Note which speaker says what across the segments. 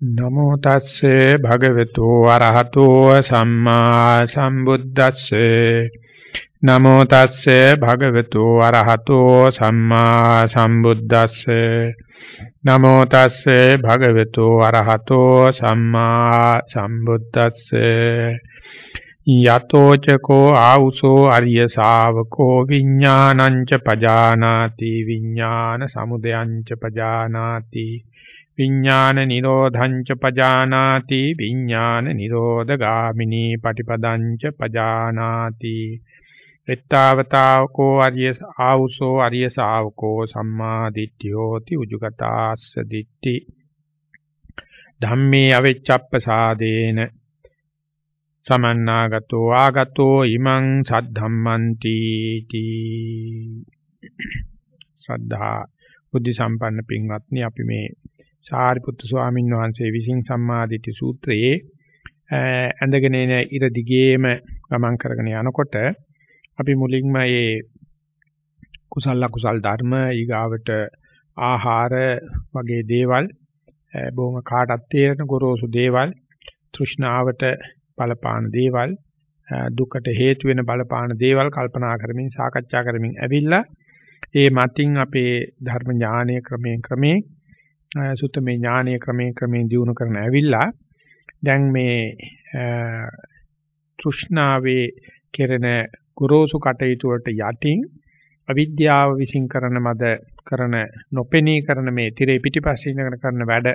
Speaker 1: නමෝ තස්සේ භගවතු අරහතෝ සම්මා සම්බුද්දස්සේ. නමෝ තස්සේ භගවතු අරහතෝ සම්මා සම්බුද්දස්සේ. නමෝ තස්සේ භගවතු අරහතෝ සම්මා සම්බුද්දස්සේ. යතෝ චකෝ ආ우සෝ අරිය ශාවකෝ විඥානං ච පජානාති. විඥාන සමුදයං ච පජානාති. විඥාන නිරෝධං ච පජානාති විඥාන නිරෝධ ගාමිනී පටිපදං ච පජානාති. එත්තාවතාවකෝ අරිය ආවුසෝ අරිය ශාවකෝ සම්මා දිට්ඨියෝති උජුගතාස්ස දිට්ඨි. ධම්මේ අවෙච්ඡප්පසාදේන සමන්නාගතෝ ආගතෝ ඉමං සද්ධම්මන්ති තී. ශ්‍රද්ධා බුද්ධ සම්පන්න පින්වත්නි අපි මේ සාරිපුත්තු ස්වාමීන් වහන්සේ විසින් සම්මාදිට්ඨි සූත්‍රයේ ඇඳගෙන එන ඉර දිගේම ගමන් කරගෙන යනකොට අපි මුලින්ම මේ කුසල කුසල් ධර්ම ඊගාවට ආහාර වගේ දේවල් බොහොම කාටත් තේරෙන ගොරෝසු දේවල් තෘෂ්ණාවට බලපාන දේවල් දුකට හේතු වෙන බලපාන දේවල් කල්පනා කරමින් සාකච්ඡා කරමින් ඇවිල්ලා ඒ මතින් අපේ ධර්ම ඥානීය ක්‍රමයෙන් ක්‍රමයෙන් සුත්තමේ ඥානීය ක්‍රමයෙන් ක්‍රමයෙන් දිනු කරන ඇවිල්ලා දැන් මේ තෘෂ්ණාවේ කෙරෙන ගුරුසු කටයුතු වලට යටින් අවිද්‍යාව විසින් කරන මද කරන නොපෙනී කරන මේ tire පිටිපස්සේ ඉඳගෙන කරන වැඩ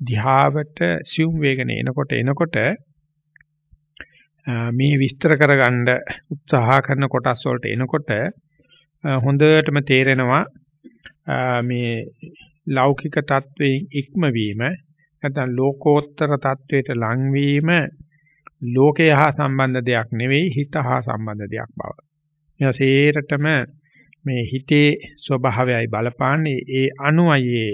Speaker 1: දිහාවට සියුම් වේගන එනකොට එනකොට මේ විස්තර කරගන්න උත්සාහ කරන කොටස් වලට එනකොට හොඳටම තේරෙනවා මේ ලෞකික தത്വයෙන් ඉක්මවීම නැත්නම් ලෝකෝත්තර தത്വයට ලංවීම ලෝකය හා සම්බන්ධ දෙයක් නෙවෙයි හිත හා සම්බන්ධ දෙයක් බව. මේ සේරටම මේ හිතේ ස්වභාවයයි බලපාන්නේ ඒ අනුවයේ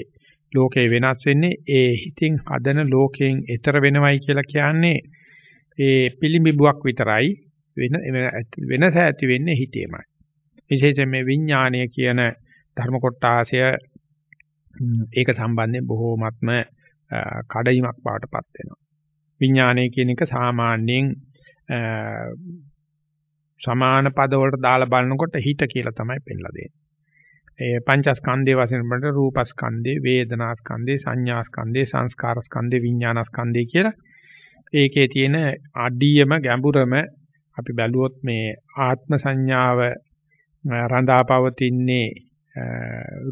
Speaker 1: ලෝකේ වෙනස් වෙන්නේ ඒ හිතින් හදන ලෝකයෙන් එතර වෙනවයි කියලා කියන්නේ ඒ පිළිඹුවක් විතරයි වෙන වෙනස ඇති වෙන්නේ හිතේමයි. විශේෂයෙන් මේ විඥාණය කියන ධර්ම කොටාසය ඒක සම්බන්ධයෙන් බොහෝමත්ම කඩයිමක් බවටපත් වෙනවා. විඥානය කියන එක සාමාන්‍යයෙන් සමාන පද වලට දාලා බලනකොට හිත කියලා තමයි පෙන්ලා දෙන්නේ. ඒ පංචස්කන්ධය වශයෙන් බලනකොට රූපස්කන්ධේ, වේදනාස්කන්ධේ, සංඥාස්කන්ධේ, සංස්කාරස්කන්ධේ, විඥානස්කන්ධේ කියලා ඒකේ තියෙන අඩියම ගැඹුරම අපි බැලුවොත් මේ ආත්ම සංඥාව රඳාපවතින්නේ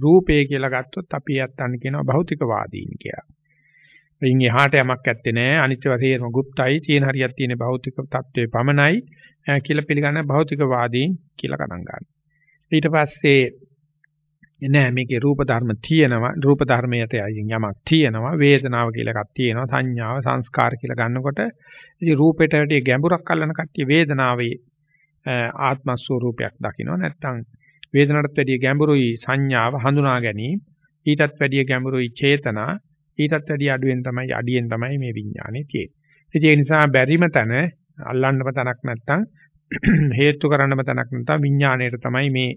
Speaker 1: රූපය කියලා ගත්තොත් අපි යත්තන් කියනවා භෞතිකවාදීන් කියලා. ඉන් එහාට යමක් ඇත්තේ නැහැ. අනිත්‍ය වශයෙන්ම গুপ্তයි. තියෙන හරියක් තියෙන භෞතික తත්වයේ පමණයි කියලා පිළිගන්න භෞතිකවාදීන් කියලා ගණන් ගන්නවා. ඊට පස්සේ නෑ මේකේ රූප ධර්ම තියෙනවා. රූප ධර්මයට යමක් තියෙනවා. වේදනාව කියලා එකක් තියෙනවා. සංඥාව, සංස්කාර කියලා ගන්නකොට ඉතින් රූපයට වැඩි ගැඹුරක් අල්ලන කට්ටිය වේදනාවේ ආත්ම ස්වરૂපයක් දකින්න නැත්නම් වේදනටත් වැඩිය ගැඹුරුයි සංඥාව හඳුනා ගැනීම ඊටත් වැඩිය ගැඹුරුයි චේතනා ඊටත් වැඩිය අඩුවෙන් තමයි අඩියෙන් තමයි මේ විඥානේ තියෙන්නේ. ඒ නිසා බැරිම තැන අල්ලන්නම තැනක් නැත්තම් හේතු කරන්නම තැනක් නැත්තම් විඥාණයට තමයි මේ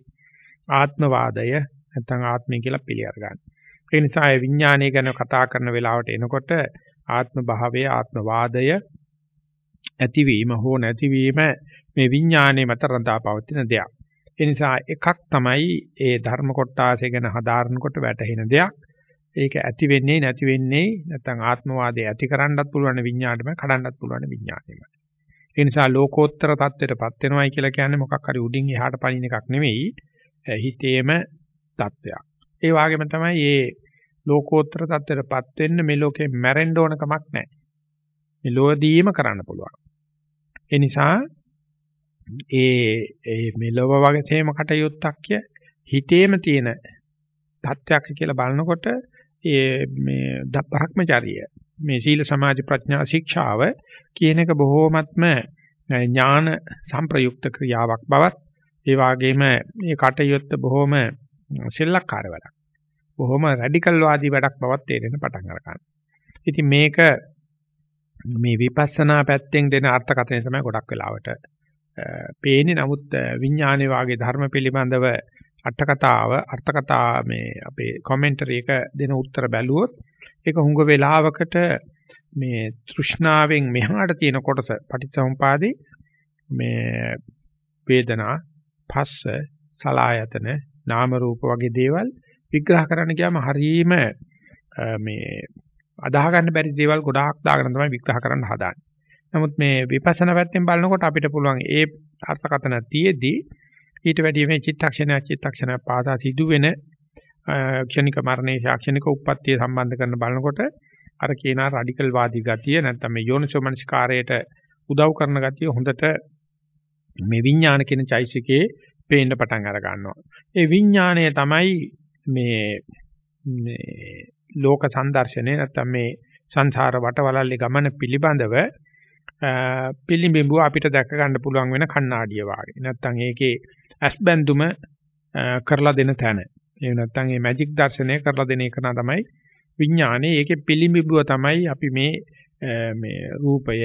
Speaker 1: ආත්මවාදය නැත්තම් ආත්මය කියලා පිළි අරගන්නේ. ඒ නිසා ඒ විඥානය ගැන කතා කරන වෙලාවට එනකොට ආත්ම භාවය ආත්මවාදය ඇතිවීම හෝ නැතිවීම මේ විඥානයේ මත රඳා පවතින දෙයක්. ඒ නිසා එකක් තමයි ඒ ධර්ම කොටාසය ගැන හදාරනකොට වැටහෙන දෙයක්. ඒක ඇති වෙන්නේ නැති වෙන්නේ නැත්නම් ආත්මවාදය ඇති කරන්නත් පුළුවන් විඤ්ඤාණයම කඩන්නත් පුළුවන් විඤ්ඤාණයම. ඒ නිසා ලෝකෝත්තර தත්වයටපත් වෙනවයි කියලා කියන්නේ මොකක් හරි උඩින් එහාට පනින එකක් නෙමෙයි හිතේම தත්වයක්. ඒ වගේම තමයි මේ ලෝකෝත්තර தත්වයටපත් වෙන්න මේ ලෝකේ මැරෙන්න ඕන කමක් නැහැ. මේ ලෝදීම කරන්න පුළුවන්. ඒ නිසා ඒ ඒ මෙලොව වගේම කටයුත්තක් කිය හිතේම තියෙන තත්ත්වයක් කියලා බලනකොට ඒ මේ භ්‍රමචාරිය මේ සීල සමාධි ප්‍රඥා ශික්ෂාව කියන එක බොහෝමත්ම ඥාන සංප්‍රයුක්ත ක්‍රියාවක් බවත් ඒ වගේම මේ කටයුත්ත බොහොම සෙල්ලක්කාර වැඩක්. බොහොම රැඩිකල් වාදී වැඩක් බවත් තේරෙන පටන් ගන්නවා. ඉතින් මේක මේ විපස්සනා පැත්තෙන් දෙන අර්ථකථනය තමයි ගොඩක් වෙලාවට පේන්නේ නමුත් විඥානයේ වාගේ ධර්ම පිළිබඳව අටකතාව අර්ථකතා මේ අපේ කමෙන්ටරි එක දෙන උත්තර බැලුවොත් ඒක හුඟ වෙලාවකට මේ තෘෂ්ණාවෙන් මෙහාට තියෙන කොටස පටිච්චසමුපාදේ මේ වේදනා පස්ස සලායතන නාම රූප වගේ දේවල් විග්‍රහ කරන්න ගියාම හරීම මේ අදාහ ගන්න බැරි දේවල් ගොඩාක් දාගෙන තමයි විග්‍රහ කරන්න හදාන්නේ. නමුත් මේ විපස්සනා පැත්තෙන් බලනකොට අපිට පුළුවන් ඒ අර්ථකථන තියේදී ඊට වැඩිය මේ චිත්තක්ෂණය චිත්තක්ෂණය පාසා සිදුවෙන ක්ෂණික මරණේ ශාක්ෂණික උප්පත්තිය සම්බන්ධ කරන බලනකොට අර කියන රැඩිකල් වාදී ගතිය නැත්නම් මේ යෝනිසෝමනස්කාරයට උදව් කරන ගතිය හොඳට මේ විඥාන කියන චෛසිකේ පේන්න පටන් අර ගන්නවා. ඒ විඥාණය තමයි මේ මේ ලෝක සංදර්ශනේ නැත්නම් මේ සංසාර වටවලල්ලේ ගමන පිළිබඳව පිළිඹුව අපිට දැක ගන්න පුළුවන් වෙන කණ්ණාඩිය වාගේ. නැත්නම් ඒකේ ඇස්බැඳුම කරලා දෙන තැන. එහෙම නැත්නම් මේ මැජික් දර්ශනය කරලා දෙන එක තමයි විඥානේ. ඒකේ පිළිඹුව තමයි අපි මේ මේ රූපය,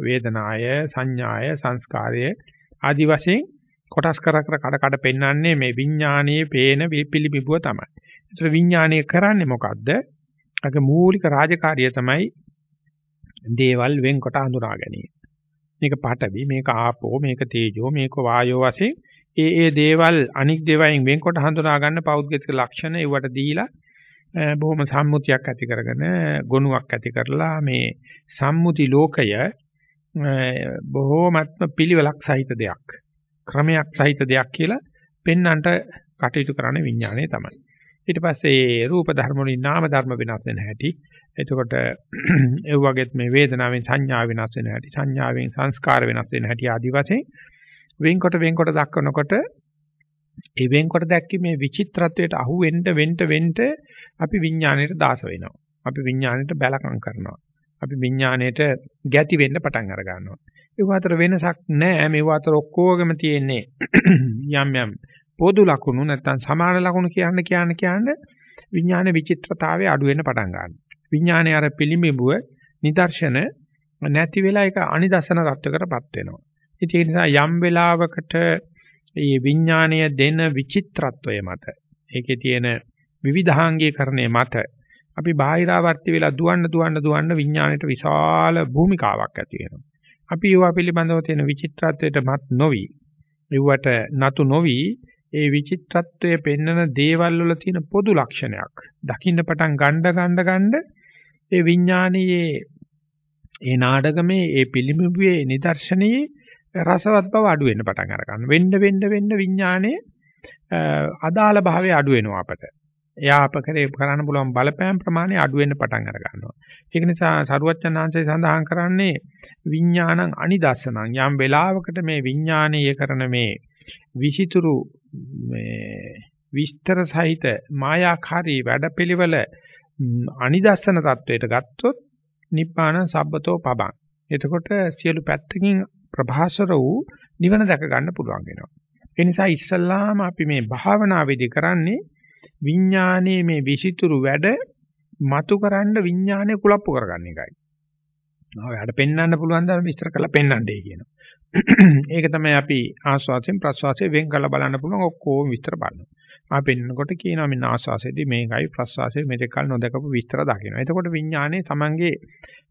Speaker 1: වේදනාය, සංඥාය, සංස්කාරය ආදි වශයෙන් කොටස් කර කර කඩ කඩ පෙන්වන්නේ මේ විඥානයේ පේන පිළිඹුව තමයි. ඒතර විඥානය කරන්නේ මොකද්ද? අක මූලික රාජකාරිය තමයි දේවල් වෙන්කොට හඳුනා ගැනීම. මේක පඨවි, මේක ආපෝ, මේක තේජෝ, මේක වායෝ වශයෙන් ඒ ඒ දේවල් අනික් දේවයින් වෙන්කොට හඳුනා ගන්න පෞද්ගලික ලක්ෂණ ඒවට දීලා බොහොම සම්මුතියක් ඇති කරගෙන ගොනුවක් ඇති කරලා මේ සම්මුති ලෝකය බොහෝමත්ම පිළිවෙලක් සහිත දෙයක් ක්‍රමයක් සහිත දෙයක් කියලා පෙන්වන්නට කටයුතු කරන විඥානය තමයි. ඊට පස්සේ රූප ධර්ම වලින් නාම ධර්ම වෙනස් වෙන හැටි. එතකොට ඒ වගේත් මේ වේදනාවෙන් සංඥා වෙනස් වෙන හැටි, සංඥාවෙන් සංස්කාර වෙනස් වෙන හැටි ආදි වශයෙන් වෙන්කොට වෙන්කොට දක්වනකොට ඒ වෙන්කොට දැක්කීමේ විචිත්‍රත්වයට අහු වෙන්න වෙන්න වෙන්න අපි විඥාණයට දාස වෙනවා. අපි විඥාණයට බැලකම් කරනවා. අපි විඥාණයට ගැති වෙන්න පටන් අර ගන්නවා. ඒ අතර වෙනසක් නැහැ. මේ අතර ඔක්කොගෙම තියෙන්නේ යම් යම් පොදු ලකුණු නැත්නම් සමාන ලකුණු කියන්න කියන්න කියන්න විඥාන විචිත්‍රතාවය අඩු වෙන්න පටන් ගන්නවා. විඥානයේ අර පිළිඹුව නිදර්ශන නැති වෙලා ඒක අනිදර්ශන තත්වයකටපත් වෙනවා. ඉතින් ඒ නිසා යම් වෙලාවකට මේ විඥාණය දෙන විචිත්‍රත්වය මත ඒකේ තියෙන විවිධාංගීකරණය මත අපි බාහිරාවර්ති වෙලා දුවන්න දුවන්න දුවන්න විඥාණයට විශාල භූමිකාවක් ඇති වෙනවා. අපි ඒවා පිළිබඳව තියෙන විචිත්‍රත්වයට මත් නොවි, ඒවට නතු නොවි, ඒ විචිත්‍රත්වයේ පෙන්වන දේවල් වල තියෙන පොදු ලක්ෂණයක් දකින්න පටන් ගන්න ගන්න ගන්න ඒ විඥානයේ ඒ නාඩගමේ ඒ පිළිඹුවේ නිදර්ශනයේ රසවත් බව අඩු වෙන්න පටන් අර ගන්නවා. වෙන්න වෙන්න වෙන්න විඥානයේ අදාළ භාවය අඩු වෙනවා අපට. එයා අප කරේ කරන්න පුළුවන් බලපෑම් ප්‍රමාණය අඩු වෙන්න පටන් අර ගන්නවා. ඒක නිසා සරුවච්චන්හන්සේ සඳහන් කරන්නේ විඥානං අනිදස්සනං යම් වෙලාවකට මේ විඥානීය කරන මේ විසිතුරු මේ විස්තර සහිත මායාකාරී වැඩපිළිවෙල අනිදස්සන தത്വයට ගත්තොත් නිබ්බාන සබ්බතෝ පබං. එතකොට සියලු පැත්තකින් ප්‍රභාසර වූ නිවන දැක ගන්න පුළුවන් වෙනවා. ඒ නිසා ඉස්සල්ලාම අපි මේ භාවනාවේදී කරන්නේ විඥානයේ මේ විසිතුරු වැඩ මතු කරන්න විඥානය කුලප්පු කරගන්න එකයි. ඔයාලට පෙන්වන්න පුළුවන් දා විස්තර කරලා පෙන්වන්නයි කියනවා. ඒක තමයි අපි ආස්වාසයෙන් ප්‍රස්වාසයෙන් වෙන් කරලා බලන්න පුළුවන් ඔක්කොම විස්තර බලනවා. ආ පෙන්නකොට කියනවා මෙන්න ආස්වාසයේදී මේකයි ප්‍රස්වාසයේ මෙතෙක් කල නොදකපු විස්තර දකිනවා. එතකොට විඥානයේ Tamange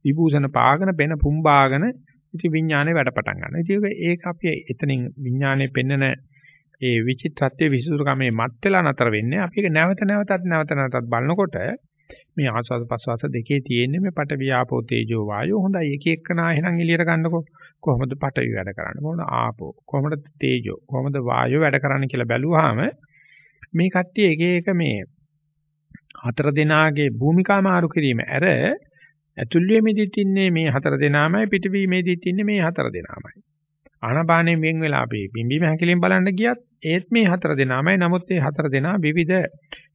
Speaker 1: විභූෂණ පාගන පෙන පුම්බාගෙන ඉතින් විඥානේ වැඩ පටන් ගන්නවා. ඉතින් ඒක අපි එතනින් විඥානේ පෙන්නන ඒ විචිත්‍රත්වයේ විසුරුකමේ මත් වෙලා නතර වෙන්නේ. අපි ඒක නැවත නැවතත් නැවත නැවතත් බලනකොට මේ ආස්වාද ප්‍රසවාස දෙකේ තියෙන්නේ මේ පට වියාපෝ තේජෝ වායෝ හොඳයි. එක එකනා එහෙනම් එළියට ගන්නකො. කොහොමද පටවි වැඩ කරන්නේ? කොහොමද ආපෝ? කොහොමද තේජෝ? කොහොමද වායෝ වැඩ කරන්නේ කියලා බැලුවාම මේ කට්ටිය එක එක මේ හතර දෙනාගේ භූමිකා මාරු කිරීම ඇර ඇතුල්වීමේදීත් ඉන්නේ මේ හතර දෙනාමයි පිටවීමේදීත් ඉන්නේ මේ හතර දෙනාමයි. ආනාපානෙන් වෙන් වෙලා අපි බිම්බීම හැකලින් බලන්න ගියත් ඒත් මේ හතර දෙනාමයි. නමුත් මේ හතර දෙනා විවිධ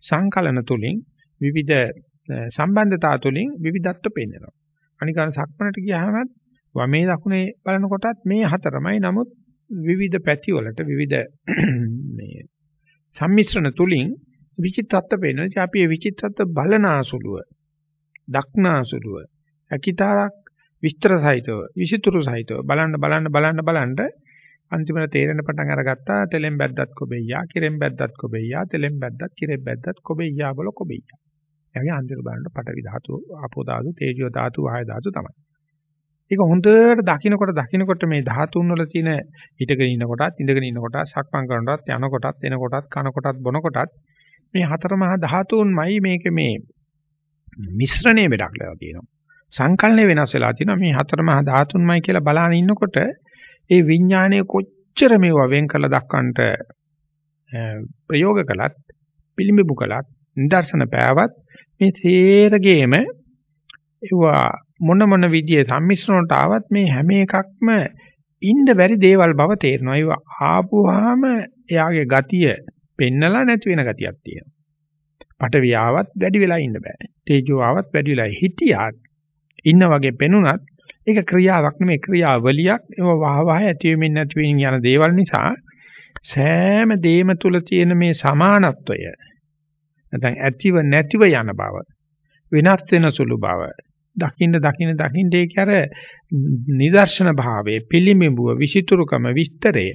Speaker 1: සංකලන තුලින් විවිධ සම්බන්ධතා තුලින් විවිධත්ව පෙන්වනවා. අනිකන් සක්මනට ගියාම වමේ දකුණේ බලනකොටත් මේ හතරමයි. නමුත් විවිධ පැති වලට විවිධ මේ සම්මිශ්‍රණ තුලින් විචිත්තත්ව පේනවා. ඉතින් අපි මේ විචිත්තත්ව බලන ආසුලුව දක්නාසුලුව හැකිතාක් විස්තර සහිතව විසිතුරු සහිතව බලන්න බලන්න බලන්න බලන්න අන්තිමට තේරෙන පටන් අරගත්තා තෙලෙන් බැද්දත් කොබෙයියා කිරෙන් බැද්දත් කොබෙයියා තෙලෙන් බැද්දත් කිරෙන් බැද්දත් කොබෙයියා බල කොබෙයියා එයාගේ අන්තිම බලන්න පටවි ධාතු, ආපෝ ධාතු, තේජෝ ධාතු, වායු ධාතු තමයි. ඒක හොඳට දකින්නකොට දකින්නකොට මේ ධාතුන් වල තියෙන හිටගෙන ඉන්න කොටත්, ඉඳගෙන ඉන්න කොටත්, සක්මන් කරනකොටත්, යන කොටත්, එන කොටත්, කන කොටත්, බොන කොටත් මේ හතර මහා ධාතුන්මයි මේක මේ මිශ්‍රණය වෙඩක් වෙලා තියෙනවා. සංකල්පය වෙනස් වෙලා තියෙනවා. මේ හතර මහා ධාතුන්මයි කියලා බලාන ඉන්නකොට ඒ විඥානයේ කොච්චර මේවා වෙන් කළ දක්වන්නට ප්‍රයෝග කළත් පිළිඹු කළත් නිදර්ශන පෑවත් මේ තේරගේම ඒවා මොන මොන විදිහේ සම්මිශ්‍රණයට ආවත් මේ හැම එකක්ම ඉන්න බැරි දේවල් බව තේරෙනවා. ඒවා ආපුවාම එයාගේ ගතිය පෙන්නලා නැති වෙන ගතියක් තියෙනවා. පටවිය ආවත් වැඩි වෙලා ඉන්න බෑ. තේජෝ ආවත් වැඩි වෙලා හිටියාත් ඉන්න වගේ පෙනුනත් ඒක ක්‍රියාවක් නෙමෙයි ක්‍රියාවලියක්. ඒව වහ වහ ඇති වෙමින් නැති වෙමින් යන දේවල් නිසා සෑම දෙයක්ම තුල තියෙන මේ සමානත්වය නැත්නම් ඇතිව නැතිව යන බව වෙනස් වෙන සුළු බව දකින්න දකින්න දකින්න ඒක අර නිදර්ශන භාවයේ පිළිඹුව විසිතුරුකම විස්තරය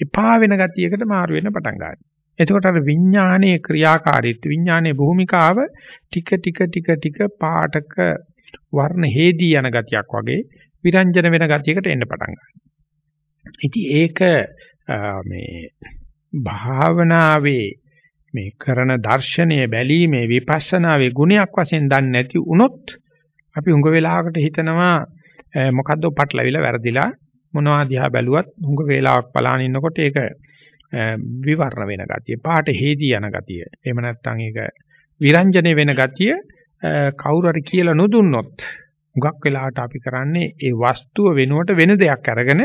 Speaker 1: එපා වෙන ගතියකට මාරු වෙන්න පටන් ගන්නවා. එතකොට අර විඥානයේ ක්‍රියාකාරීත්ව විඥානයේ භූමිකාව ටික ටික ටික ටික පාටක වර්ණ හේදී යන ගතියක් වගේ විරංජන වෙන ගතියකට එන්න පටන් ගන්නවා. ඉතින් ඒක මේ භාවනාවේ මේ කරන දර්ශනීය බැලීමේ විපස්සනාවේ ගුණයක් වශයෙන් දන්නේ නැති වුණොත් අපි උඟ වෙලාවකට හිතනවා මොකද්ද පටලවිලා වැරදිලා මොනවා දිහා බැලුවත් උඟ වේලාවක් බලාන ඉන්නකොට ඒක විවරණ වෙන ගතිය පාට හේදී යන ගතිය එහෙම නැත්නම් ඒක විරංජනේ වෙන ගතිය කවුරු හරි කියලා නොදුන්නොත් උඟක් වෙලාවට අපි කරන්නේ ඒ වස්තුව වෙනුවට වෙන දෙයක් අරගෙන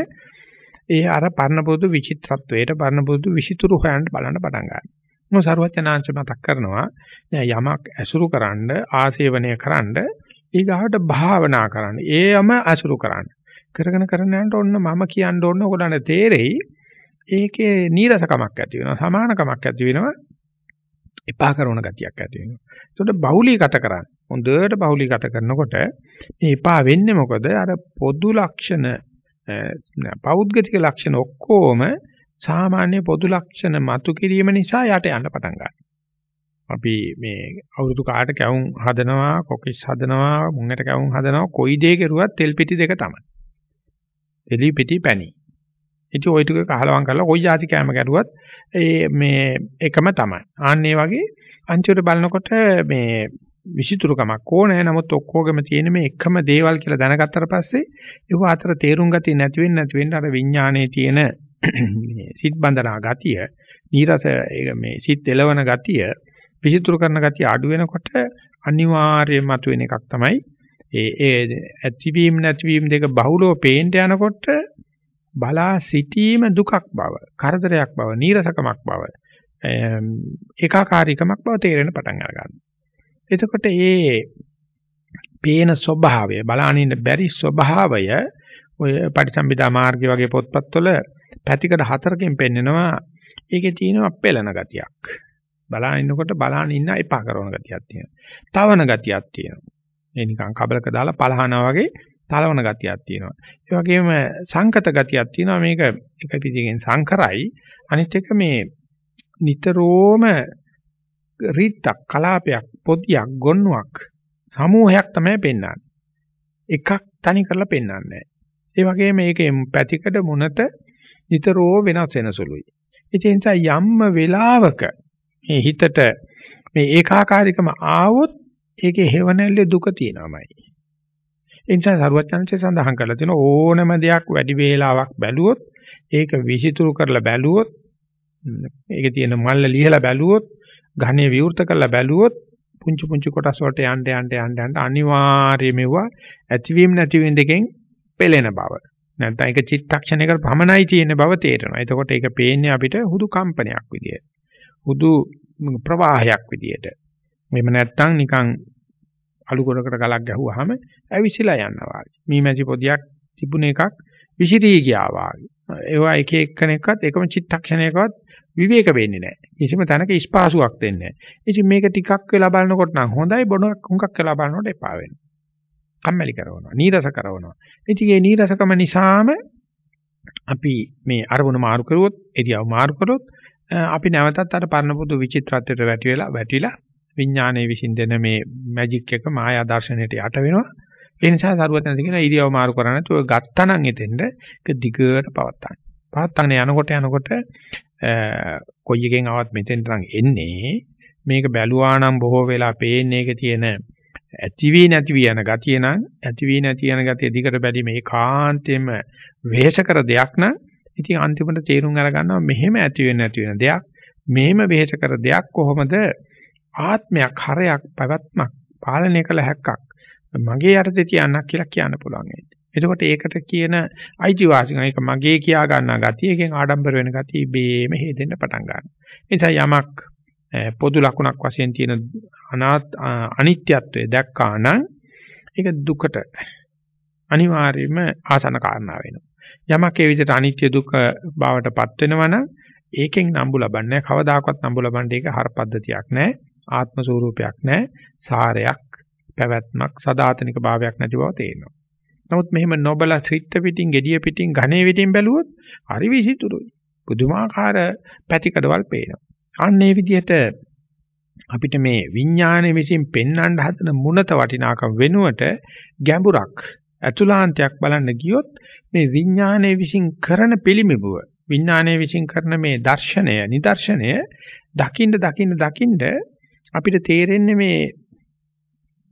Speaker 1: ඒ අර පරණ පුරුදු විචිත්‍රත්වයට පරණ පුරුදු විසිතුරු හොයන්න බලන්න පටන් ගන්නවා. මොන සරුවචනාංශ මතක් කරනවා යමක් ඇසුරු කරන්න ආසේවනය කරන්න ඊගාවට භාවනා කරන්න. ඒයම ඇසුරු කරන්න. කරගෙන කරගෙන යනකොට ඔන්න මම කියන්න ඕන ඔයගොල්ලන්ට තේරෙයි ඒකේ නීරසකමක් ඇති වෙනවා සමානකමක් ඇති වෙනවා එපා කරන ගතියක් ඇති වෙනවා. ඒකට බහුලීගත කරන්න. හොඳට බහුලීගත කරනකොට මේ එපා වෙන්නේ මොකද? අර පොදු ලක්ෂණ පෞද්ගලික ලක්ෂණ ඔක්කොම සාමාන්‍ය පොදු ලක්ෂණ මතු කිරීම නිසා යට යන්න පටන් ගන්නවා. අපි මේ අවුරුදු කාට කැවුම් හදනවා, කොකිස් හදනවා, මුංගට කැවුම් හදනවා, කොයි දේ කරුවත් තෙල් පිටි දෙක තමයි. එලි පිටි පැණි. ඉතින් ওই ටික කහලවම් කරලා කොයි જાති කැම කරුවත් ඒ මේ එකම තමයි. ආන්න ඒ වගේ අන්තිමට බලනකොට මේ විචිතුරුකමක් ඕනේ. නමුත් ඔක්කොගෙම තියෙන මේ එකම දේවල් කියලා දැනගත්තට පස්සේ ඒව අතර තේරුම් ගතිය නැති වෙන්නේ නැති වෙන්නේ අර විඥානයේ තියෙන මේ සිත් බඳනා ගතිය, නීරස මේ සිත් එලවන ගතිය, විසිතුරු කරන ගතිය අඩු වෙනකොට අනිවාර්යයෙන්ම මතුවෙන එකක් තමයි ඒ ඒ ඇතිවීම නැතිවීම දෙක බහුලව පේන්න යනකොට බලා සිටීම දුකක් බව, කරදරයක් බව, නීරසකමක් බව, ඒකාකාරීකමක් බව තේරෙන පටන් ගන්නවා. එතකොට ඒ පේන ස්වභාවය බලානින්න බැරි ස්වභාවය ඔය පටිසම්භිදා මාර්ගය වගේ පොත්පත්වල පැතිකඩ හතරකින් පෙන්නනවා. ඒකේ තියෙනවා පෙළන ගතියක්. බලානින්නකොට බලාන ඉන්න එපා කරන ගතියක් තියෙනවා. තවන ගතියක් තියෙනවා. ඒ නිකන් කබලක දාලා පලහනවා වගේ තලවන ගතියක් තියෙනවා. ඒ වගේම සංකත ගතියක් තියෙනවා. මේක එක පිටියකින් සංකරයි. අනිත් එක මේ නිතරම රීත්තක් කලාපයක් පොදියක් ගොන්නුවක් සමූහයක් තමයි පෙන්වන්නේ. එකක් තනි කරලා පෙන්වන්නේ. ඒ වගේම මේකේ පැතිකඩ මුනත නිතරම වෙනස් වෙන සුළුයි. ඒ නිසා යම්ම වෙලාවක මේ හිතට මේ ඒකාකාරීකම ආවොත් ඒකේ හේවණල්ලේ දුක තියෙනවාමයි. ඒ නිසා සරුවචනසේ සඳහන් කරලා තියෙන ඕනම දෙයක් වැඩි වේලාවක් බැලුවොත් ඒක විසිතුරු කරලා බැලුවොත් ඒකේ තියෙන මල්ල ලියලා බැලුවොත් ඝනේ විවෘත කරලා බැලුවොත් පුංචි පුංචි කොටස් වලට යන්න යන්න යන්න යන්න අනිවාර්යයෙන්ම ඇතිවීම නැතිවීම දෙකෙන් පෙළෙන බව. නැත්නම් ඒක චිත්තක්ෂණයක පමණයි තියෙන බව තේරෙනවා. එතකොට ඒක පේන්නේ අපිට හුදු කම්පනයක් විදියට. හුදු ප්‍රවාහයක් විදියට. මෙහෙම නැත්නම් නිකන් අලු ගොඩකට ගලක් ගැහුවාම ඇවිසිලා යනවා වගේ. මීමැසි පොදියක් තිබුණ එකක් විසිරී ගියා වගේ. ඒවා එක එක්කෙනෙක්වත් එකම චිත්තක්ෂණයකවත් විවේක වෙන්නේ නැහැ. කිසිම තැනක ස්පාසුවක් දෙන්නේ නැහැ. ඉතින් මේක ටිකක් වෙලා බලනකොට නම් හොඳයි බොනක් හුඟක් වෙලා බලනකොට එපා වෙනවා. කම්මැලි කරනවා. නීරස කරනවා. ඉතින් මේ නීරසකම නිසාම අපි මේ අරමුණ මාරු කරුවොත්, එදියව මාරු කරොත් අපි නැවතත් අර පරණ පුදු විචිත්‍රත්වයට වැටි වෙලා වැටිලා විඥානයේ විසින් දෙන මේ මැජික් එක මායා දර්ශනයට යට වෙනවා. ඒ නිසා සරුවතන කියන ඉරියව මාරු කරන්නේ නැතුව ගත්තනම් එතෙන්ද ඒක දිගට පවත්තන්න. පවත්තගෙන යනකොට යනකොට කොයි එකෙන් ආවත් මෙතෙන්ට නම් එන්නේ මේක බැලුවා නම් බොහෝ වෙලා පේන්නේ ඒකේ තියෙන ඇති වී නැති වී යන ගතිය නම් ඇති වී නැති යන ගතිය දිගට බැලීම ඒකාන්තයෙන්ම වෙහෙස කර දෙයක් නම් ඉතින් අන්තිමට තේරුම් අරගන්නවා මෙහෙම ඇති වෙන්නේ නැති වෙන දෙයක් මෙහෙම වෙහෙස කර දෙයක් කොහොමද ආත්මයක් හරයක් පැවැත්මක් පාලනය කළ හැක්කක් මගේ යටතේ තියන්නක් කියලා කියන්න පුළුවන් ඒක. එතකොට ඒකට කියන අයිතිවාසිකම් ඒක මගේ කියා ගන්නා ගතිය එකෙන් ආඩම්බර වෙන ගතිය ඉබේම හේදෙන්න පටන් ගන්නවා. ඒ නිසා යමක් Eh, පොදු ලකුණක් වශයෙන් තියෙන අනාත් අනිත්‍යත්වය දැක්කා නම් ඒක දුකට අනිවාර්යයෙන්ම ආසන කාරණා වෙනවා. යමක් ඒ විදිහට අනිත්‍ය දුක බවටපත් වෙනවා නම් ඒකෙන් නම්බු ලබන්නේ කවදාකවත් නම්බු ලබන්නේ ඒක හරපද්ධතියක් නෑ ආත්ම ස්වરૂපයක් නෑ සාරයක් පැවැත්මක් සදාතනික භාවයක් නැති බව තේරෙනවා. නමුත් මෙහෙම නොබල සිත් පිටින් gediya පිටින් ඝනේ පිටින් බැලුවොත් හරි විසිතුරුයි. පුදුමාකාර පැතිකඩවල් පේනවා. අන්න ඒ විදිහට අපිට මේ විඥානයේ විසින් පෙන්වන්න හදන මුණත වටිනාකම වෙනුවට ගැඹුරක් අතුලාන්තයක් බලන්න ගියොත් මේ විඥානයේ විසින් කරන පිළිමිබුව විඥානයේ විසින් කරන මේ දර්ශනය නිදර්ශනය දකින්න දකින්න දකින්න අපිට තේරෙන්නේ මේ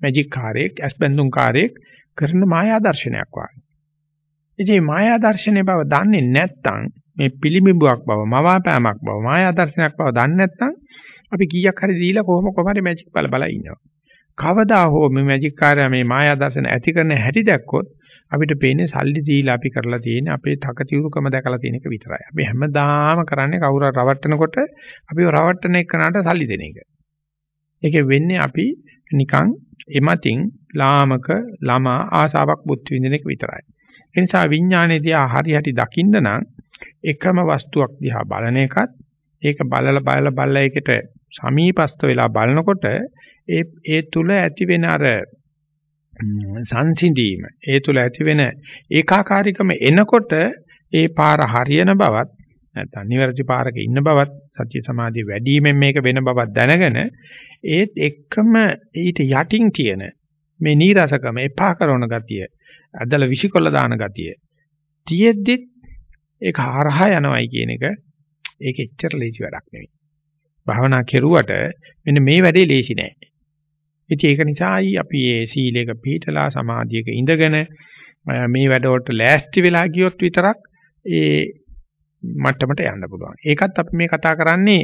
Speaker 1: මැජික් කාර්යයක් ඇස්බැඳුම් කාර්යයක් කරන මායා දර්ශනයක් වගේ. ඉතින් මායා දර්ශනේ බව දන්නේ නැත්නම් මේ පිළිඹුවක් බව මවාපෑමක් බව මායා දර්ශනයක් බව දන්නේ නැත්නම් අපි කීයක් හරි දීලා කොහොම කොහමද මැජික් බල බල ඉන්නවා. කවදා හෝ මේ මැජික් කාර්යය මේ මායා දර්ශන ඇති කරන හැටි දැක්කොත් අපිට පේන්නේ සල්ලි දීලා අපි කරලා තියෙන අපේ තකතිරුකම දැකලා තියෙන එක විතරයි. අපි හැමදාම කරන්නේ කවුරු රවට්ටනකොට අපිව රවට්ටන එකනට සල්ලි දෙන එක. ඒකේ වෙන්නේ අපි නිකන් එමතින් ලාමක ළමා ආසාවක් බුද්ධ විඳින එක විතරයි. ඒ නිසා විඥානයේදී හරි හැටි දකින්න නම් එකම වස්තුවක් දිහා බලන එකත් ඒක බලලා බලලා බලලා ඒකට සමීපස්ත වෙලා බලනකොට ඒ ඒ තුල ඇති වෙන අර සංසිඳීම ඒ තුල ඇති වෙන ඒකාකාරීකම එනකොට ඒ පාර හරියන බවත් නැත්නම් නිවැරදි පාරක ඉන්න බවත් සත්‍ය සමාධිය වැඩිවීමෙන් මේක වෙන බවක් දැනගෙන ඒත් එක්කම ඊට යටින් තියෙන මේ නීරසකම එපා කරන ගතිය ඇදලා විසිකොල්ල දාන ගතිය තියෙද්දි ඒක හරහා යනවයි කියන එක ඒක එච්චර ලේසි වැඩක් නෙවෙයි. භාවනා කෙරුවට මෙන්න මේ වැඩේ ලේසි නෑ. ඉතින් ඒක නිසායි අපි මේ සීලයක පිළිතලා සමාධියක ඉඳගෙන මේ වැඩවලට ලෑස්ති වෙලා ගියොත් විතරක් ඒ මට්ටමට යන්න පුළුවන්. ඒකත් අපි මේ කතා කරන්නේ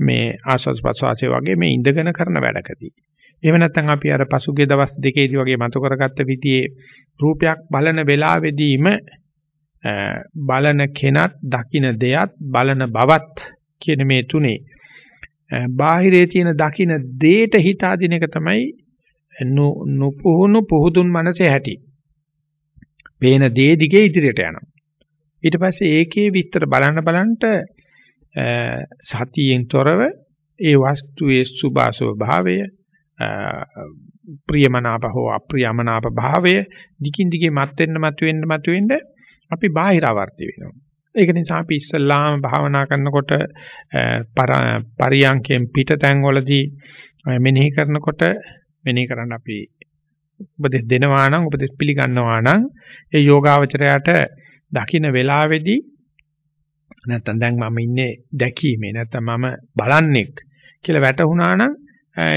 Speaker 1: මේ ආස්වාද ප්‍රසවාසයේ වගේ මේ ඉඳගෙන කරන වැඩකදී. එහෙම නැත්නම් අපි අර පසුගිය දවස් දෙකේදී වගේ මතු කරගත්ත විදිහේ රූපයක් බලන වෙලාවෙදීම බලන කෙනත් දකින දෙයත් බලන බවත් කියන මේ තුනේ බාහිරේ තියෙන දකින දේට හිත අදින එක තමයි නුපුහුණු පුහුදුන් මනසේ හැටි. පේන දේ දිගේ ඉදිරියට යනවා. ඊට පස්සේ ඒකේ විස්තර බලන්න බලන්නට සතියෙන් තොරව ඒ වස්තුවේ සුභාසව භාවය ප්‍රියමනාප හෝ අප්‍රියමනාප භාවය දිගින් දිගේ මත් වෙන්න මත වෙන්න මත වෙන්න අපි බාහිරවර්ති වෙනවා. ඒක නිසා අපි ඉස්සල්ලාම භාවනා කරනකොට පරියංකයෙන් පිටතැන් වලදී මෙනෙහි කරනකොට මෙනෙහි කරන්න අපි උපදෙස් දෙනවා නම් උපදෙස් පිළිගන්නවා නම් ඒ යෝගාවචරයට දකින්න වෙලාවේදී නැත්තම් දැන් මම ඉන්නේ දැකීමේ නැත්තම් මම බලන්නේ කියලා වැටහුණා නම්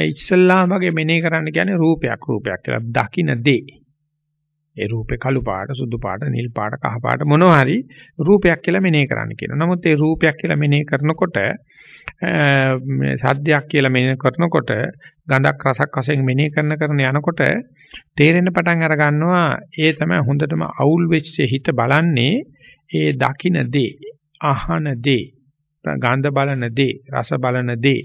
Speaker 1: ඉස්සල්ලාම වගේ මෙනෙහි කරන්න කියන්නේ රූපයක් රූපයක් කියලා දකින්න දේ ඒ රූපේ කළු පාට, සුදු පාට, නිල් පාට, කහ පාට මොනවා හරි රූපයක් කියලා මෙනෙහි කරන්න කියනවා. නමුත් ඒ රූපයක් කියලා මෙනෙහි කරනකොට මේ සද්දයක් කියලා මෙනෙහි කරනකොට ගඳක් රසක් වශයෙන් මෙනෙහි කරන කරන යනකොට තේරෙන්න පටන් අර ගන්නවා ඒ තමයි හොඳටම අවුල් වෙච්ච හිත බලන්නේ ඒ දකින දේ, අහන දේ, ගඳ බලන දේ, රස බලන දේ,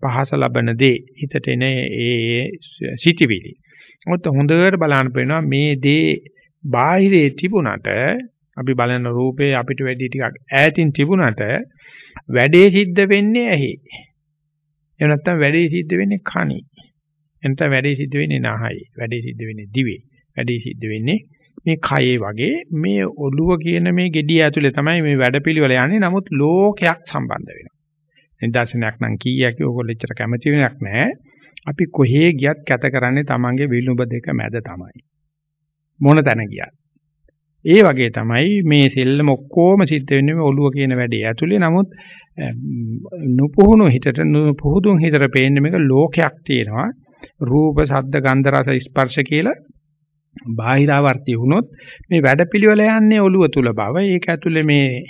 Speaker 1: පහස ලබන දේ හිතට එන ඒ සිටිවිලි. මොකද හොඳට බලන්න පේනවා මේ දේ බාහිරේ තිබුණට අපි බලන රූපේ අපිට වැඩි ටිකක් ඈතින් තිබුණට වැඩේ සිද්ධ වෙන්නේ ඇහි. එහෙම නැත්නම් වැඩේ සිද්ධ වෙන්නේ කනි. එනත වැඩේ සිද්ධ වෙන්නේ නහයි. වැඩේ සිද්ධ වෙන්නේ දිවේ. වැඩේ සිද්ධ වෙන්නේ මේ කයේ වගේ මේ ඔළුව කියන මේ gediya ඇතුලේ තමයි මේ වැඩපිළිවෙල යන්නේ. නමුත් ලෝකයක් සම්බන්ධ වෙනවා. නිදර්ශනයක් නම් කීයක් ඕගොල්ලෝ එච්චර කැමති වෙනක් නැහැ. අපි කොහේ ගියත් කැත කරන්නේ Tamange විලුඹ දෙක මැද තමයි. මොන තැන ගියත්. ඒ වගේ තමයි මේ සෙල්ලම ඔක්කොම සිද්ධ වෙන්නේ මේ ඔළුව කියන වැඩේ ඇතුලේ. නමුත් නුපුහුණු හිතට නුපුහුදුන් හිතට පේන්නේ මේක ලෝකයක් තියෙනවා. රූප, ශබ්ද, ගන්ධ, රස, ස්පර්ශ කියලා බාහිරාවර්ති වුණොත් මේ වැඩපිළිවෙල යන්නේ ඔළුව තුල බව. ඒක ඇතුලේ මේ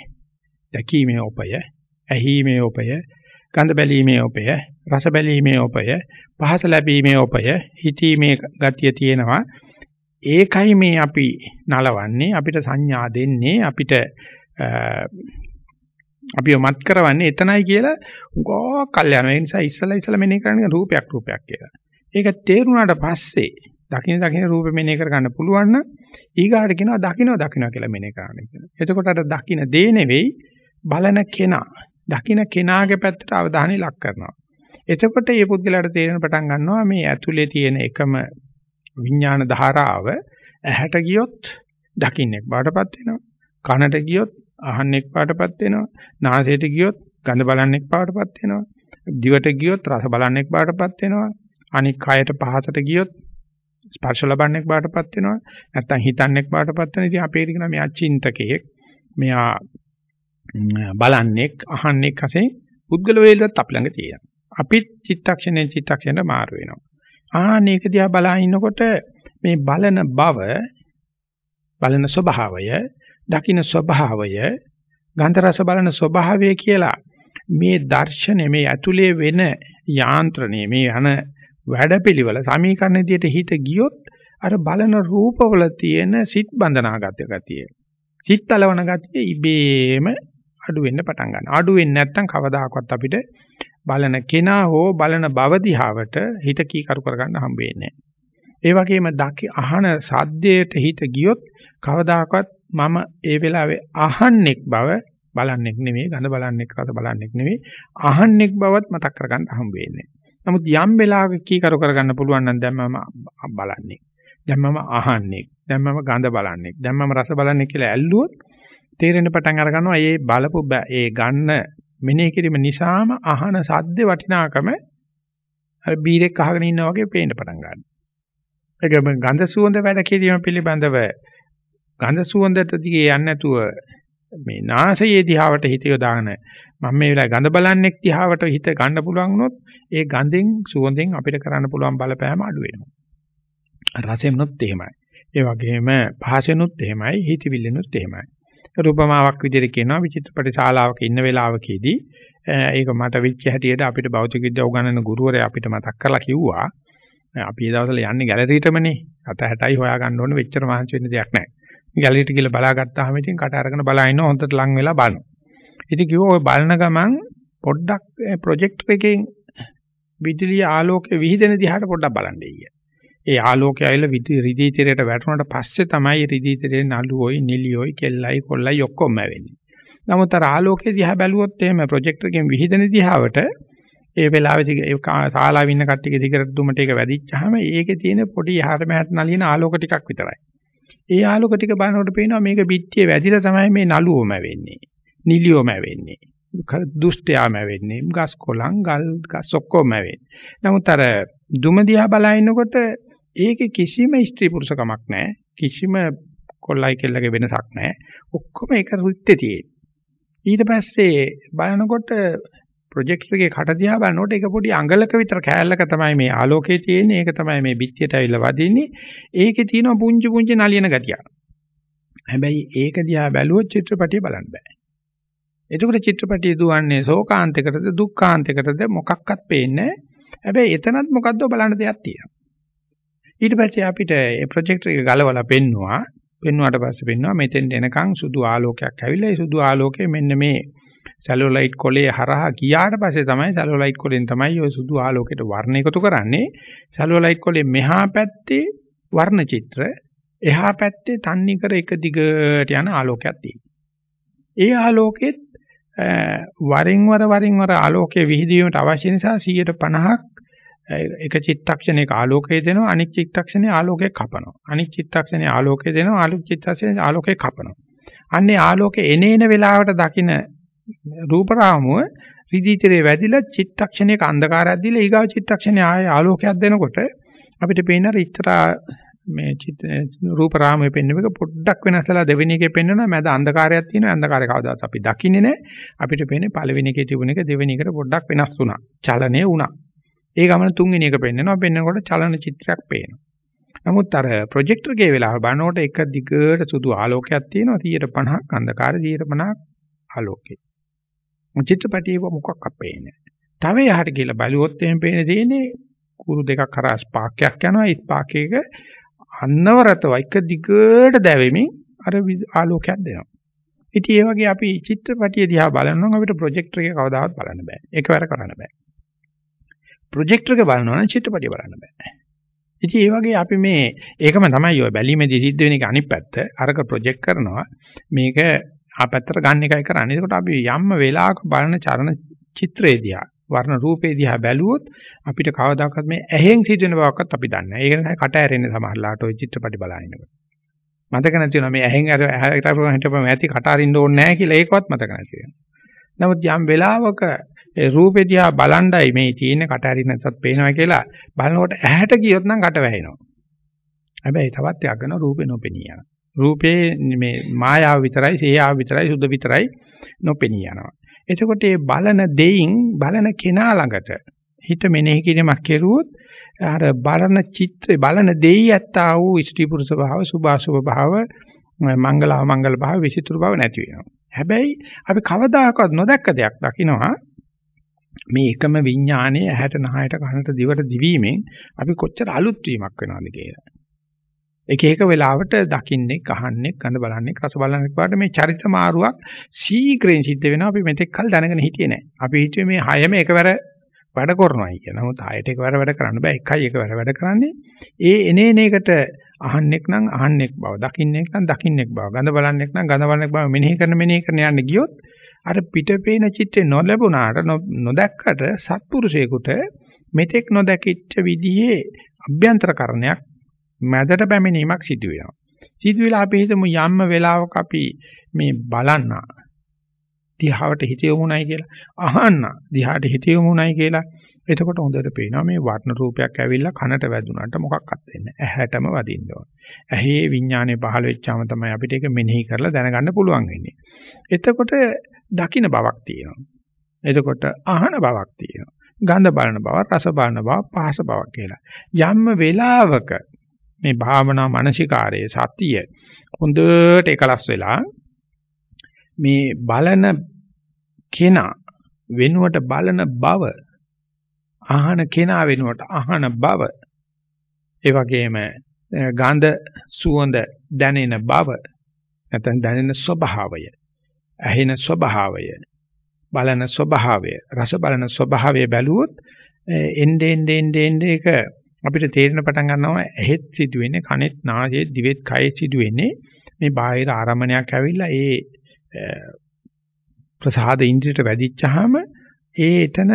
Speaker 1: දැකීමේ උපය, ඇහිීමේ උපය, ගන්ධ බැලීමේ උපය, රස බැලීමේ උපය, පහස ලැබීමේ උපය, හිතීමේ ගතිය තියෙනවා. ඒකයි මේ අපි නලවන්නේ අපිට සංඥා දෙන්නේ අපිට අපිව මත් කරවන්නේ එතනයි කියලා උගෝ කල් යනවා. ඒ නිසා ඉස්සලා ඉස්සලා මෙනේ කරන්නේ රූපයක් රූපයක් කියලා. ඒක තේරුණාට පස්සේ දකින්න දකින්න රූපෙ මෙනේ කර ගන්න පුළුවන් නම් ඊගාට කියනවා දකින්න දකින්න කියලා මෙනේ කරන්න කියලා. එතකොට අර දකින්න දේ නෙවෙයි බලන කෙනා. දකින්න කෙනාගේ පැත්තට අවධානය ලක් කරනවා. එතකොට මේ පුද්ගලයාට තේරෙන පටන් ගන්නවා මේ ඇතුලේ තියෙන එකම විඥාන ධාරාව ඇහැට ගියොත් දකින්නෙක් බාටපත් වෙනවා. කනට ගියොත් අහන්නෙක් බාටපත් වෙනවා. නාසයට ගියොත් ගඳ බලන්නෙක් බාටපත් වෙනවා. දිවට ගියොත් රස බලන්නෙක් බාටපත් වෙනවා. අනික් කයට පහසට ගියොත් ස්පර්ශ ලබන්නෙක් බාටපත් වෙනවා. නැත්තම් හිතන්නෙක් බාටපත් වෙනවා. ඉතින් අපේ කියන මෙයා චින්තකයෙක්. මෙයා බලන්නෙක් අහන්නෙක් වශයෙන් පුද්ගල වේලත් අපි ළඟ තියෙනවා. අපිත් චිත්තක්ෂණයෙන් චිත්තක්ෂණයට මාරු වෙනවා. ආනේක දිහා බලා ඉන්නකොට මේ බලන බව බලන ස්වභාවය දකින්න ස්වභාවය ගන්ධ රස බලන ස්වභාවය කියලා මේ දර්ශනේ මේ ඇතුලේ වෙන යාන්ත්‍රණය මේ යන වැඩපිළිවෙල සමීකරණ විදියට හිත ගියොත් අර බලන රූපවල තියෙන සිත් බඳනාගත ගතිය සිත් తලවන ගතිය ඉබේම අඩු වෙන්න පටන් ගන්නවා අඩු වෙන්නේ නැත්නම් කවදාකවත් අපිට බලන කෙනා හෝ බලන බව දිහාවට හිත කීකරු කරගන්න හම්බ වෙන්නේ ඒ වගේම දකි අහන සද්දයට හිත ගියොත් කවදාකවත් මම ඒ වෙලාවේ අහන්නෙක් බව බලන්නෙක් නෙමෙයි ගඳ බලන්නෙක් රස බලන්නෙක් නෙමෙයි අහන්නෙක් බවත් මතක් කරගන්න හම්බ වෙන්නේ. නමුත් යම් වෙලාවක කීකරු කරගන්න පුළුවන් නම් දැන් මම බලන්නේ. දැන් මම අහන්නේ. දැන් මම ගඳ බලන්නේ. දැන් මම රස බලන්නේ කියලා ඇල්ලුවොත් තේරෙන පටන් අර ගන්නවා මේ බලපු ඒ ගන්න මෙනෙහි කිරීම නිසාම අහන සද්ද වටිනාකම අර බීරෙක් අහගෙන ඉන්නා වගේ පේන්න පටන් ගන්නවා. ඒක ගඳ සුවඳ වැඩ කිරීම පිළිබඳව ගඳ සුවඳට දිගේ යන්නේ නැතුව මේ නාසයේ දිහාවට හිත යොදාගෙන මම මේ වෙලාවේ ගඳ බලන්නෙක් දිහාවට හිත ගන්න පුළුවන් වුණොත් ඒ ගඳෙන් සුවඳෙන් අපිට කරන්න පුළුවන් බලපෑම අඩු වෙනවා. රසෙමුත් එහෙමයි. ඒ වගේම පහසෙනුත් එහෙමයි, හිතවිල්ලෙනුත් එහෙමයි. රූපමාවක් විදිහට කියනවා. විචිත්‍රපටි ශාලාවක ඉන්න වෙලාවකදී ඒක මට වෙච්ච හැටියට අපිට භෞතික විද්‍යාව උගන්වන ගුරුවරයා අපිට මතක් කරලා කිව්වා. අපි ඒ දවස්වල යන්නේ ගැලරීටමනේ. අත 60යි හොයා ගන්න ඕනේ. වෙච්චර මහන්සි වෙන්න දෙයක් නැහැ. ගැලරීට ගිහලා බලාගත්තාම ඉතින් කට අරගෙන බලා ඉන්න හොන්දට ලං වෙලා බලනවා. ඉතින් කිව්වා ඔය බලන ගමන් පොඩ්ඩක් ප්‍රොජෙක්ටර් එකෙන් විදුලිය ආලෝකය විහිදෙන දිහාට පොඩ්ඩක් බලන්න ඉන්නේ ඒ ආලෝකය ඇවිල්ලා රිදී තිරයට වැටුණාට පස්සේ තමයි රිදී තිරේ නළුවෝයි නිලියෝයි කෙල්ලයි කොල්ලයි ඔක්කොම වෙන්නේ. නමුත් අර ආලෝකයේ දිහා බැලුවොත් එහෙම ප්‍රොජෙක්ටර් එකෙන් විහිදෙන දිහාවට ඒ වෙලාවේදී ඒ ශාලාවේ ඉන්න කට්ටියගේ සිගරට් දුමට ඒක වැඩිච්චාම ඒකේ තියෙන පොඩි යහට මෙහාට නලියන ආලෝක ටිකක් විතරයි. ඒ ආලෝක ටික බලනකොට පේනවා මේක පිටියේ වැදිලා තමයි මේ නළුවෝම වෙන්නේ. නිලියෝම වෙන්නේ. දුෂ්ටයාම වෙන්නේ. ගස් කොළන් ගල් ගස් ඔක්කොම වෙන්නේ. නමුත් අර දුම දිහා බලනකොට ඒකේ කිසිම ස්ත්‍රී පුරුෂකමක් නැහැ. කිසිම කොල්ලයි කෙල්ලගේ වෙනසක් නැහැ. ඔක්කොම එක රුත්තේ තියෙන්නේ. ඊට පස්සේ බලනකොට ප්‍රොජෙක්ටර් එකේ කට දිහා බලනකොට ඒක පොඩි අඟලක විතර කෑල්ලක තමයි මේ ආලෝකයේ තියෙන්නේ. ඒක තමයි මේ පිටියට ඇවිල්ලා වදින්නේ. ඒකේ තියෙන පුංචි පුංචි නලියන ගතිය. හැබැයි ඒක දිහා බැලුවොත් චිත්‍රපටිය බලන්න බෑ. එතකොට චිත්‍රපටිය දුවන්නේ ශෝකාන්තයකටද දුක්ඛාන්තයකටද මොකක්වත් පේන්නේ නැහැ. හැබැයි එතනත් මොකද්ද බලන්න දෙයක් තියෙනවා. ඊට පස්සේ අපිට මේ ප්‍රොජෙක්ටර් එක ගලවලා පෙන්නවා. පෙන්වුවාට පස්සේ පෙන්නවා මෙතෙන් එනකන් සුදු ආලෝකයක් ඇවිල්ලා ඒ සුදු ආලෝකය මෙන්න මේ සැලුලයිට් කොලේ හරහා ගියාට පස්සේ තමයි සැලුලයිට් කොලෙන් තමයි ওই සුදු ආලෝකයට වර්ණ එකතු කරන්නේ. සැලුලයිට් කොලේ මෙහා පැත්තේ වර්ණ චිත්‍ර එහා පැත්තේ තන්නේ කර එක දිගට යන ආලෝකයක් තියෙනවා. ඒ ආලෝකෙත් වරින් වර වරින් වර ආලෝකයේ විහිදීමට අවශ්‍ය නිසා 150ක් එක චිත්තක්ෂණයක ආලෝකය දෙනවා අනික් චිත්තක්ෂණයේ ආලෝකය කපනවා. අනික් චිත්තක්ෂණයේ ආලෝකය දෙනවා අනික් චිත්තක්ෂණයේ ආලෝකය කපනවා. අන්නේ ආලෝකේ එනේන වෙලාවට දකින රූප රාමුව රිදීතරේ වැදිලා චිත්තක්ෂණයක අන්ධකාරයක් දීලා ඊගාව චිත්තක්ෂණේ ආය ආලෝකයක් දෙනකොට අපිට පේන අර ඉස්සරහා මේ රූප රාමයේ පෙන්වන එක පොඩ්ඩක් වෙනස්ලා දෙවෙනි එකේ පෙන්වනවා. මැද අන්ධකාරයක් තියෙනවා. අන්ධකාරය කවදාවත් අපි දකින්නේ නැහැ. අපිට පේන්නේ පළවෙනි එකේ තිබුණ එක දෙවෙනි එකට පොඩ්ඩක් වෙනස් වුණා. චලනය වුණා. ඒ ගමන තුන්වෙනි එක පෙන්වනවා පෙන්වනකොට චලන චිත්‍රයක් පේනවා නමුත් අර ප්‍රොජෙක්ටර් එකේ වෙලාව බලනකොට එක දිගට සුදු ආලෝකයක් තියෙනවා 150ක් අන්ධකාරය 150ක් ආලෝකේ චිත්‍රපටියේ මොකක්වත් පේන්නේ නැහැ තව එහාට ගිහලා බලුවොත් එහෙම පේන්නේ තියෙන්නේ කුරු දෙකක් කරා ස්පාක්යක් යනවා ඒ ස්පාක් එක අන්නවරතව එක දිගට දැවෙමින් අර ආලෝකයක් දෙනවා. ඉතින් ඒ වගේ අපි චිත්‍රපටිය දිහා බලනවා අපිට ප්‍රොජෙක්ටර් එක කවදාවත් බලන්න බෑ. එකවර කරන්න බෑ. ප්‍රොජෙක්ටර් එක බලනවා නම් චිත්‍රපටිය බලන්න බෑ. ඉතින් ඒ වගේ අපි මේ ඒකම තමයි ඔය බැලීමේදී සිද්ධ වෙන එක අනිත් පැත්ත. අරක ප්‍රොජෙක්ට් කරනවා. මේක ආපැත්තට ගන්න එකයි කරන්නේ. ඒකට අපි යම්ම වෙලාවක බලන චරණ චිත්‍රය දිහා වර්ණ රූපේ දිහා බැලුවොත් අපිට කවදාකවත් මේ ඇහෙන් සිදුවෙන බවක්වත් අපි දන්නේ නැහැ. ඒක නිසා කට ඇරෙන්නේ සමහරලාට ওই චිත්‍රපටි බලනකොට. මතක නැති වෙනවා මේ ඇහෙන් අර ඇහැට හිටපම ඇති කට අරින්න ඕනේ නැහැ කියලා ඒකවත් මතක නැති වෙනවා. නමුත් යම් වෙලාවක ඒ රූපේ දිහා බලණ්ඩයි මේ තියෙන කට ඇරින්න නැත්නම් පේනවා කියලා බලනකොට ඇහැට ගියොත් නම් කට වැහෙනවා. හැබැයි තවත් යක් කරන රූපේ නොපෙනී යනවා. රූපේ මේ මායාව විතරයි, හේයාව විතරයි, සුද්ධ විතරයි නොපෙනී යනවා. එතකොට මේ බලන දෙයින් බලන කෙනා ළඟට හිත මෙනෙහි කිරීමක් කෙරුවොත් අර බලන චිත්‍රය බලන දෙයි ඇත්තා වූ ඉෂ්ටි පුරුෂ භාව සුභාසුභ භාව මංගල මංගල භාව විසිතුරු භාව නැති වෙනවා. හැබැයි අපි කවදාකවත් නොදැක්ක දෙයක් දකිනවා මේ එකම විඥානයේ ඇහැට නහයට කනට දිවට දිවීමෙන් අපි කොච්චර අලුත් වීමක් වෙනවද කියලා. එක එක වෙලාවට දකින්නේ, අහන්නේ, ගඳ බලන්නේ, රස බලන්නේ පාට මේ චරිත මාරුවක් සීක්‍රෙන් සිද්ධ වෙනවා අපි මෙතෙක් කල් දැනගෙන හිටියේ නැහැ. අපි හිතුවේ මේ හයම එකවර වැඩ කරනවායි කියන. නමුත් හයට එකවර වැඩ කරන්න බෑ. එකයි එකවර වැඩ කරන්නේ. ඒ එනේන එකට අහන්නෙක් නම් අහන්නෙක් බව, දකින්නෙක් නම් දකින්නෙක් බව, ගඳ බලන්නෙක් නම් ගඳ බලන්නෙක් බව මෙනෙහි කරන මෙනෙහි කරන යන්න ගියොත් අර පිටපේන චිත්තේ නොලැබුණාට නොදැක්කට සත්පුරුෂයෙකුට මෙතෙක් නොදැකිච්ච විදිහේ අභ්‍යන්තරකරණයක් මැදට පැමිණීමක් සිදු වෙනවා. සිදු වෙලා අපි හිතමු යම්ම වෙලාවක අපි මේ බලන්න දිහාවට හිත යොමුණයි කියලා අහන්න දිහාට හිත යොමුණයි කියලා එතකොට හොඳට පේනවා මේ වර්ණ රූපයක් ඇවිල්ලා කනට වැදුනට මොකක්වත් වෙන්නේ ඇහැටම වදින්න ඕන. ඇහි විඥානය පහළ වෙච්චාම තමයි අපිට ඒක මෙනෙහි කරලා දැනගන්න පුළුවන් වෙන්නේ. එතකොට දකින්න බවක් තියෙනවා. එතකොට අහන බවක් තියෙනවා. ගඳ බලන බව, රස බලන බව, පහස බවක් කියලා. යම්ම වෙලාවක මේ භාවනා මානසිකාරයේ සතිය හොඳට එකලස් වෙලා මේ බලන කෙනා වෙනුවට බලන බව අහන කෙනා වෙනුවට අහන බව ඒ වගේම ගඳ සුවඳ දැනෙන බව නැත්නම් දැනෙන ස්වභාවය ඇහෙන ස්වභාවය බලන ස්වභාවය රස බලන ස්වභාවය බැලුවොත් එnde ende ende ende එක අපිට තේරෙන පටන් ගන්නවා ඇහෙත් සිදුවෙන්නේ කනෙත් නාසයෙත් දිවෙත් කයෙත් සිදුවෙන්නේ මේ බාහිර ආරම්මණයක් ඇවිල්ලා ඒ ප්‍රසාද ඉන්ද්‍රියට වැඩිච්චාම ඒ එතන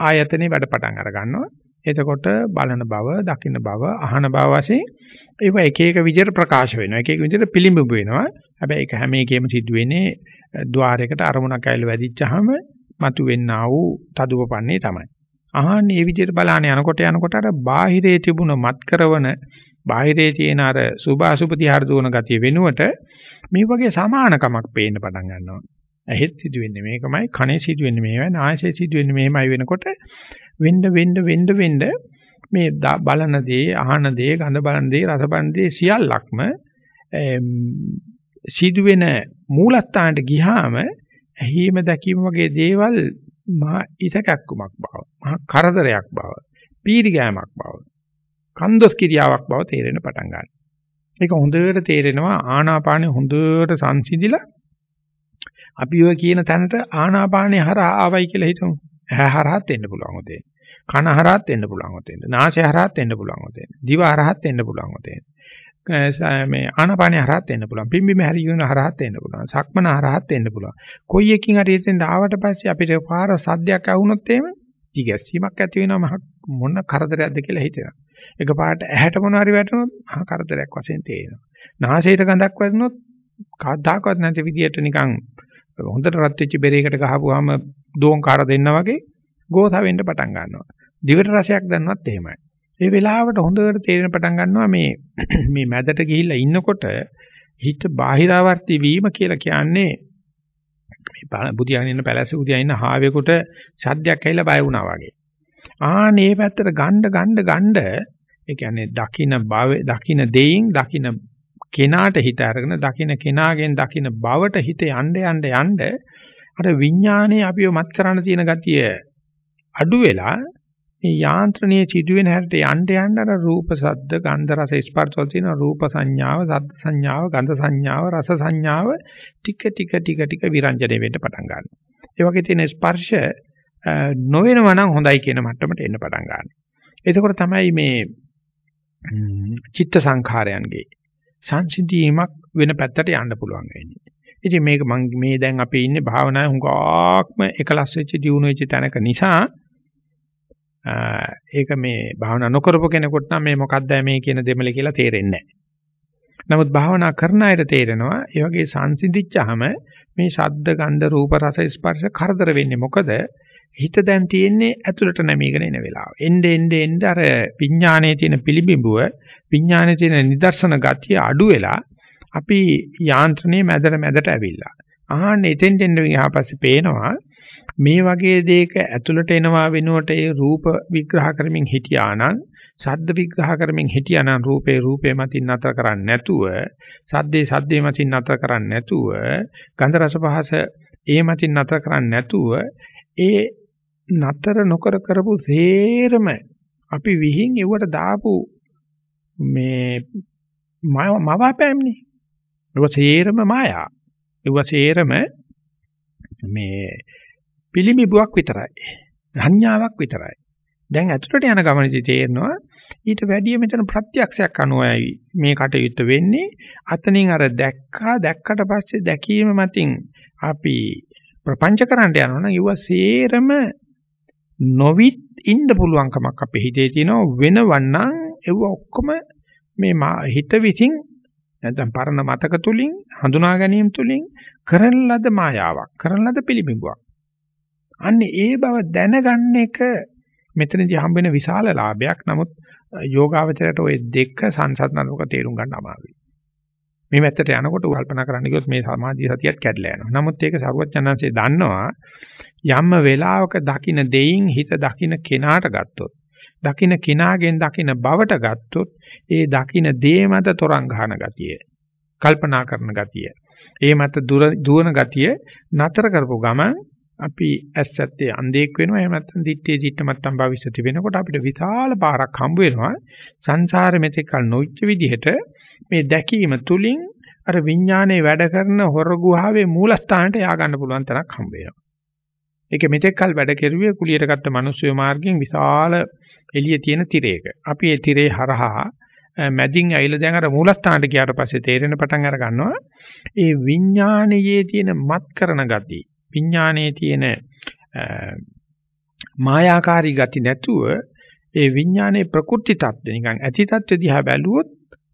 Speaker 1: ආයතනේ වැඩ පටන් අර ගන්නවා එතකොට බලන බව, දකින්න බව, අහන බව වශයෙන් ඒවා එක එක විදිහට ප්‍රකාශ වෙනවා. එක එක විදිහට පිළිඹු වෙනවා. හැබැයි ඒක හැම එකෙම සිද්ධ වෙන්නේ ద్వාරයකට අරමුණක් ඇවිල්ලා වැඩිච්චාම මතුවෙන්නා වූ තදුපපන්නේ තමයි. ආහන්නේ මේ විදිහට බලාන යනකොට යනකොට අර බාහිරේ තිබුණ මත් කරවන බාහිරේ තියෙන අර සුභාසුපති හර්ධෝන ගතිය වෙනුවට මේ වගේ සමානකමක් පේන්න පටන් ගන්නවා. ඇහෙත් සිදුවෙන්නේ මේකමයි, කනේ සිදුවෙන්නේ මේවයි, නාසයේ සිදුවෙන්නේ මේමයි වෙනකොට වෙන්න වෙන්න වෙන්න වෙන්න මේ බලන දේ, අහන දේ, ගඳ බලන දේ, රස බලන දේ සියල්ලක්ම සිදුවෙන මූලස්ථානට ගියාම ඇහිම දැකීම වගේ දේවල් මහා ඉසකක්කමක් බව, මහා කරදරයක් බව, පීරි ගෑමක් බව, කන්දොස් කිරියාවක් බව තේරෙන පටන් ගන්නවා. ඒක හොඳට තේරෙනවා ආනාපානෙ හොඳට සංසිඳිලා අපි ඔය කියන තැනට ආනාපානෙ හරහා ආවයි කියලා හිතමු. ඇහැ හරහාත් එන්න පුළුවන් උතේ. කන හරහාත් එන්න පුළුවන් උතේ. නාසය හරහාත් එන්න පුළුවන් උතේ. දිව හරහාත් එන්න පුළුවන් උතේ. මේ ආනාපානිය හරහත් එන්න පුළුවන්. පිම්බිම හැරියුන හරහත් එන්න පුළුවන්. සක්මන හරහත් එන්න පුළුවන්. කොයි එකකින් හරි එතෙන් ආවට පස්සේ අපිට පාර සද්දයක් ඇහුනොත් එහෙම දිගැස්සීමක් ඇති වෙනවා මොන කරදරයක්ද කියලා හිතෙනවා. එකපාරට ඇහැට මොන හරි වැටුනොත් ආ කරදරයක් වශයෙන් තේරෙනවා. නාසයට ගඳක් වැටුනොත් කවදාකවත් නැති විදියට නිකන් හොඳට රත් වෙච්ච බෙරයකට ගහපුවාම දෝංකාර දෙන්න වගේ ගෝස වෙන්න පටන් ගන්නවා. දිවට රසයක් දැනනවත් එහෙමයි. ඒ වෙලාවට හොඳට තේරෙන පටන් ගන්නවා මේ මේ මැදට ගිහිල්ලා ඉන්නකොට හිත බාහිරාවර්ති වීම කියලා කියන්නේ මේ බුදියාගෙන ඉන්න පැලැස්ස බුදියා ඉන්න හාවෙකුට සද්දයක් ඇවිල්ලා බය වුණා වගේ. ආනේ පැත්තට ගණ්ඩ ගණ්ඩ ගණ්ඩ ඒ කියන්නේ දකින භව දකින දෙයින් දකින කෙනාට හිත අරගෙන දකින කෙනාගෙන් දකින බවට හිත යන්න යන්න යන්න අර විඥානේ අපිව මත් කරන්න තියෙන ගතිය අඩු වෙලා මේ යාන්ත්‍රණයේ සිදුවෙන හැටට යන්න යන්න අර රූප ශබ්ද ගන්ධ රස ස්පර්ශ වල තියෙන රූප සංඥාව ශබ්ද සංඥාව ගන්ධ සංඥාව රස සංඥාව ටික ටික ටික ටික විරංජනේ වෙන්න පටන් ගන්නවා. ඒ වගේ තියෙන ස්පර්ශ නොවෙනවා නම් හොඳයි කියන මට්ටමට එන්න පටන් ගන්නවා. එතකොට තමයි මේ චිත්ත සංඛාරයන්ගේ සංසිඳීමක් වෙන පැත්තට යන්න පුළුවන් වෙන්නේ. ඉතින් මේක මම මේ දැන් අපි ඉන්නේ භාවනාවේ හුඟක්ම එකලස් වෙච්ච දියුණු වෙච්ච තැනක නිසා ඒක මේ භාවනා නොකරපු කෙනෙකුට නම් මේ මොකක්ද මේ කියන දෙමළ කියලා තේරෙන්නේ නැහැ. නමුත් භාවනා කරන අයට තේරෙනවා ඒ වගේ සංසිඳිච්චාම මේ ශබ්ද ගන්ධ රූප රස ස්පර්ශ කරදර වෙන්නේ මොකද? හිත දැන් තියෙන්නේ ඇතුළට නැමීගෙන එන වෙලාව. එnde ende ende අර විඥානයේ තියෙන පිළිබිඹුව විඥානයේ තියෙන නිදර්ශන ගතිය අඩු වෙලා අපි යාන්ත්‍රණයේ මැදට මැදට ඇවිල්ලා. ආහන්න එතෙන් දෙන්න ගියාපස්සේ පේනවා මේ වගේ දෙයක ඇතුළට එනවා වෙනුවට ඒ රූප විග්‍රහ කරමින් හිටියා නම් සද්ද විග්‍රහ කරමින් හිටියා නම් රූපේ රූපේ මතින් නතර කරන්නේ නැතුව සද්දේ සද්දේ මතින් නතර කරන්නේ නැතුව ගන්ධ රස පහස ඒ මතින් නතර කරන්නේ නැතුව ඒ නතර නොකර කරපු සේරම අපි විහිං එවට දාපු මේ මවාපෑම්නේ. ඒක සේරම මායා. ඒක සේරම මේ පිළිමිබුවක් විතරයි. සංඥාවක් විතරයි. දැන් ඇතුළට යන ගමනේදී තේරෙනවා ඊට වැඩිය මෙතන ප්‍රත්‍යක්ෂයක් අනුවයි මේ කටයුත්ත වෙන්නේ. අතනින් අර දැක්කා දැක්කට පස්සේ දැකීම මතින් අපි ප්‍රපංච කරන්න යනවනම් ඒව සේරම නොවිත් ඉන්න පුළුවන්කමක් අපේ හිතේ තියෙනවා වෙනවන්නම් ඒව ඔක්කොම මේ හිත විසින් නැත්නම් පරණ මතක තුලින් හඳුනා ගැනීම තුලින් කරන ලද මායාවක් කරන ලද පිළිඹුවක් අන්නේ ඒ බව දැනගන්න එක මෙතනදී හම්බ වෙන විශාල ලාභයක් නමුත් යෝගාවචරයට ওই දෙක සංසත්නනක තේරුම් ගන්න අමාරුයි මේ පැත්තට යනකොට කල්පනා කරන්න ගියොත් මේ සමාධිය සතියත් කැඩලා යනවා. නමුත් ඒක සරුවචනංශේ දන්නවා යම්ම වෙලාවක දකින්න දෙයින් හිත දකින්න කෙනාට ගත්තොත් දකින්න කෙනාගෙන් දකින්න බවට ගත්තොත් ඒ දකින්න දේ මත තරංග ගන්න ගතිය කල්පනා කරන ගතිය ඒ මත දුවන ගතිය නතර කරපු ගමන් අපි ඇස්සත්තේ අන්ධෙක් වෙනවා එහෙම නැත්නම් දිත්තේ දිට්ට මත්තම් භවිෂති වෙනකොට අපිට විශාල පාරක් හම්බ වෙනවා සංසාරෙ මෙතෙක් කල නොවිච්ච විදිහට මේ දැකීම තුලින් අර විඥානයේ වැඩ කරන හොර ගුහාවේ මූලස්ථානට යා ගන්න පුළුවන් තරක් හම්බ වෙනවා. ඒක මෙතෙක් කල වැඩ කෙරුවේ කුලියට ගත්ත මිනිස්සු මාර්ගයෙන් විශාල එළිය තියෙන තිරයක. අපි ඒ තිරේ හරහා මැදින් ඇවිල්ලා දැන් අර මූලස්ථානට ගියාට පස්සේ තේරෙන පටන් අර ගන්නවා. ඒ විඥානයේ තියෙන මත් කරන ගතිය, විඥානයේ තියෙන මායාකාරී ගති නැතුව ඒ විඥානයේ ප්‍රකෘති தත්ත්ව නිකන් ඇති தත්ත්ව දිහා බැලුවොත්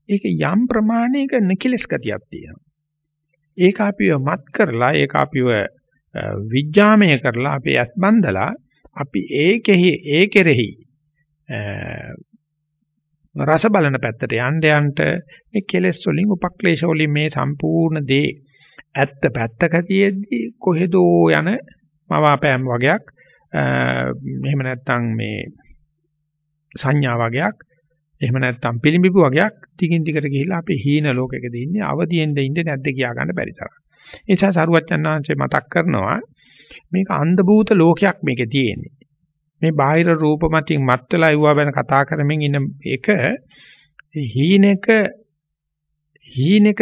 Speaker 1: ඒක යම් ප්‍රමාණයක නිකලස් ගතියක් තියෙනවා. ඒක අපිව මත් කරලා ඒක අපිව විඥාමය කරලා අපි ඇස් බන්දලා අපි ඒකෙහි ඒ කෙරෙහි රස බලන පැත්තට යන්න යන්න මේ කෙලෙස් වලින් උපක්ලේශ වලින් මේ සම්පූර්ණ දේ ඇත්ත පැත්තක තියෙද්දි කොහෙදෝ යන මවාපෑම් වගේක් එහෙම නැත්නම් මේ සංඥා වගේක් එහෙම නැත්නම් පිළිඹු වගේක් ටිකින් ටිකට ගිහිල්ලා අපි හීන ලෝකයකද ඉන්නේ අවදියෙන්ද ඉන්නේ නැද්ද කියා ගන්න බැරි තරම්. ඒ නිසා සරුවච්චන් වහන්සේ මතක් කරනවා මේක අන්ධ භූත ලෝකයක් මේකේ තියෙන්නේ. මේ බාහිර රූප මතින් මත් වෙලා යුවා වෙන කතා කරමින් ඉන්න එක හීනෙක හීනෙක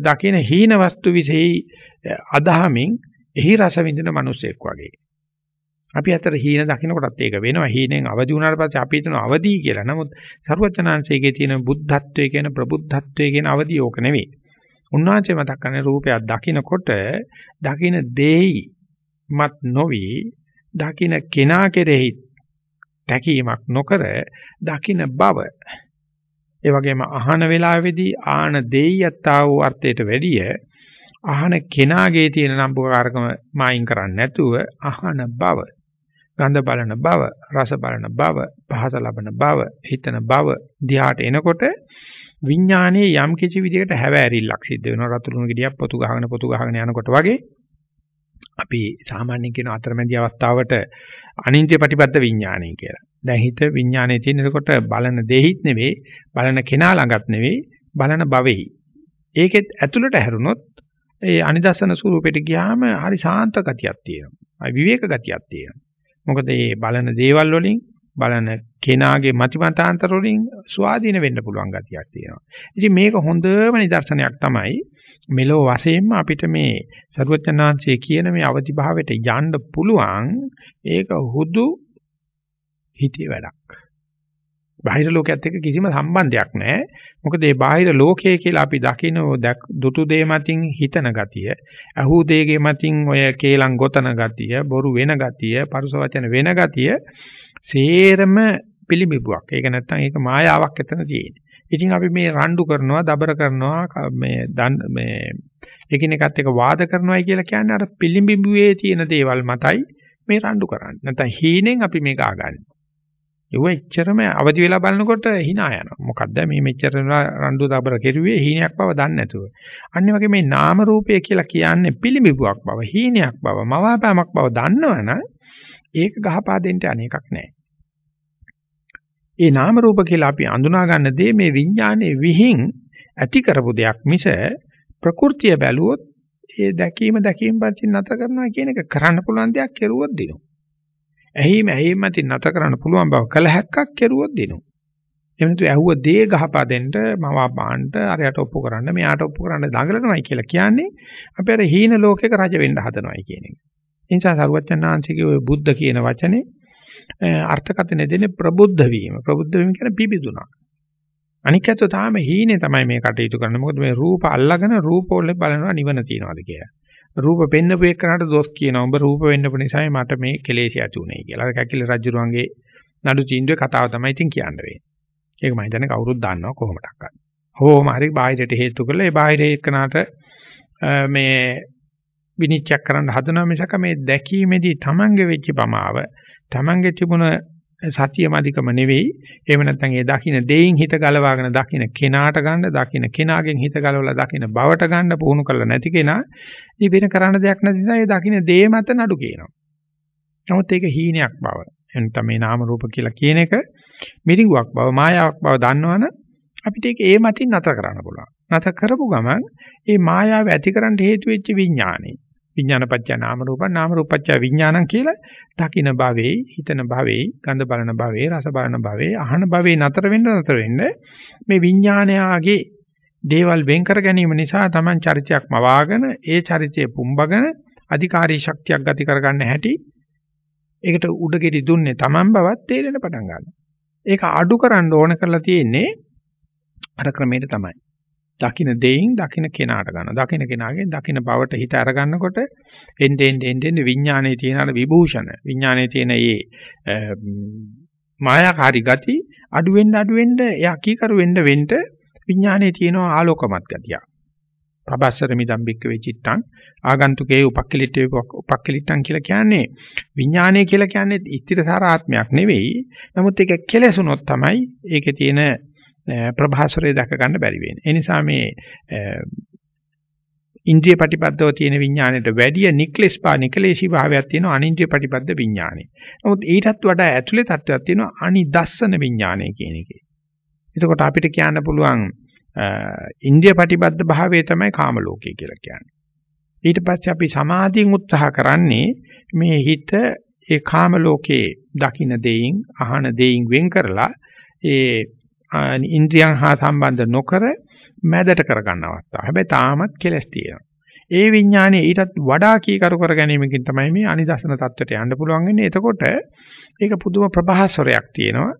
Speaker 1: දකින හීන වස්තු විශේෂයි අදහමින් එහි රස විඳින මිනිසෙක් වගේ. අපි අතර හීන දකින්නකොටත් ඒක වෙනවා. හීනෙන් අවදි වුණාට පස්සේ අපි හිතන අවදි කියලා. නමුත් සරුවචනාංශයේ තියෙන බුද්ධත්වයේ කියන ප්‍රබුද්ධත්වයේ කියන අවදි ඕක නෙවෙයි. උන්වහන්සේ මතක් කරන්නේ රූපයක් දකින්නකොට දකින්න දෙයි මත් නොවි දකින්න කෙනා කෙරෙහි තැකීමක් නොකර දකින්න බව ඒ වගේම අහන වේලාවේදී ආන දෙයියත්තා වූ අර්ථයට වැඩිය අහන කෙනාගේ තියෙන නම්බුකාරකම මායින් කරන්නේ නැතුව අහන බව ගඳ බලන බව රස බලන බව පහස ලබන බව හිතන බව දිහාට එනකොට විඥානයේ යම් කිසි විදිහකට හැවෑරිල්ලක් සිද්ධ වෙනවා රතුරුණු ගෙඩියක් පොතු ගහගෙන පොතු ගහගෙන යනකොට වගේ අපි සාමාන්‍යයෙන් කියන අතරමැදි අවස්ථාවට අනිත්‍ය ප්‍රතිපද විඥානය කියලා. දැන් හිත විඥානයේ තියෙන එතකොට බලන දෙහිත් නෙවෙයි බලන කෙනා ළඟත් නෙවෙයි බලන භවෙහි. ඒකෙත් ඇතුළට හැරුණොත් ඒ අනිදස්සන ස්වරූපෙට ගියාම හරි සාන්ත ගතියක් තියෙනවා. විවේක ගතියක් තියෙනවා. මොකද මේ බලන දේවල් වලින් බලන කෙනාගේ මතිමතාන්තර වලින් ස්වාධීන වෙන්න පුළුවන් ගතියක් තියෙනවා. ඉතින් මේක හොඳම නිදර්ශනයක් තමයි මෙලෝ වශයෙන්ම අපිට මේ සරුවචනාංශයේ කියන මේ අවදි භාවයට යන්න පුළුවන් ඒක හුදු හිතේ වැඩක්. බාහිර ලෝකයක් එක්ක කිසිම සම්බන්ධයක් නැහැ. මොකද මේ බාහිර ලෝකය කියලා අපි දකින දුටු දේ මතින් හිතන ගතිය, අහූ දේගේ මතින් ඔය කේලම් ගොතන ගතිය, බොරු වෙන ගතිය, පරුස වචන වෙන ගතිය සේරම පිළිඹුවක්. ඒක නැත්තම් ඒක මායාවක් එතන තියෙන්නේ. ඉතින් අපි මේ රණ්ඩු කරනවා, දබර කරනවා, මේ මේ එකිනෙකත් එක්ක වාද කරනවායි කියලා කියන්නේ අර පිළිඹුවේ තියෙන දේවල් මතයි මේ රණ්ඩු කරන්නේ. නැත්නම් හීනෙන් අපි මේක ආගන්නේ. ඒව එච්චරම අවදි වෙලා බලනකොට hina යනවා. මොකද්ද මේ මෙච්චර රණ්ඩු දබර කෙරුවේ හීනයක් බව දන්නේ නැතුව. අනිත් වගේ මේ නාම රූපය කියලා කියන්නේ පිළිඹුවක් බව, හීනයක් බව, මවාපෑමක් බව දන්නවනම් ඒක ගහපා දෙන්න අනේකක් නැහැ. ඒ නාම රූප කියලා අපි අඳුනා ගන්න දේ මේ විඥානයේ විහිං ඇති කරපු දෙයක් මිස ප්‍රകൃතිය බැලුවොත් ඒ දැකීම දැකීම පස්සේ නැතර කරනවා කියන එක කරන්න පුළුවන් දෙයක් කෙරුවොත් දිනුවා. ඇහිම ඇහිම මතින් නැත කරන්න පුළුවන් බව කලහක්ක් කෙරුවොත් දිනුවා. එහෙම නැතු ඇහුව දේ ගහපා දෙන්න මම බාන්නට අරයට ඔප්පු කරන්න මෙයාට ඔප්පු කරන්න දඟලනවායි කියලා කියන්නේ අපි අර හීන ලෝකයක රජ වෙන්න හදනවායි කියන එක. ඒ නිසා සරුවචනාංශිකේ ඔය බුද්ධ කියන වචනේ අර්ථකථනය දෙන්නේ ප්‍රබුද්ධ වීම. ප්‍රබුද්ධ වීම කියන්නේ පිබිදුණා. අනිකත් තාම හීනේ තමයි මේ කටයුතු කරන්නේ. මොකද මේ රූප අල්ලාගෙන රූප වල බලනවා නිවන තියනවාද කියලා. රූප පෙන්නපු එක්කනට දොස් කියනවා. උඹ රූප වෙන්නපු නිසායි මට මේ කෙලෙස් ඇති උනේ කියලා. අර කැකිලි රජුරුවන්ගේ නඩු තීන්දුවේ කතාව තමයි ඉතින් කියන්න වෙන්නේ. ඒක මම හිතන්නේ කවුරුත් දන්නවා කොහොමඩක්වත්. හෝම හරි බාහිරට හේතු කරලා ඒ බාහිර එක්කනට මේ විනිශ්චය කරන්න හදනවා මිසක මේ දැකීමේදී Tamange වෙච්ච පමාව Tamange තිබුණ සතියම අධිකම නෙවෙයි. එහෙම නැත්නම් ඒ දකින්න දෙයින් හිත ගලවාගෙන දකින්න කෙනාට ගන්න, දකින්න කෙනාගෙන් හිත ගලවලා දකින්න බවට ගන්න පුහුණු කරලා නැති කෙනා ඉතින් වෙන කරන්න දෙයක් නැති නිසා ඒ දකින්න දේ මත නඩු කියනවා. නමුත් ඒක හීනයක් බව. එනතම මේ නාම රූප කියලා කියන එක මිරිඟුවක් බව, මායාවක් බව දන්නවනම් අපිට ඒක ඒ මතින් නතර කරන්න පුළුවන්. නතර කරපු ගමන් මේ මායාව ඇතිකරන්න හේතු වෙච්ච විඥානේ විඥානපච්චය නාම රූප නාම රූපච්චය විඥානං කියලා දකින භවෙයි හිතන භවෙයි ගඳ බලන භවෙයි රස බලන භවෙයි අහන භවෙයි නතර වෙන්න නතර වෙන්න මේ විඥානයාගේ දේවල් වෙන් කර ගැනීම නිසා Taman චරිතයක් මවාගෙන ඒ චරිතය පුම්බගෙන අධිකාරී ශක්තියක් ගති කරගන්න හැටි ඒකට උඩගෙඩි දුන්නේ Taman බවත් තේරෙන පටන් ගන්නවා. ඒක අඩු කරන්න ඕන කරලා තියෙන්නේ අර ක්‍රමයට තමයි. දකින්න දෙයින් දකින්න කෙනාට ගන්න. දකින්න කෙනාගෙන් දකින්න බවට හිත අරගන්නකොට එන්නේ එන්නේ එන්නේ විඥානයේ තියෙන අර විභූෂණ විඥානයේ තියෙන ඒ මායාකාරී ගති අඩු වෙන්න අඩු වෙන්න එයා කීකරු වෙන්න වෙන්න විඥානයේ තියෙන ආලෝකමත් ගතිය. පබස්සර මිදම්බික්ක වෙචිත්තං ආගන්තුකේ උපක්කලිටේ උපක්කලිටං කියලා කියන්නේ විඥානය කියලා කියන්නේ ඉතිරසාර ආත්මයක් නෙවෙයි. නමුත් ඒක කෙලෙසුනොත් තමයි ඒකේ තියෙන ප්‍රභාසරය දැක ගන්න බැරි වෙන්නේ. ඒ නිසා මේ ඉන්ද්‍රිය ප්‍රතිපදව තියෙන විඥාණයට වැඩිය නික්ලෙස් පා නිකලේශී භාවයක් තියෙනවා අනින්ද්‍රිය ප්‍රතිපද විඥාණය. නමුත් ඊටත් වඩා ඇතුලේ තත්ත්වයක් තියෙනවා අනිදස්සන විඥාණය කියන එකේ. එතකොට අපිට කියන්න පුළුවන් ඉන්ද්‍රිය ප්‍රතිපද භාවය තමයි කාම ලෝකය කියලා කියන්නේ. ඊට පස්සේ අපි සමාධියෙන් උත්සාහ කරන්නේ මේ හිත ඒ කාම ලෝකේ දකින්න දෙයින් අහන දෙයින් වෙන් කරලා ඒ ඉන්ද්‍රියන් හා සම්බන්ධ නොකර මැදට කරගන්න අවස්ථාව. හැබැයි තාමත් කෙලස් තියෙනවා. ඒ විඥානයේ ඊටත් වඩා කීකරු කර ගැනීමකින් තමයි මේ අනිදර්ශන தත්වයට යන්න පුළුවන් වෙන්නේ. එතකොට ඒක පුදුම ප්‍රභාස්වරයක් තියෙනවා.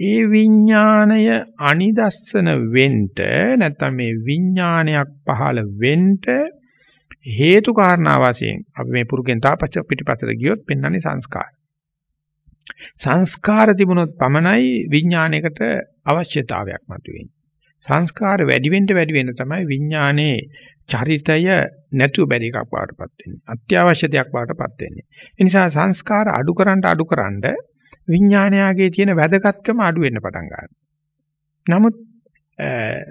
Speaker 1: ඒ විඥාණය අනිදස්සන වෙන්න නැත්නම් මේ විඥානයක් පහළ වෙන්න හේතු කාරණා වශයෙන් අපි මේ පුරුගෙන් තාපස්ස පිටිපස්සට ගියොත් පෙන්වන්නේ සංස්කාර. සංස්කාර තිබුණොත් පමණයි විඥානයකට අවශ්‍යතාවයක් මතුවෙන්නේ. සංස්කාර වැඩි වෙන්න වැඩි වෙන්න තමයි විඥානයේ චරිතය නැතුව බැරි එකක් බවටපත් වෙන්නේ. අත්‍යවශ්‍ය දෙයක් බවටපත් වෙන්නේ. ඒ නිසා සංස්කාර අඩු කරන්න අඩු කරන්න විඥානයාගේ තියෙන වැදගත්කම අඩු වෙන්න පටන් ගන්නවා. නමුත්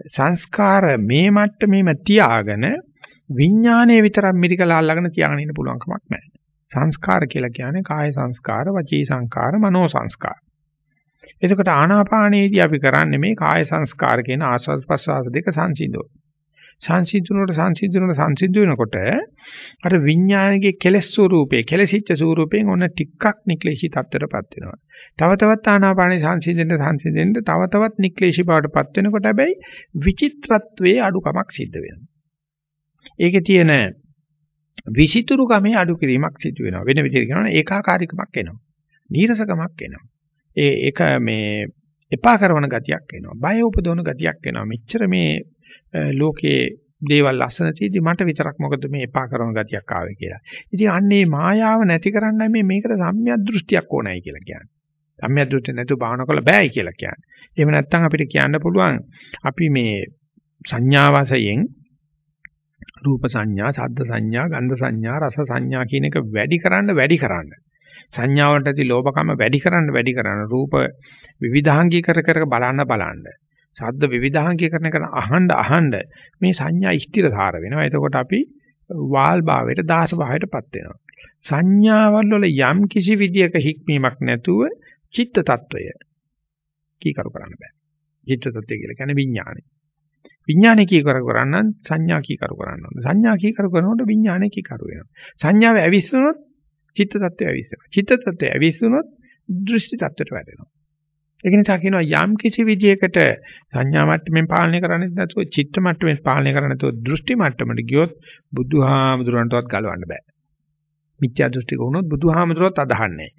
Speaker 1: සංස්කාර මේ මට්ටමේම තියාගෙන විඥානයේ විතරක් මිරිකලා අල්ලගෙන තියාගෙන ඉන්න පුළුවන් කමක් නැහැ. සංස්කාර කියලා කියන්නේ කාය සංස්කාර, වචී සංස්කාර, මනෝ සංස්කාර. එතකොට ආනාපානයේදී අපි කරන්නේ මේ කාය සංස්කාර කියන ආස්වාද ප්‍රසආස දෙක සංසිඳුව. සංසිඳුනට සංසිඳුනට සංසිඳු වෙනකොට අර විඥානයේ කෙලස් ස්වරූපේ කෙලසිච්ච ස්වරූපයෙන් ඔන්න ටිකක් නික්ලේශී තත්ත්වයටපත් වෙනවා. තව තවත් ආනාපානේ සංසිඳෙන්න සංසිඳෙන්න තව තවත් නික්ලේශී බවටපත් වෙනකොට හැබැයි විචිත්‍රත්වයේ අඩුකමක් සිද්ධ වෙනවා. ඒකේ තියෙන විසිතුරු ගමේ අඩු කිරීමක් සිදු වෙනවා. වෙන විදිහට කියනවා ඒකාකාරීකමක් එනවා. නීරසකමක් එනවා. ඒ ඒක මේ එපා කරන ගතියක් එනවා. බය උපදවන ගතියක් එනවා. මෙච්චර මේ ලෝකේ දේවල් ලස්සන තියෙදි මට විතරක් මොකද මේ එපා කරන ගතියක් ආවේ කියලා. ඉතින් අන්නේ මායාව නැති කරන්නයි මේ මේකට සම්‍යක් දෘෂ්ටියක් ඕනයි කියලා කියන්නේ. සම්‍යක් දෘෂ්ටි නැතුව භාවනා කළ බෑයි කියලා කියන්නේ. එහෙම නැත්නම් අපිට කියන්න පුළුවන් අපි මේ සංඥා වශයෙන් රූප සංඥා, ශබ්ද සංඥා, ගන්ධ සංඥා, රස සංඥා කියන එක වැඩි කරන්න වැඩි කරන්න. සංඥාවලට ඇති ලෝභකම වැඩි කරන්න වැඩි කරන්න. රූප විවිධාංගී කර කර බලන්න බලන්න. ශබ්ද විවිධාංගී කරන කරන අහන්න අහන්න මේ සංඥා ස්ථිරධාර වෙනවා. එතකොට අපි වාල් භාවයට දාස භාවයටපත් වෙනවා. සංඥාවල් වල යම් කිසි විදියක හික්මීමක් නැතුව චිත්ත tattවය කීකරු කරන්න බෑ. චිත්ත tattවය කියලා කියන්නේ විඥානය. විඥානය කීකරු කරන්න සංඥා කීකරු කරන්න ඕනේ. සංඥා කීකරු කරනකොට විඥානය කීකරු වෙනවා. සංඥාව ඇවිස්සුනොත් චිත්ත tattve ඇවිස්සෙනවා. චිත්ත tattve ඇවිස්සුනොත් දෘෂ්ටි tattවට වැටෙනවා. ඒක නිසා කියනවා යම් කිසි විදියකට සංඥා මට්ටමින් පාලනය කරන්නේ නැතුව චිත්ත මට්ටමින් පාලනය කරන්නේ නැතුව දෘෂ්ටි මට්ටමට ගියොත් බුදුහාමුදුරන්ටවත් ගලවන්න බෑ. මිත්‍යා දෘෂ්ටික වුණොත් බුදුහාමුදුරවත් අදහන්නේ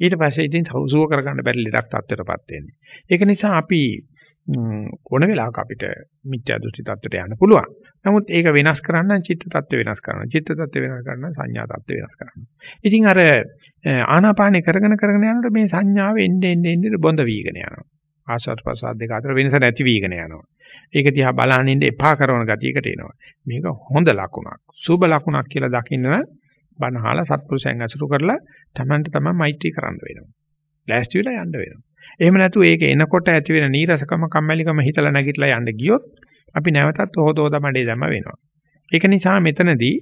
Speaker 1: ඊට පස්සේ ඉතින් සෞසුව කරගන්න බැරි ලෙඩක් තත්ත්වයටපත් වෙන්නේ. ඒක නිසා අපි ඕන වෙලාවක අපිට මිත්‍යා දෘෂ්ටි තත්ත්වයට යන්න පුළුවන්. නමුත් ඒක වෙනස් කරන්න චිත්ත තත්ත්ව වෙනස් කරනවා. චිත්ත තත්ත්ව වෙනස් කරන්න සංඥා තත්ත්ව වෙනස් කරනවා. ඉතින් අර ආනාපානේ කරගෙන කරගෙන යනකොට මේ සංඥාව එන්නේ එන්නේ එන්නේ බොඳ වීගෙන යනවා. ආස්වාද ප්‍රසාද දෙක අතර වෙනස නැති වීගෙන යනවා. ඒක දිහා බලන්න ඉන්න එපා කරන ගතියකට එනවා. මේක හොඳ ලකුණක්. සුබ ලකුණක් කියලා දකින්න බණහාලා සත්පුරුෂයන් අසුරු කරලා Tamanට තමයි මෛත්‍රී කරන්න වෙනවා. ලෑස්ති වෙලා යන්න වෙනවා. එහෙම නැතු ඒක එනකොට ඇති වෙන නීරසකම කම්මැලිකම හිතලා නැගිටලා යන්න ගියොත් අපි නැවතත් හොදෝද මඩේ දැම වෙනවා. ඒක නිසා මෙතනදී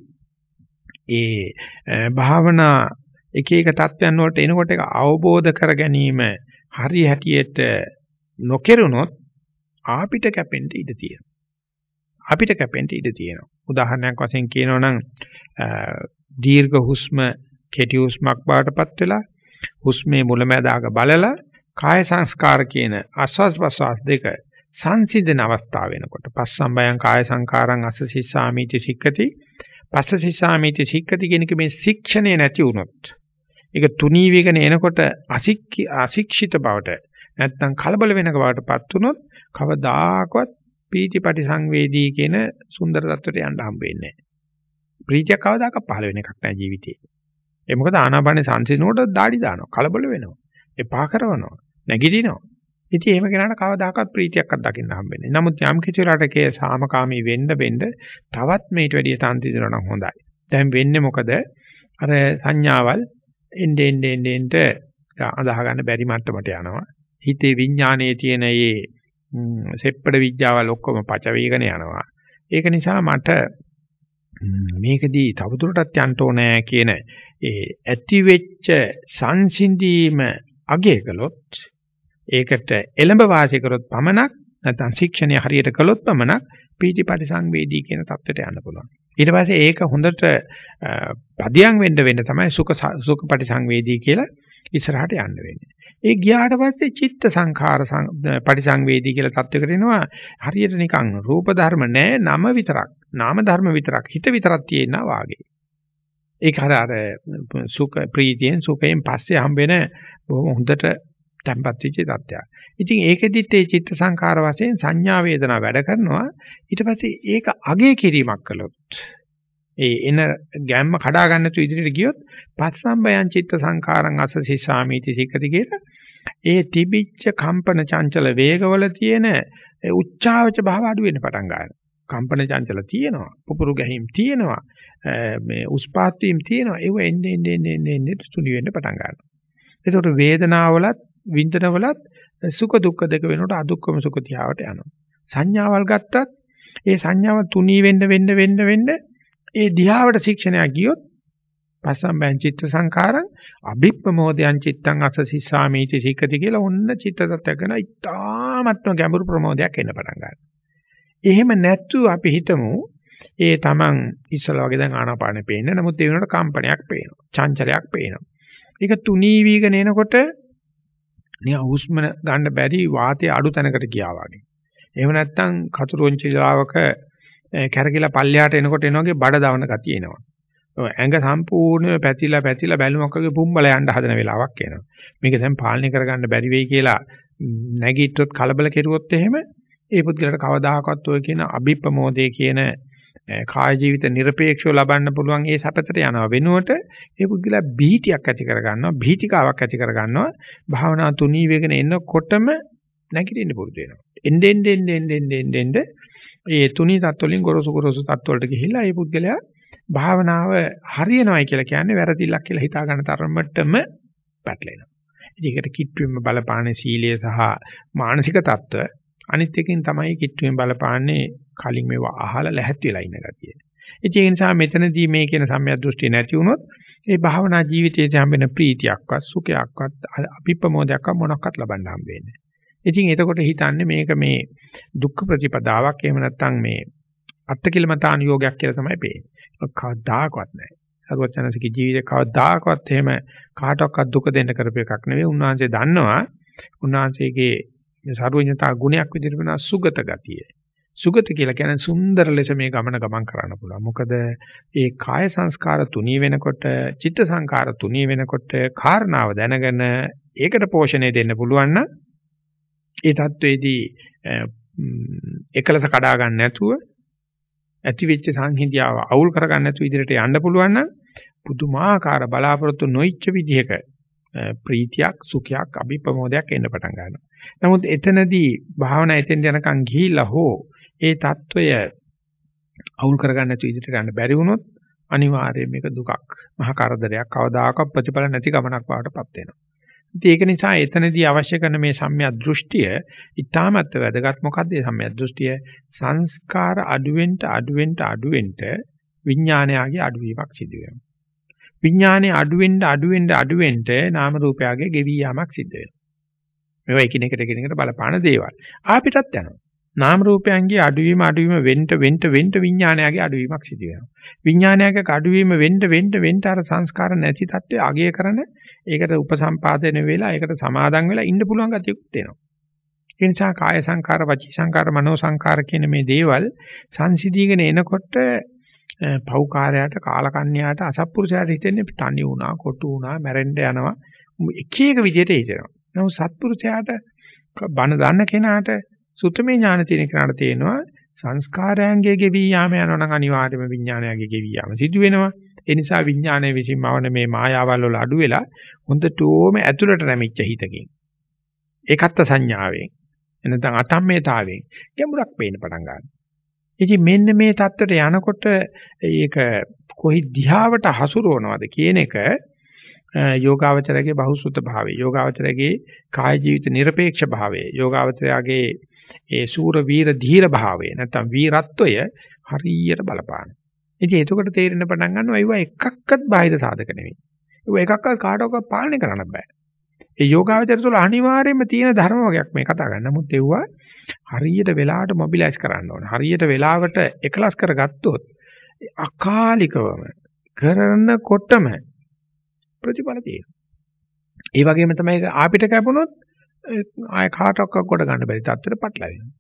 Speaker 1: ඒ භාවනා එක එක தත්යන් වලට එනකොට ඒක අවබෝධ කර ගැනීම හරි හැටියට නොකෙරුණොත් අපිට කැපෙන්න ඉඩ තියෙනවා. අපිට කැපෙන්න ඉඩ තියෙනවා. උදාහරණයක් වශයෙන් කියනවා නම් දීර්ඝ හුස්ම කෙටි හුස්මක් බාටපත් වෙලා හුස්මේ මුලැමැදාක බලලා කාය සංස්කාර කියන ආස්වාස් ප්‍රසවාස දෙක සංසිඳන අවස්ථාව වෙනකොට පස්සම්බයං කාය සංකාරං අස්ස සිස්සාමීති සික්කති පස්ස සිස්සාමීති සික්කති කියන මේ ශික්ෂණය නැති වුණොත් ඒක තුනී වේගන එනකොට අශික්ෂිත බවට නැත්නම් කලබල වෙනක බවටපත් වුණොත් කවදාකවත් පීතිපටි සංවේදී කියන සුන්දර தත්වයට යන්න හම්බ වෙන්නේ නැහැ. ප්‍රීතිය කවදාකවත් පහළ වෙන එකක් නැහැ ජීවිතේ. ඒ මොකද ආනාපානේ සංසිඳනකොට দাঁඩි දානවා කලබල වෙනවා. එපා කරනවා. නැගිටිනවා. ඉතින් එහෙම කෙනාට කවදාකවත් ප්‍රීතියක්වත් දකින්න හම්බෙන්නේ. නමුත් යම් කිසි රටකේ සාමකාමී වෙන්න වෙන්න තවත් මේට වැඩිය තන්ති දෙනවා නම් හොඳයි. දැන් වෙන්නේ මොකද? අර සංඥාවල් එnde ende ende ende අදාහ ගන්න බැරි මට්ටමට යනවා. හිතේ විඥානයේ තියෙන මේ සෙප්පඩ විඥාවල් ඔක්කොම පච වේගන යනවා. ඒක නිසා මට මේකදී තවදුරටත් යන්න ඕනෑ කියන ඒ ඇති වෙච්ච සංසිඳීම අගය කළොත් ඒකට එළඹ වාසය කරොත් පමණක් නැත්නම් ශික්ෂණය හරියට කළොත් පමණක් පීතිපටි සංවේදී කියන தත්ත්වයට යන්න පුළුවන්. ඊට පස්සේ ඒක හොඳට පදියම් වෙන්න වෙන්න තමයි සුඛ සුඛපටි සංවේදී කියලා ඉස්සරහට යන්න වෙන්නේ. ඒ ගියාට පස්සේ චිත්ත සංඛාර පරිසංවේදී කියලා தත්වයකට එනවා. හරියට නිකන් රූප ධර්ම නෑ නම විතරක්. නාම ධර්ම විතරක් හිත විතරක් තියෙනවා වාගේ. ඒක හර අර සුඛ ප්‍රීතියෙන් සුඛයෙන් පස්සේ හම්බෙන බොහොම හොඳට තැම්පත් වෙච්ච තත්ත්වයක්. ඉතින් ඒකෙදිත් ඒ චිත්ත සංකාර වශයෙන් සංඥා වේදනා වැඩ කරනවා. ඊට පස්සේ ඒක අගේ කිරීමක් කළොත් ඒ එන ගැම්ම කඩා ගන්න තු ඉදිරියට ගියොත් පස්සම්බයං චිත්ත සංකාරං අසසිසාමීති සික්කති කියලා ඒ තිබිච්ච කම්පන චංචල වේගවල තියෙන උච්චාවච භාව අඩු වෙන්න පටන් ගන්නවා. කම්පන චංචල තියෙනවා. පුපුරු ගැහිම් තියෙනවා. මේ උස්පාත් වීම තියෙනවා. ඒව එන්නේ එන්නේ එන්නේ එන්නේ තුනි වෙන්න පටන් ගන්නවා. ඒකට වේදනාවලත් විඳනවලත් සුඛ දුක්ඛ දෙක වෙනකොට අදුක්කම සුඛ තියාවට යනවා. සංඥාවල් ගත්තත් ඒ සංඥාව තුනී වෙන්න වෙන්න වෙන්න වෙන්න ඒ දිහාවට ශික්ෂණයක් ගියොත් පස්සම්බයං චිත්ත සංඛාරං අභිප්පමෝදයන් චිත්තං අසසිස්සාමීති සික්කති කියලා ඔන්න චිත්ත tattයක් කරන ඉතාමත්ම ගැඹුරු ප්‍රමෝදයක් එන්න පටන් ගන්නවා. එහෙම නැත්තු අපි හිතමු ඒ තමන් ඉස්සලා වගේ දැන් ආනාපානෙ පේන්නේ. නමුත් ඒ වෙනකොට කම්පනයක් පේනවා. චංචලයක් පේනවා. ඒක තුනී වීගෙන එනකොට නිකන් හුස්ම ගන්න බැරි වාතයේ අඩු තැනකට ගියා වගේ. එහෙම නැත්නම් කතුරුංචිලාවක කැරකිලා පල්ලෙහාට එනකොට එනවාගේ බඩ දවන ගතිය එනවා. ඇඟ සම්පූර්ණයෙන් පැතිලා පැතිලා බැලුමක් වගේ පුම්බල යන්න හදන වෙලාවක් එනවා. මේක දැන් පාලනය කරගන්න බැරි වෙයි කියලා නැගිට්ටොත් කලබල කෙරුවොත් එහෙම ඒ පුද්ගලට කවදාකවත් ඔය කියන අභිප්‍රමෝදයේ කියන කාය ජීවිත নিরপেক্ষව ලබන්න පුළුවන් ඒ සැපතට යනවා. වෙනුවට ඒ පුද්ගලයා බීතියක් ඇති කරගන්නවා බීතිකාවක් ඇති කරගන්නවා. භාවනා තුනී වේගෙන එනකොටම නැගිටින්න පුරුදු වෙනවා. එන්නේ එන්නේ එන්නේ එන්නේ ඒ තුනී තත් වලින් ගොරසු ගොරසු තත් වලට ගිහිලා ඒ පුද්ගලයා භාවනාව හරියනවායි කියලා කියන්නේ වැරදිලක් කියලා හිතා ගන්න තරමටම පැටලෙනවා. ඉතින් ඒකට කිට්ටුවෙම බලපාන සීලය සහ මානසික தত্ত্ব අනිත් එකකින් තමයි කිට්ටුවෙන් බලපාන්නේ කලින් මේවා අහලා ලැහැත් වෙලා ඉන්න ගතිය. ඒ නිසා මෙතනදී මේ කියන සම්‍යක් දෘෂ්ටිය නැති වුණොත් ඒ භාවනා ජීවිතයේ හම්බෙන ප්‍රීතියක්වත් සුඛයක්වත් අභිප්‍රමෝදයක්වත් මොනක්වත් ලබන්න හම්බෙන්නේ නැහැ. ඉතින් එතකොට හිතන්නේ මේක මේ දුක්ඛ ප්‍රතිපදාවක් එහෙම නැත්නම් මේ අත්තිකිලමතාන යෝගයක් කියලා තමයි පේන්නේ. කවදාකවත් නැහැ. සරුවචනසිකේ ජීවිතේ කවදාකවත් එහෙම කාටවත් දුක දෙන්න කරපු එකක් නෙවෙයි. උන්වහන්සේ දන්නවා උන්වහන්සේගේ මේ සාරුවඥතා ගුණයක් විදිහට වෙනා සුගත ගතිය. සුගත කියලා කියන්නේ සුන්දර ලෙස මේ ගමන ගමන් කරන්න පුළුවන්. මොකද ඒ කාය සංස්කාර තුනී වෙනකොට, චිත්ත සංකාර තුනී වෙනකොට කාරණාව දැනගෙන ඒකට පෝෂණය දෙන්න පුළුවන් නම් ඒ தത്വෙදී එකලස කඩා ගන්න නැතුව ඇතිවෙච්ච සංහිඳියාව අවුල් කරගන්න නැතුව ඉදිරියට යන්න පුළුවන් නම් පුදුමාකාර බලාපොරොත්තු නොඉච්ච විදිහක ප්‍රීතියක් සුඛයක් අභිප්‍රමෝදයක් එන්න පටන් ගන්නවා. නමුත් එතනදී භාවනා එතෙන් යනකම් ගිහිලා හෝ ඒ తত্ত্বය අවුල් කරගන්න නැතුව ඉදිරියට ගන්න බැරි වුණොත් අනිවාර්යයෙන් මේක දුකක් මහා කරදරයක් කවදාකවත් ප්‍රතිඵල නැති ගමනක් වඩටපත් වෙනවා. ඉතින් ඒක නිසා එතනදී අවශ්‍ය කරන මේ සම්‍යක් දෘෂ්ටිය ඊටාමත් වැදගත් මොකද්ද මේ සම්‍යක් දෘෂ්ටිය සංස්කාර අඩුවෙන්ට අඩුවෙන්ට අඩුවෙන්ට විඥානයාගේ අඩුවීමක් සිදු වෙනවා. විඥානේ අඩුවෙන්ට අඩුවෙන්ට අඩුවෙන්ට නාම රූපයාගේ ගෙවී යාමක් සිද්ධ වෙනවා. මේවා එකිනෙකට එකිනෙකට බලපාන දේවල්. ආපිටත් යනවා. නාම රූපයන්ගේ අඩුවීම අඩුවීම වෙන්න වෙන්න වෙන්න විඥානයගේ අඩුවීමක් සිදු වෙනවා. විඥානයගේ අඩුවීම වෙන්න වෙන්න වෙන්න අර සංස්කාර නැති තත්ත්වය අගය කරන ඒකට උපසම්පාදනය වෙලා ඒකට සමාදන් වෙලා ඉන්න පුළුවන් ගතියකුත් එනවා. ඒ නිසා කාය සංකාර, වචී සංකාර, මනෝ සංකාර කියන මේ දේවල් සංසිඳීගෙන එනකොට පෞකාරයට, කාලකන්ණයාට, අසත්පුරුෂයාට හිතෙන්නේ තනි වුණා, කොටු වුණා, මැරෙන්න යනවා. එක එක විදිහට හිතෙනවා. නමුත් සත්පුරුෂයාට බණ දන්න කෙනාට සුත්තමේ ඥාන තියෙන කෙනාට තේනවා සංස්කාරයන්ගේ ගෙවි යාම යනවා නම් අනිවාර්යයෙන්ම විඥානයගේ ගෙවි යාම සිදු වෙනවා. ඒ නිසා විඥානයේ විසින්ම වන මේ මායාවල් වල අඩු වෙලා හොඳටම ඇතුළට නැමිච්ච හිතකින්. ඒකත්ත සංඥාවෙන් එනතන් අතම්මේතාවෙන් ගැඹුරක් පේන්න පටන් ගන්නවා. ඉතින් මෙන්න මේ தත්ත්වයට යනකොට ඒක කොහි දිහාවට හසුරවනවද කියන එක යෝගාවචරයේ බහුසුත භාවය යෝගාවචරයේ කාය ජීවිත নিরপেক্ষ භාවය යෝගාවචරයේ ඒ සූර වීර ධීර භාවය නැත්නම් වීරත්වය හරියට බලපාන. ඉතින් එතකොට තේරෙන්න පටන් ගන්නවා ඒවා එකක්වත් බාහිර සාධක නෙවෙයි. ඒවා එකක්වත් කාටවත් පාලනය කරන්න බෑ. ඒ යෝගාවචර තුළ අනිවාර්යයෙන්ම තියෙන ධර්ම වර්ගයක් මේ කතා කරන්නේ. නමුත් ඒවා හරියට වෙලාවට මොබිලයිස් කරන්න ඕනේ. හරියට වෙලාවට එකලස් කරගත්තොත් අකාලිකවම කරනකොටම ප්‍රතිඵල තියෙනවා. ඒ වගේම තමයි ආපිට කැපුණොත් ආය කාටවත් කොට ගන්න බැරි තත්ත්වෙට පටලැවෙනවා.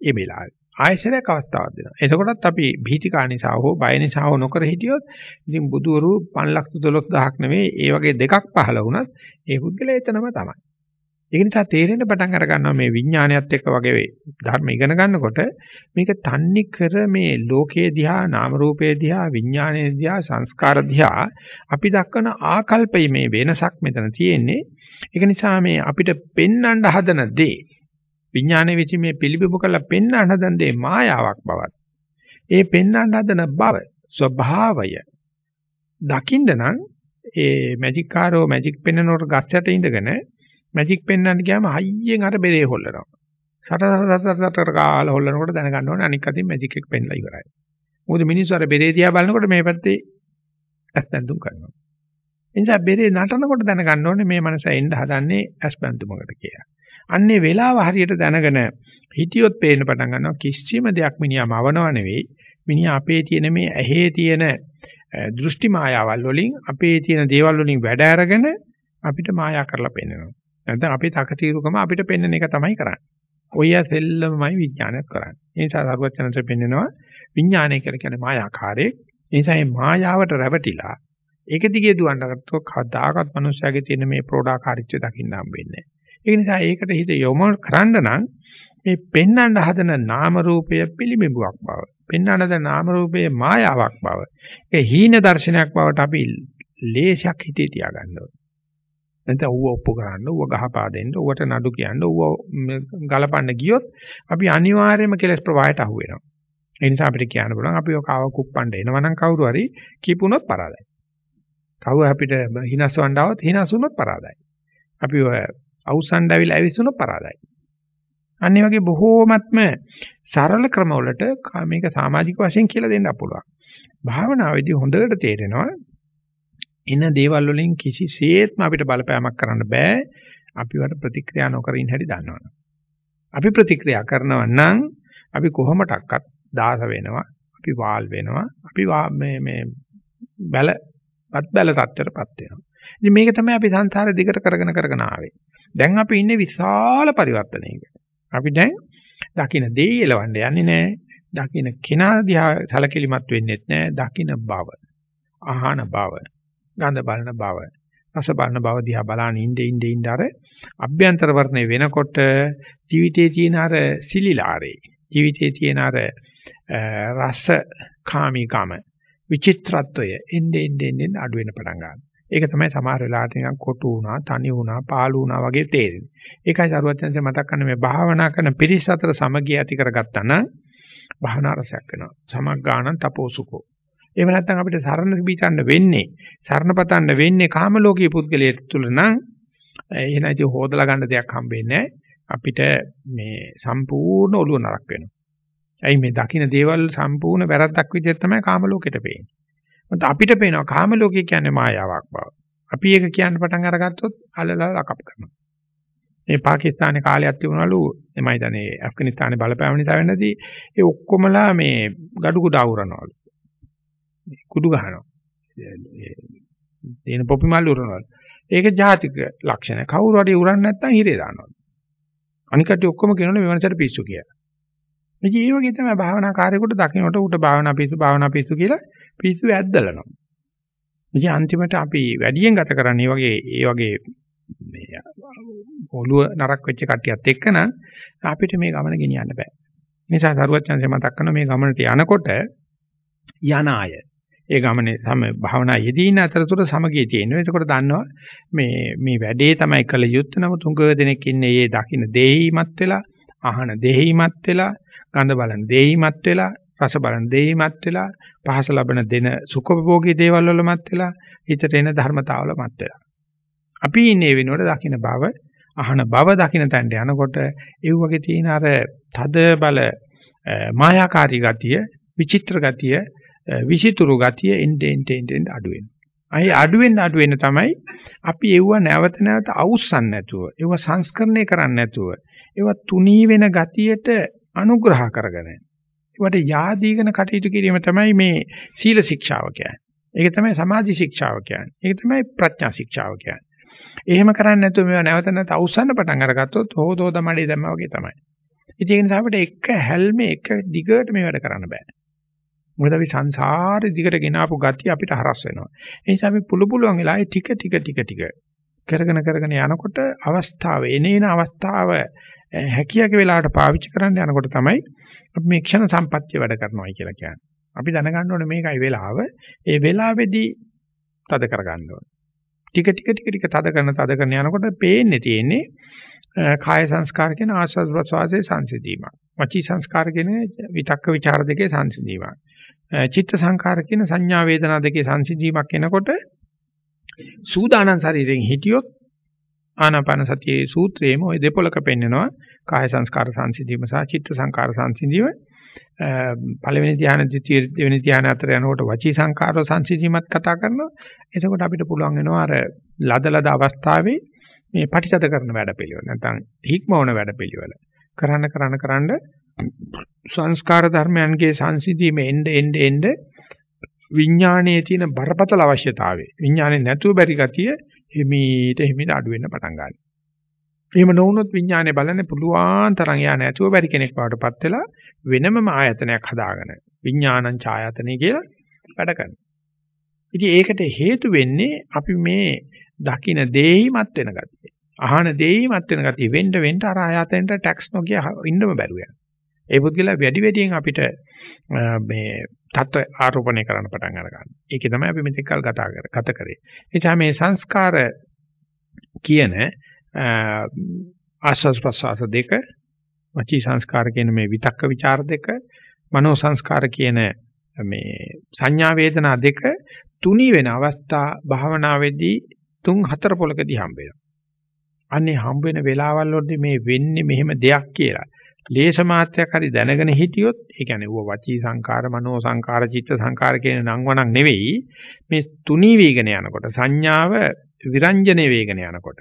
Speaker 1: ඒ වෙලාවේ ආයශරයක් අවස්ථාවක් දෙනවා. එතකොටත් අපි භීතිකා නිසා හෝ බය නිසා හෝ නොකර හිටියොත් ඉතින් බුදුවරු 512000ක් නෙවෙයි ඒ වගේ දෙකක් පහළ වුණත් ඒ පුද්ගලයා එතනම තමයි. ඒක නිසා තේරෙන්න පටන් අර ගන්නවා මේ විඥානයත් එක්ක වගේ ධර්ම ඉගෙන ගන්නකොට මේක තන්නේ කර මේ ලෝකයේ දිහා නාම රූපයේ දිහා විඥානයේ දිහා සංස්කාර දිහා අපි දක්වන ආකල්පයේ මේ වෙනසක් මෙතන තියෙන්නේ ඒක නිසා මේ අපිට පෙන්වන්න හදන දේ විඥානයේ විසි මේ පිළිබිඹු කරලා පෙන්වන්න හදන දේ මායාවක් බවත්. ඒ පෙන්වන්න හදන බව ස්වභාවය දකින්න නම් ඒ මැජික් කාරෝ මැජික් පෙන්නනකොට ගස් යට ඉඳගෙන මැජික් පෙන්වන්න ගියාම හයියෙන් අර බෙරේ හොල්ලනවා. සට සට සට සට කාලා හොල්ලනකොට දැනගන්න ඕනේ අනික් අතින් මැජික් එක පෙන්ලා ඉවරයි. මොකද මිනිස්සු අර බෙරේ දිහා බලනකොට මේ පැත්තේ ඇස්පැන්දුම් කරනවා. එනිසා බෙරේ නටනකොට දැනගන්න ඕනේ මේ මනස එන්න හදන්නේ ඇස්පැන්දුමකට කියලා. අන්නේ වෙලාව හරියට දැනගෙන හිතියොත් පේන්න පටන් ගන්නවා කිසිම දෙයක් මිනිහා මවනව නෙවෙයි. මිනිහා අපේ තියෙන මේ ඇහි තියෙන දෘෂ්ටි මායාවල් වලින් අපේ තියෙන දේවල් වලින් වැඩ අරගෙන අපිට මායා කරලා පෙන්නනවා. නැත්නම් අපේ තකතිරුකම අපිට පෙන්වන එක තමයි කරන්නේ. ඔය සෙල්ලමයි විඥානයක් කරන්නේ. ඒ නිසා සරුවචනන්ත පෙන්නනවා විඥානය කියලා කියන්නේ මායාකාරයේ. ඒ නිසා මේ මායාවට රැවටිලා ඒක දිගේ දුවන්න ගත්තොත් කවදාකවත් මිනිස්යාගේ තියෙන මේ ප්‍රෝඩාකාරීත්වය දකින්න හම්බෙන්නේ නැහැ. ඒ නිසා ඒකට හිත යොමු කරන්න නම් මේ පෙන්වන්න හදන නාම රූපය පිළිඹුවක් බව. පෙන්වන්න හදන නාම රූපයේ මායාවක් බව. ඒක හීන දර්ශනයක් බවට අපි ලේසයක් හිතේ තියාගන්න ඕනේ. නැත්නම් ඌව ඔප්පු කරන්න, ඌව ගහපා දෙන්න, ඌවට නඩු කියන්න, ඌව ගලපන්න ගියොත් අපි අනිවාර්යයෙන්ම කෙලස් ප්‍රවාහයට අහු වෙනවා. ඒ නිසා අපිට කියන්න පුළුවන් අපි ඔය කාව කුප්පණ්ඩ එනවනම් කවුරු හරි කීපුණොත් පරාදයි. කවුරු අපිට හිනස්වන්න આવත් හිනසුනොත් පරාදයි. අපි ඔය අවුස්සන් දැවිලා ඇවිස්සුනොත් පරාදයි. අන්න වගේ බොහෝමත්ම සරල ක්‍රමවලට මේක සමාජික වශයෙන් කියලා දෙන්න පුළුවන්. භාවනාවේදී හොඳට තේරෙනවා එන දේවල් වලින් කිසිසේත්ම අපිට බලපෑමක් කරන්න බෑ. අපිවට ප්‍රතික්‍රියා නොකර ඉන්න හැටි දන්නවනේ. අපි ප්‍රතික්‍රියා කරනවා නම් අපි කොහොමඩක්වත් දාස වෙනවා. අපි වාල් වෙනවා. අපි මේ මේ බැලපත් බැල තත්ත්වයටපත් වෙනවා. ඉතින් මේක තමයි අපි සංසාරේ දිගට කරගෙන කරගෙන ආවේ. දැන් අපි ඉන්නේ විශාල පරිවර්තනයක. අපි දැන් දකින්න දේ එලවන්න යන්නේ නැහැ. දකින්න කෙනා දිහා සැලකිලිමත් වෙන්නෙත් නැහැ. දකින්න බව. අහන බව. ගඳ බලන බව රස බලන බව දිහා බලන ඉnde ඉnde ඉnde අර අභ්‍යන්තර වර්ණය වෙනකොට ජීවිතයේ තියෙන අර සිලිලාරේ ජීවිතයේ තියෙන අර රස කාමීකම විචිත්‍රත්වය ඉnde ඉnde ඉnde අඩු වෙන පටන් ගන්නවා. ඒක තමයි සමහර වෙලාවට නිකන් කොටු වුණා, තනි වුණා, පාළු වුණා වගේ තේරෙන්නේ. ඒකයි සරුවචන්සේ මතක් කරන මේ භාවනා කරන පිරිස අතර සමගිය ඇති කරගත්තා නම් භාවනා රසයක් වෙනවා. සමග්ගාණං තපෝසුකෝ එහෙම නැත්නම් අපිට සරණ පිටන්න වෙන්නේ සරණ පතන්න වෙන්නේ කාම ලෝකයේ පුද්ගලයෙක් තුල නම් එහෙනම් ඉතින් හොදලා ගන්න දෙයක් හම්බෙන්නේ අපිට මේ සම්පූර්ණ ඔළුව නරක් වෙනවා. ඇයි මේ දකින්න දේවල් සම්පූර්ණ වැරද්දක් විදිහට තමයි කාම ලෝකෙට පේන්නේ. මොකද අපිට පේනවා කාම ලෝකය කියන්නේ මායාවක් බව. අපි ඒක කියන්න පටන් අරගත්තොත් අල්ලලා ලකප් කරනවා. මේ පාකිස්තානයේ කාලයක් තිබුණලු එමයි දන්නේ ඇෆ්ගනිස්තානයේ බලපෑම නිසා වෙන්නදී ඒ ඔක්කොමලා මේ gadu කුඩ අවරනවලු. කුඩු ගහනවා. තියෙන පොපි මල් උරනවා. ඒක ජාතික ලක්ෂණ. කවුරු හරි උරන්නේ නැත්නම් හිරේ දානවා. අනික කටි ඔක්කොම කියනවනේ මේ මනසට පිස්සු කියලා. ඉතින් ඒ වගේ තමයි භාවනා කාර්යයකට දකින්නට උට භාවනා පිස්සු භාවනා පිස්සු කියලා පිස්සු ඇද්දලනවා. ඉතින් අන්තිමට අපි වැඩියෙන් ගත කරන්නේ වගේ ඒ වගේ මේ ඔළුව නරක් වෙච්ච කට්ටියත් එක්ක නම් අපිට මේ ගමන ගෙනියන්න බෑ. නිසා සරුවත් chance මතක් කරන මේ ගමනට යනකොට යන අය ඒ ගමනේ සම භාවනා යෙදී ඉන්න අතරතුර සමගිය තියෙනවා. එතකොට දන්නවා මේ මේ වැඩේ තමයි කළ යුත්තේ. නමුත් උඟ දෙනෙක් ඉන්නේ ඒ දකින්න දෙහිමත් වෙලා, අහන දෙහිමත් වෙලා, ගඳ බලන දෙහිමත් වෙලා, රස බලන දෙහිමත් වෙලා, පහස ලබන දෙන සුඛභෝගී දේවල් වලමත් වෙලා, හිතට එන ධර්මතාවලමත් වෙලා. අපි ඉන්නේ වෙනකොට දකින්න බව, අහන බව දකින්න තැනට යනකොට ඒ වගේ තියෙන අර තද බල මායාකාරී ගතිය, විචිත්‍ර ගතිය විසිතුරු ගතිය එnde ende ende අඩු වෙනවා. අයි අඩු වෙන්න අඩු වෙන්න තමයි අපි ඒව නැවත නැවත අවුස්සන්න නැතුව, ඒව සංස්කරණය කරන්න නැතුව, ඒව තුනී වෙන ගතියට අනුග්‍රහ කරගෙන. ඒවට yaadීගෙන කටයුතු කිරීම තමයි මේ සීල ශික්ෂාව කියන්නේ. ඒක තමයි සමාධි ශික්ෂාව කියන්නේ. ඒක තමයි ප්‍රඥා ශික්ෂාව කියන්නේ. එහෙම කරන්නේ නැතුව මේවා නැවත නැවත අවුස්සන්න පටන් අරගත්තොත් හොදෝද මඩේ දැම්මා වගේ තමයි. ඉතින් ඒ නිසා අපිට එක හැල්මේ එක දිගට මේ වැඩ කරන්න බෑ. මොකද අපි සංසාරේ දිගට ගෙනාපු ගතිය අපිට හරස් වෙනවා. ඒ නිසා අපි පුළු පුළුවන් වෙලාවේ ටික ටික ටික ටික කරගෙන කරගෙන යනකොට අවස්ථාව එනේන අවස්ථාව හැකියක වෙලාවට පාවිච්චි කරන්න යනකොට තමයි අපි මේ ක්ෂණ සම්පත්‍ය වැඩ කරනවායි කියලා කියන්නේ. අපි දැනගන්න ඕනේ මේකයි වෙලාව. ඒ වෙලාවේදී තද කරගන්න ඕනේ. ටික ටික ටික ටික තද කරන තද කරන යනකොට පේන්නේ තියෙන්නේ කාය සංස්කාර කියන ආස්වාද ප්‍රසවාසයේ සංසිඳීමක්. වචී සංස්කාර කියන විතක්ක ਵਿਚාර දෙකේ සංසිඳීමක්. චිත්ත සංකාර කියන සංඥා වේදනා දෙකේ සංසිඳීමක් එනකොට සූදානම් ශරීරයෙන් හිටියොත් ආනාපාන සතියේ සූත්‍රයේම ওই දෙපොලක පෙන්නනවා කාය සංස්කාර සංසිඳීම සහ චිත්ත සංකාර සංසිඳීම. පළවෙනි ධ්‍යාන දෙති දෙවෙනි ධ්‍යාන අතර යනකොට වචී සංකාරව සංසිඳීමත් කතා කරනවා. එතකොට අපිට පුළුවන් වෙනවා අර ලදලද අවස්ථාවේ මේ පටිසද කරන වැඩපිළිවෙල නැත්නම් හික්මවන වැඩපිළිවෙල. කරන්න කරන්න කරන්න සංස්කාර ධර්මයන්ගේ සංසිඳීම එන්න එන්න එන්න විඥානයේ තියෙන බරපතල අවශ්‍යතාවය විඥානේ නැතුව බැරි ගතිය හිමීට හිමීට අඩු වෙන්න පටන් ගන්නවා. එහෙම නොවුනොත් විඥානේ බලන්නේ පුළුවන් තරම් යා නැතුව බැරි කෙනෙක් වඩටපත් වෙලා වෙනමම ආයතනයක් හදාගෙන විඥානං ඡායතනෙ කියලා වැඩ කරනවා. ඉතින් ඒකට හේතු වෙන්නේ අපි මේ දකින දෙහිමත් වෙන ගතිය. අහන දෙයි මත් වෙන ගතිය වෙන්න වෙන්න අර ආයතනට ටැක්ස් නොකිය ඉන්නම බැරුව යනවා. ඒ පුද්ගලයා වැඩි වැඩියෙන් අපිට මේ තත්ත්ව ආරෝපණය කරන්න පටන් අර ගන්නවා. ඒකේ තමයි අපි මෙතෙක් කල් කතා කර ගත කරේ. එනිසා මේ සංස්කාර කියන ආස්වාස් ප්‍රසවාස දෙක වචී සංස්කාර කියන මේ විතක්ක ਵਿਚාර දෙක මනෝ සංස්කාර කියන මේ සංඥා වේදනා දෙක තුනී වෙන අවස්ථා භාවනාවේදී තුන් හතර පොලකදී හම්බ වෙනවා. අන්නේ හම්බ වෙන වෙලාවල් වලදී මේ වෙන්නේ මෙහෙම දෙයක් කියලා. ලේස මාත්‍රයක් හරි දැනගෙන හිටියොත් ඒ කියන්නේ ඌව වචී සංකාර මනෝ සංකාර චිත්ත සංකාර කියන නංවනක් නෙවෙයි මේ තුනී වේගන යනකොට සංඥාව විරංජනේ වේගන යනකොට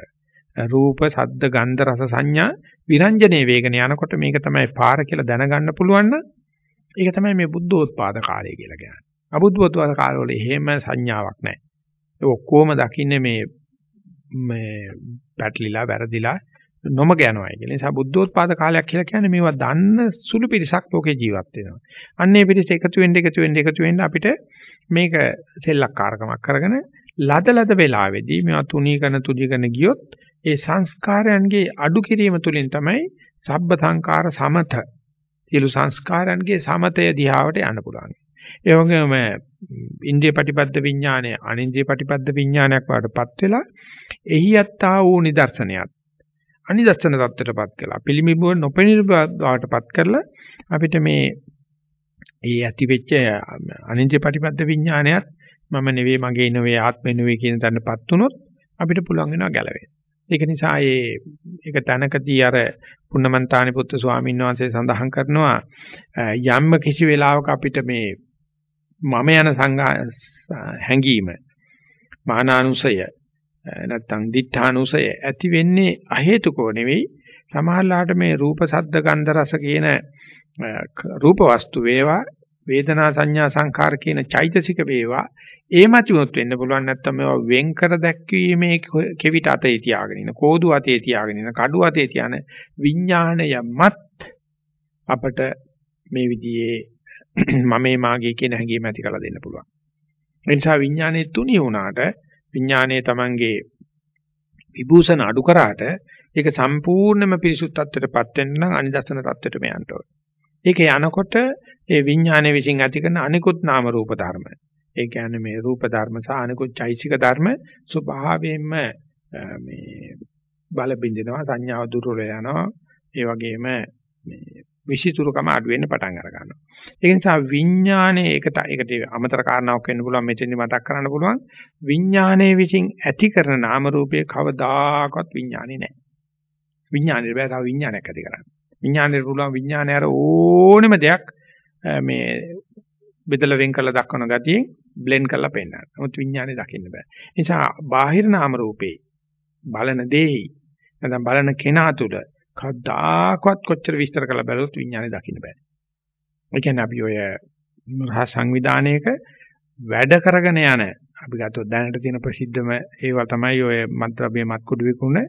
Speaker 1: රූප සද්ද ගන්ධ රස සංඥා විරංජනේ වේගන යනකොට මේක තමයි පාර කියලා දැනගන්න පුළුවන් නම් ඒක තමයි මේ බුද්ධෝත්පාද කාලය කියලා කියන්නේ. අබුද්ධෝත්පාද කාලවල එහෙම සංඥාවක් නැහැ. ඒ ඔක්කොම දකින්නේ මේ මේ පැටලිලා වැරදිලා නොමග යනවා කියන නිසා බුද්ධෝත්පාද කාලයක් කියලා කියන්නේ මේවා දන්න සුළු පිරිසක් ලෝකේ ජීවත් වෙනවා. අන්නේ පිරිස එකතු වෙන්න එකතු වෙන්න එකතු වෙන්න අපිට මේක සෙල්ලක්කාරකමක් කරගෙන ලද ලද වෙලාවේදී මේවා තුනී කරන තුනී කරන ගියොත් ඒ සංස්කාරයන්ගේ අඩු කිරීම තුළින් තමයි සබ්බ සංකාර සමත සියලු සංස්කාරයන්ගේ සමතය දිහාවට යන්න පුළුවන්. ඒ වගේම ඉන්ද්‍රිය ප්‍රතිපද විඥානය අනින්ද්‍රිය ප්‍රතිපද විඥානයක් වඩපත් වෙලා එහි යත්තා වූ නිදර්ශනයක් අනිදස්සන தත්ත්වයටපත් කළා. පිළිමිබුව නොපෙනෙන බවටපත් කරලා අපිට මේ ඒ ඇති වෙච්ච අනිත්‍ය ප්‍රතිපද විඥානයත් මම නෙවෙයි මගේ නෙවෙයි ආත්මෙ නෙවෙයි කියන තැනපත් වුණොත් අපිට පුළුවන් වෙනවා ගැලවෙන්න. ඒක නිසා ඒ ඒක තැනකදී අර පුන්නමන්තානි පුත්තු ස්වාමීන් වහන්සේ සඳහන් කරනවා යම්ම කිසි වෙලාවක අපිට මේ මම යන සංඝ හැඟීම මානානුසය නැත්තම් දිඨානුසය ඇති වෙන්නේ අහේතුකෝ නෙවෙයි. සමහරලාට මේ රූප සද්ද ගන්ධ රස කියන රූප වස්තු වේවා වේදනා සංඥා සංඛාර කියන චෛතසික වේවා ඒ මතුනොත් වෙන්න පුළුවන්. නැත්තම් මේවා වෙන් කර දැක්වීමේ කෙවිත අතේ තියාගෙන ඉන්න කෝදු අතේ තියාගෙන ඉන්න කඩු අතේ තියාන විඥාණයමත් අපට මේ විදිහේ මමේ මාගේ කියන හැඟීම ඇති කරලා දෙන්න පුළුවන්. ඒ නිසා විඥානයේ තුනී වුණාට විඥානයේ Tamange විභූෂණ අඩු කරාට ඒක සම්පූර්ණයෙන්ම පිරිසුත් තත්ත්වයටපත් වෙන්න නම් අනිදස්සන තත්ත්වයට මෙයන්ට ඕන. ඒක යනකොට ඒ විඥානයේ විසින් ඇති කරන අනිකුත් නාම රූප ධර්ම. ඒ කියන්නේ මේ රූප ධර්ම සහ අනිකුත් චෛසික ධර්ම ස්වභාවයෙන්ම මේ බල බින්දිනවා සංඥාව දුර්වල යනවා. ඒ වගේම මේ විසිතුරුකම අඩු වෙන්න පටන් අර ගන්නවා. ඒ නිසා විඥානයේ ඒකට ඒකට අමතර කාරණාවක් වෙන්න පුළුවන් මෙතෙන්දි මතක් කරන්න පුළුවන් විඥානයේ විසින් ඇති කරන නාම රූපයේ කවදාකවත් විඥානේ නැහැ. විඥානේ බෑ තව විඥානයක් ඇති කරන්න. විඥානේ පුළුවන් විඥානය අර ඕනෙම දෙයක් මේ බෙදලා වෙන් කරලා දක්වන ගතියෙන් බ්ලෙන්ඩ් කරලා පෙන්නනවා. නමුත් විඥානේ දකින්න බෑ. ඒ නිසා බාහිර නාම රූපේ බලන දෙහි නැත්නම් බලන කෙනා තුළ කවදාකවත් කොච්චර විස්තර කරලා බැලුවොත් විඥානේ දකින්න බෑ. ඒ කියන්නේ අපි ඔය රහ සංවිධානයක වැඩ කරගෙන යන අපි ගත්තොත් දැනට තියෙන ප්‍රසිද්ධම ඒවා තමයි ඔය මත්ද්‍රව්‍ය මත්කුඩු විකුණ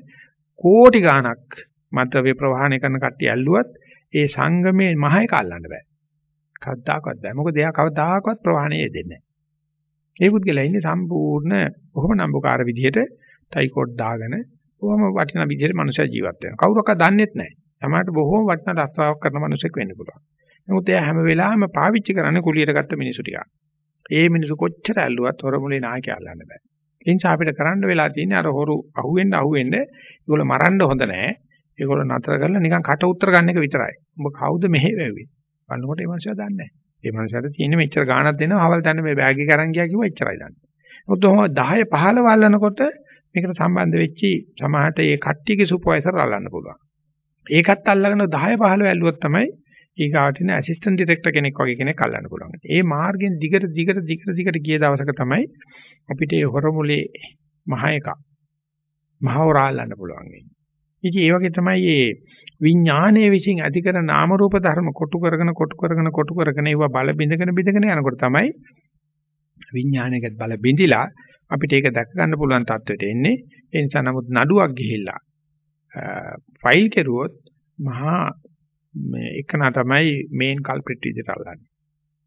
Speaker 1: කෝටි ගණක් මත්ද්‍රව්‍ය ප්‍රවාහණය කරන කට්ටිය ඇල්ලුවත් ඒ සංගමේ මහය කල්ලන්න බෑ. කවදාකවත් බෑ. මොකද එයා කවදාකවත් ප්‍රවාහණය දෙන්නේ නැහැ. ඒ පුද්ගලයා ඉන්නේ සම්පූර්ණ බොහොම නම්බුකාර විදිහට ටයිකෝඩ් දාගෙන බොහොම වටිනා විදිහට මනුෂ්‍ය ජීවත් වෙනවා. කවුරක්වත් දන්නේත් නැහැ. සමහරට බොහොම වටිනා රස්තාවක් කරන මිනිසෙක් වෙන්න පුළුවන්. නමුත් එයා හැම වෙලාවෙම පාවිච්චි කරන්නේ කුලියට ගත්ත මිනිසු ටික. ඒ මිනිසු කොච්චර ඇල්ලුවත් හොරමුලේ නායකයා අල්ලන්න බෑ. ඒ නිසා අපිට කරන්න වෙලා තියෙන්නේ අර හොරු අහුවෙන්න අහුවෙන්න ඒගොල්ලෝ මරන්න හොඳ නැහැ. ඒගොල්ලෝ නතර කරලා නිකන් කට උතර ගන්න එක විතරයි. උඹ කවුද මෙහෙ වෙව්වේ? බලනකොට ඒ මනුස්සයා දන්නේ නැහැ. ඒ මනුස්සයාට තියෙන්නේ මෙච්චර ගාණක් දෙනවා. අවල් තැන්න මේ බෑග් එක අරන් ගියා කිව්වා එච්චරයි දන්නේ. මොකද ඔහොම 10 15 වල්ලනකොට මේකට සම්බන්ධ වෙච්චි සමහරට ඒ කට්ටියගේ සුපර්වයිසර් අල්ලන්න පුළුවන්. ඒකත් අල්ලගෙන 10 15 ඇල්ලුවොත් තමයි ඊගාවට ඉන්න ඇසිස්ටන්ට් ඩිරෙක්ටර් කෙනෙක් වගේ කෙනෙක් අල්ලන්න පුළුවන්. ඒ මාර්ගෙන් දිගට දිගට දිගට දිගට ගිය දවසක තමයි අපිට ඒ හොරමුලේ මහ එක මහවරා අල්ලන්න පුළුවන් වෙන්නේ. ඉතින් ඒ වගේ තමයි මේ විඥානයේ විසින් ඇති කරන නාම රූප ධර්ම කොටු කරගෙන කොටු කරගෙන කොටු කරගෙන ඒවා බල බිඳගෙන බිඳගෙන යනකොට තමයි විඥානයකට බල බිඳිලා අපිට ඒක දැක ගන්න පුළුවන් තත්වයට එන්නේ. ඒ නිසා නමුත් නඩුවක් ගිහිල්ලා ෆයිල් කෙරුවොත් මහා මේ එකන තමයි මේන් කල්ප්‍රිට් විදිහට අල්ලන්නේ.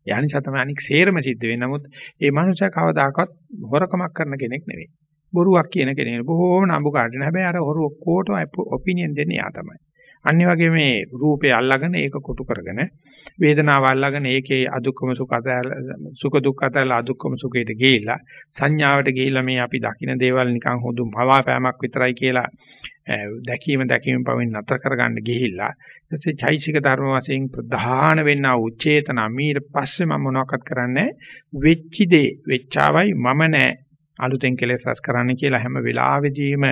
Speaker 1: ඒ නිසා තමයි අනික් සේරම සිද්ධ වෙන්නේ. නමුත් ඒ මනුස්සයා කවදාකවත් හොරකමක් කරන කෙනෙක් නෙවෙයි. බොරුවක් කියන කෙනෙක් බොහෝම නම්බු කාටන. හැබැයි අර හොරු ඔක්කොටම ඔපිනියන් දෙන්නේ යා තමයි. අනිත් වගේ මේ රූපේ අල්ලගෙන ඒක කොටු කරගෙන වේදනාව අල්ලගෙන ඒකේ අදුක්කම සුඛ අතර සුඛ දුක්ඛ අතර අදුක්කම සුඛයට ගිහිලා සංඥාවට ගිහිලා මේ අපි දකින්න දේවල් නිකන් හොදු මවාපෑමක් විතරයි කියලා දැකීම දැකීම පවෙන් නතර කරගන්න ගිහිල්ලා ඊටසේ චෛසික ධර්ම වශයෙන් ප්‍රධාන වෙන්නා උච්චේතන ඊට පස්සේ මම මොනවක්වත් කරන්නේ වෙච්චි දේ වෙච්චාවයි මම නෑ අලුතෙන් කෙලෙස් රැස් කරන්න කියලා හැම වෙලාවෙදීම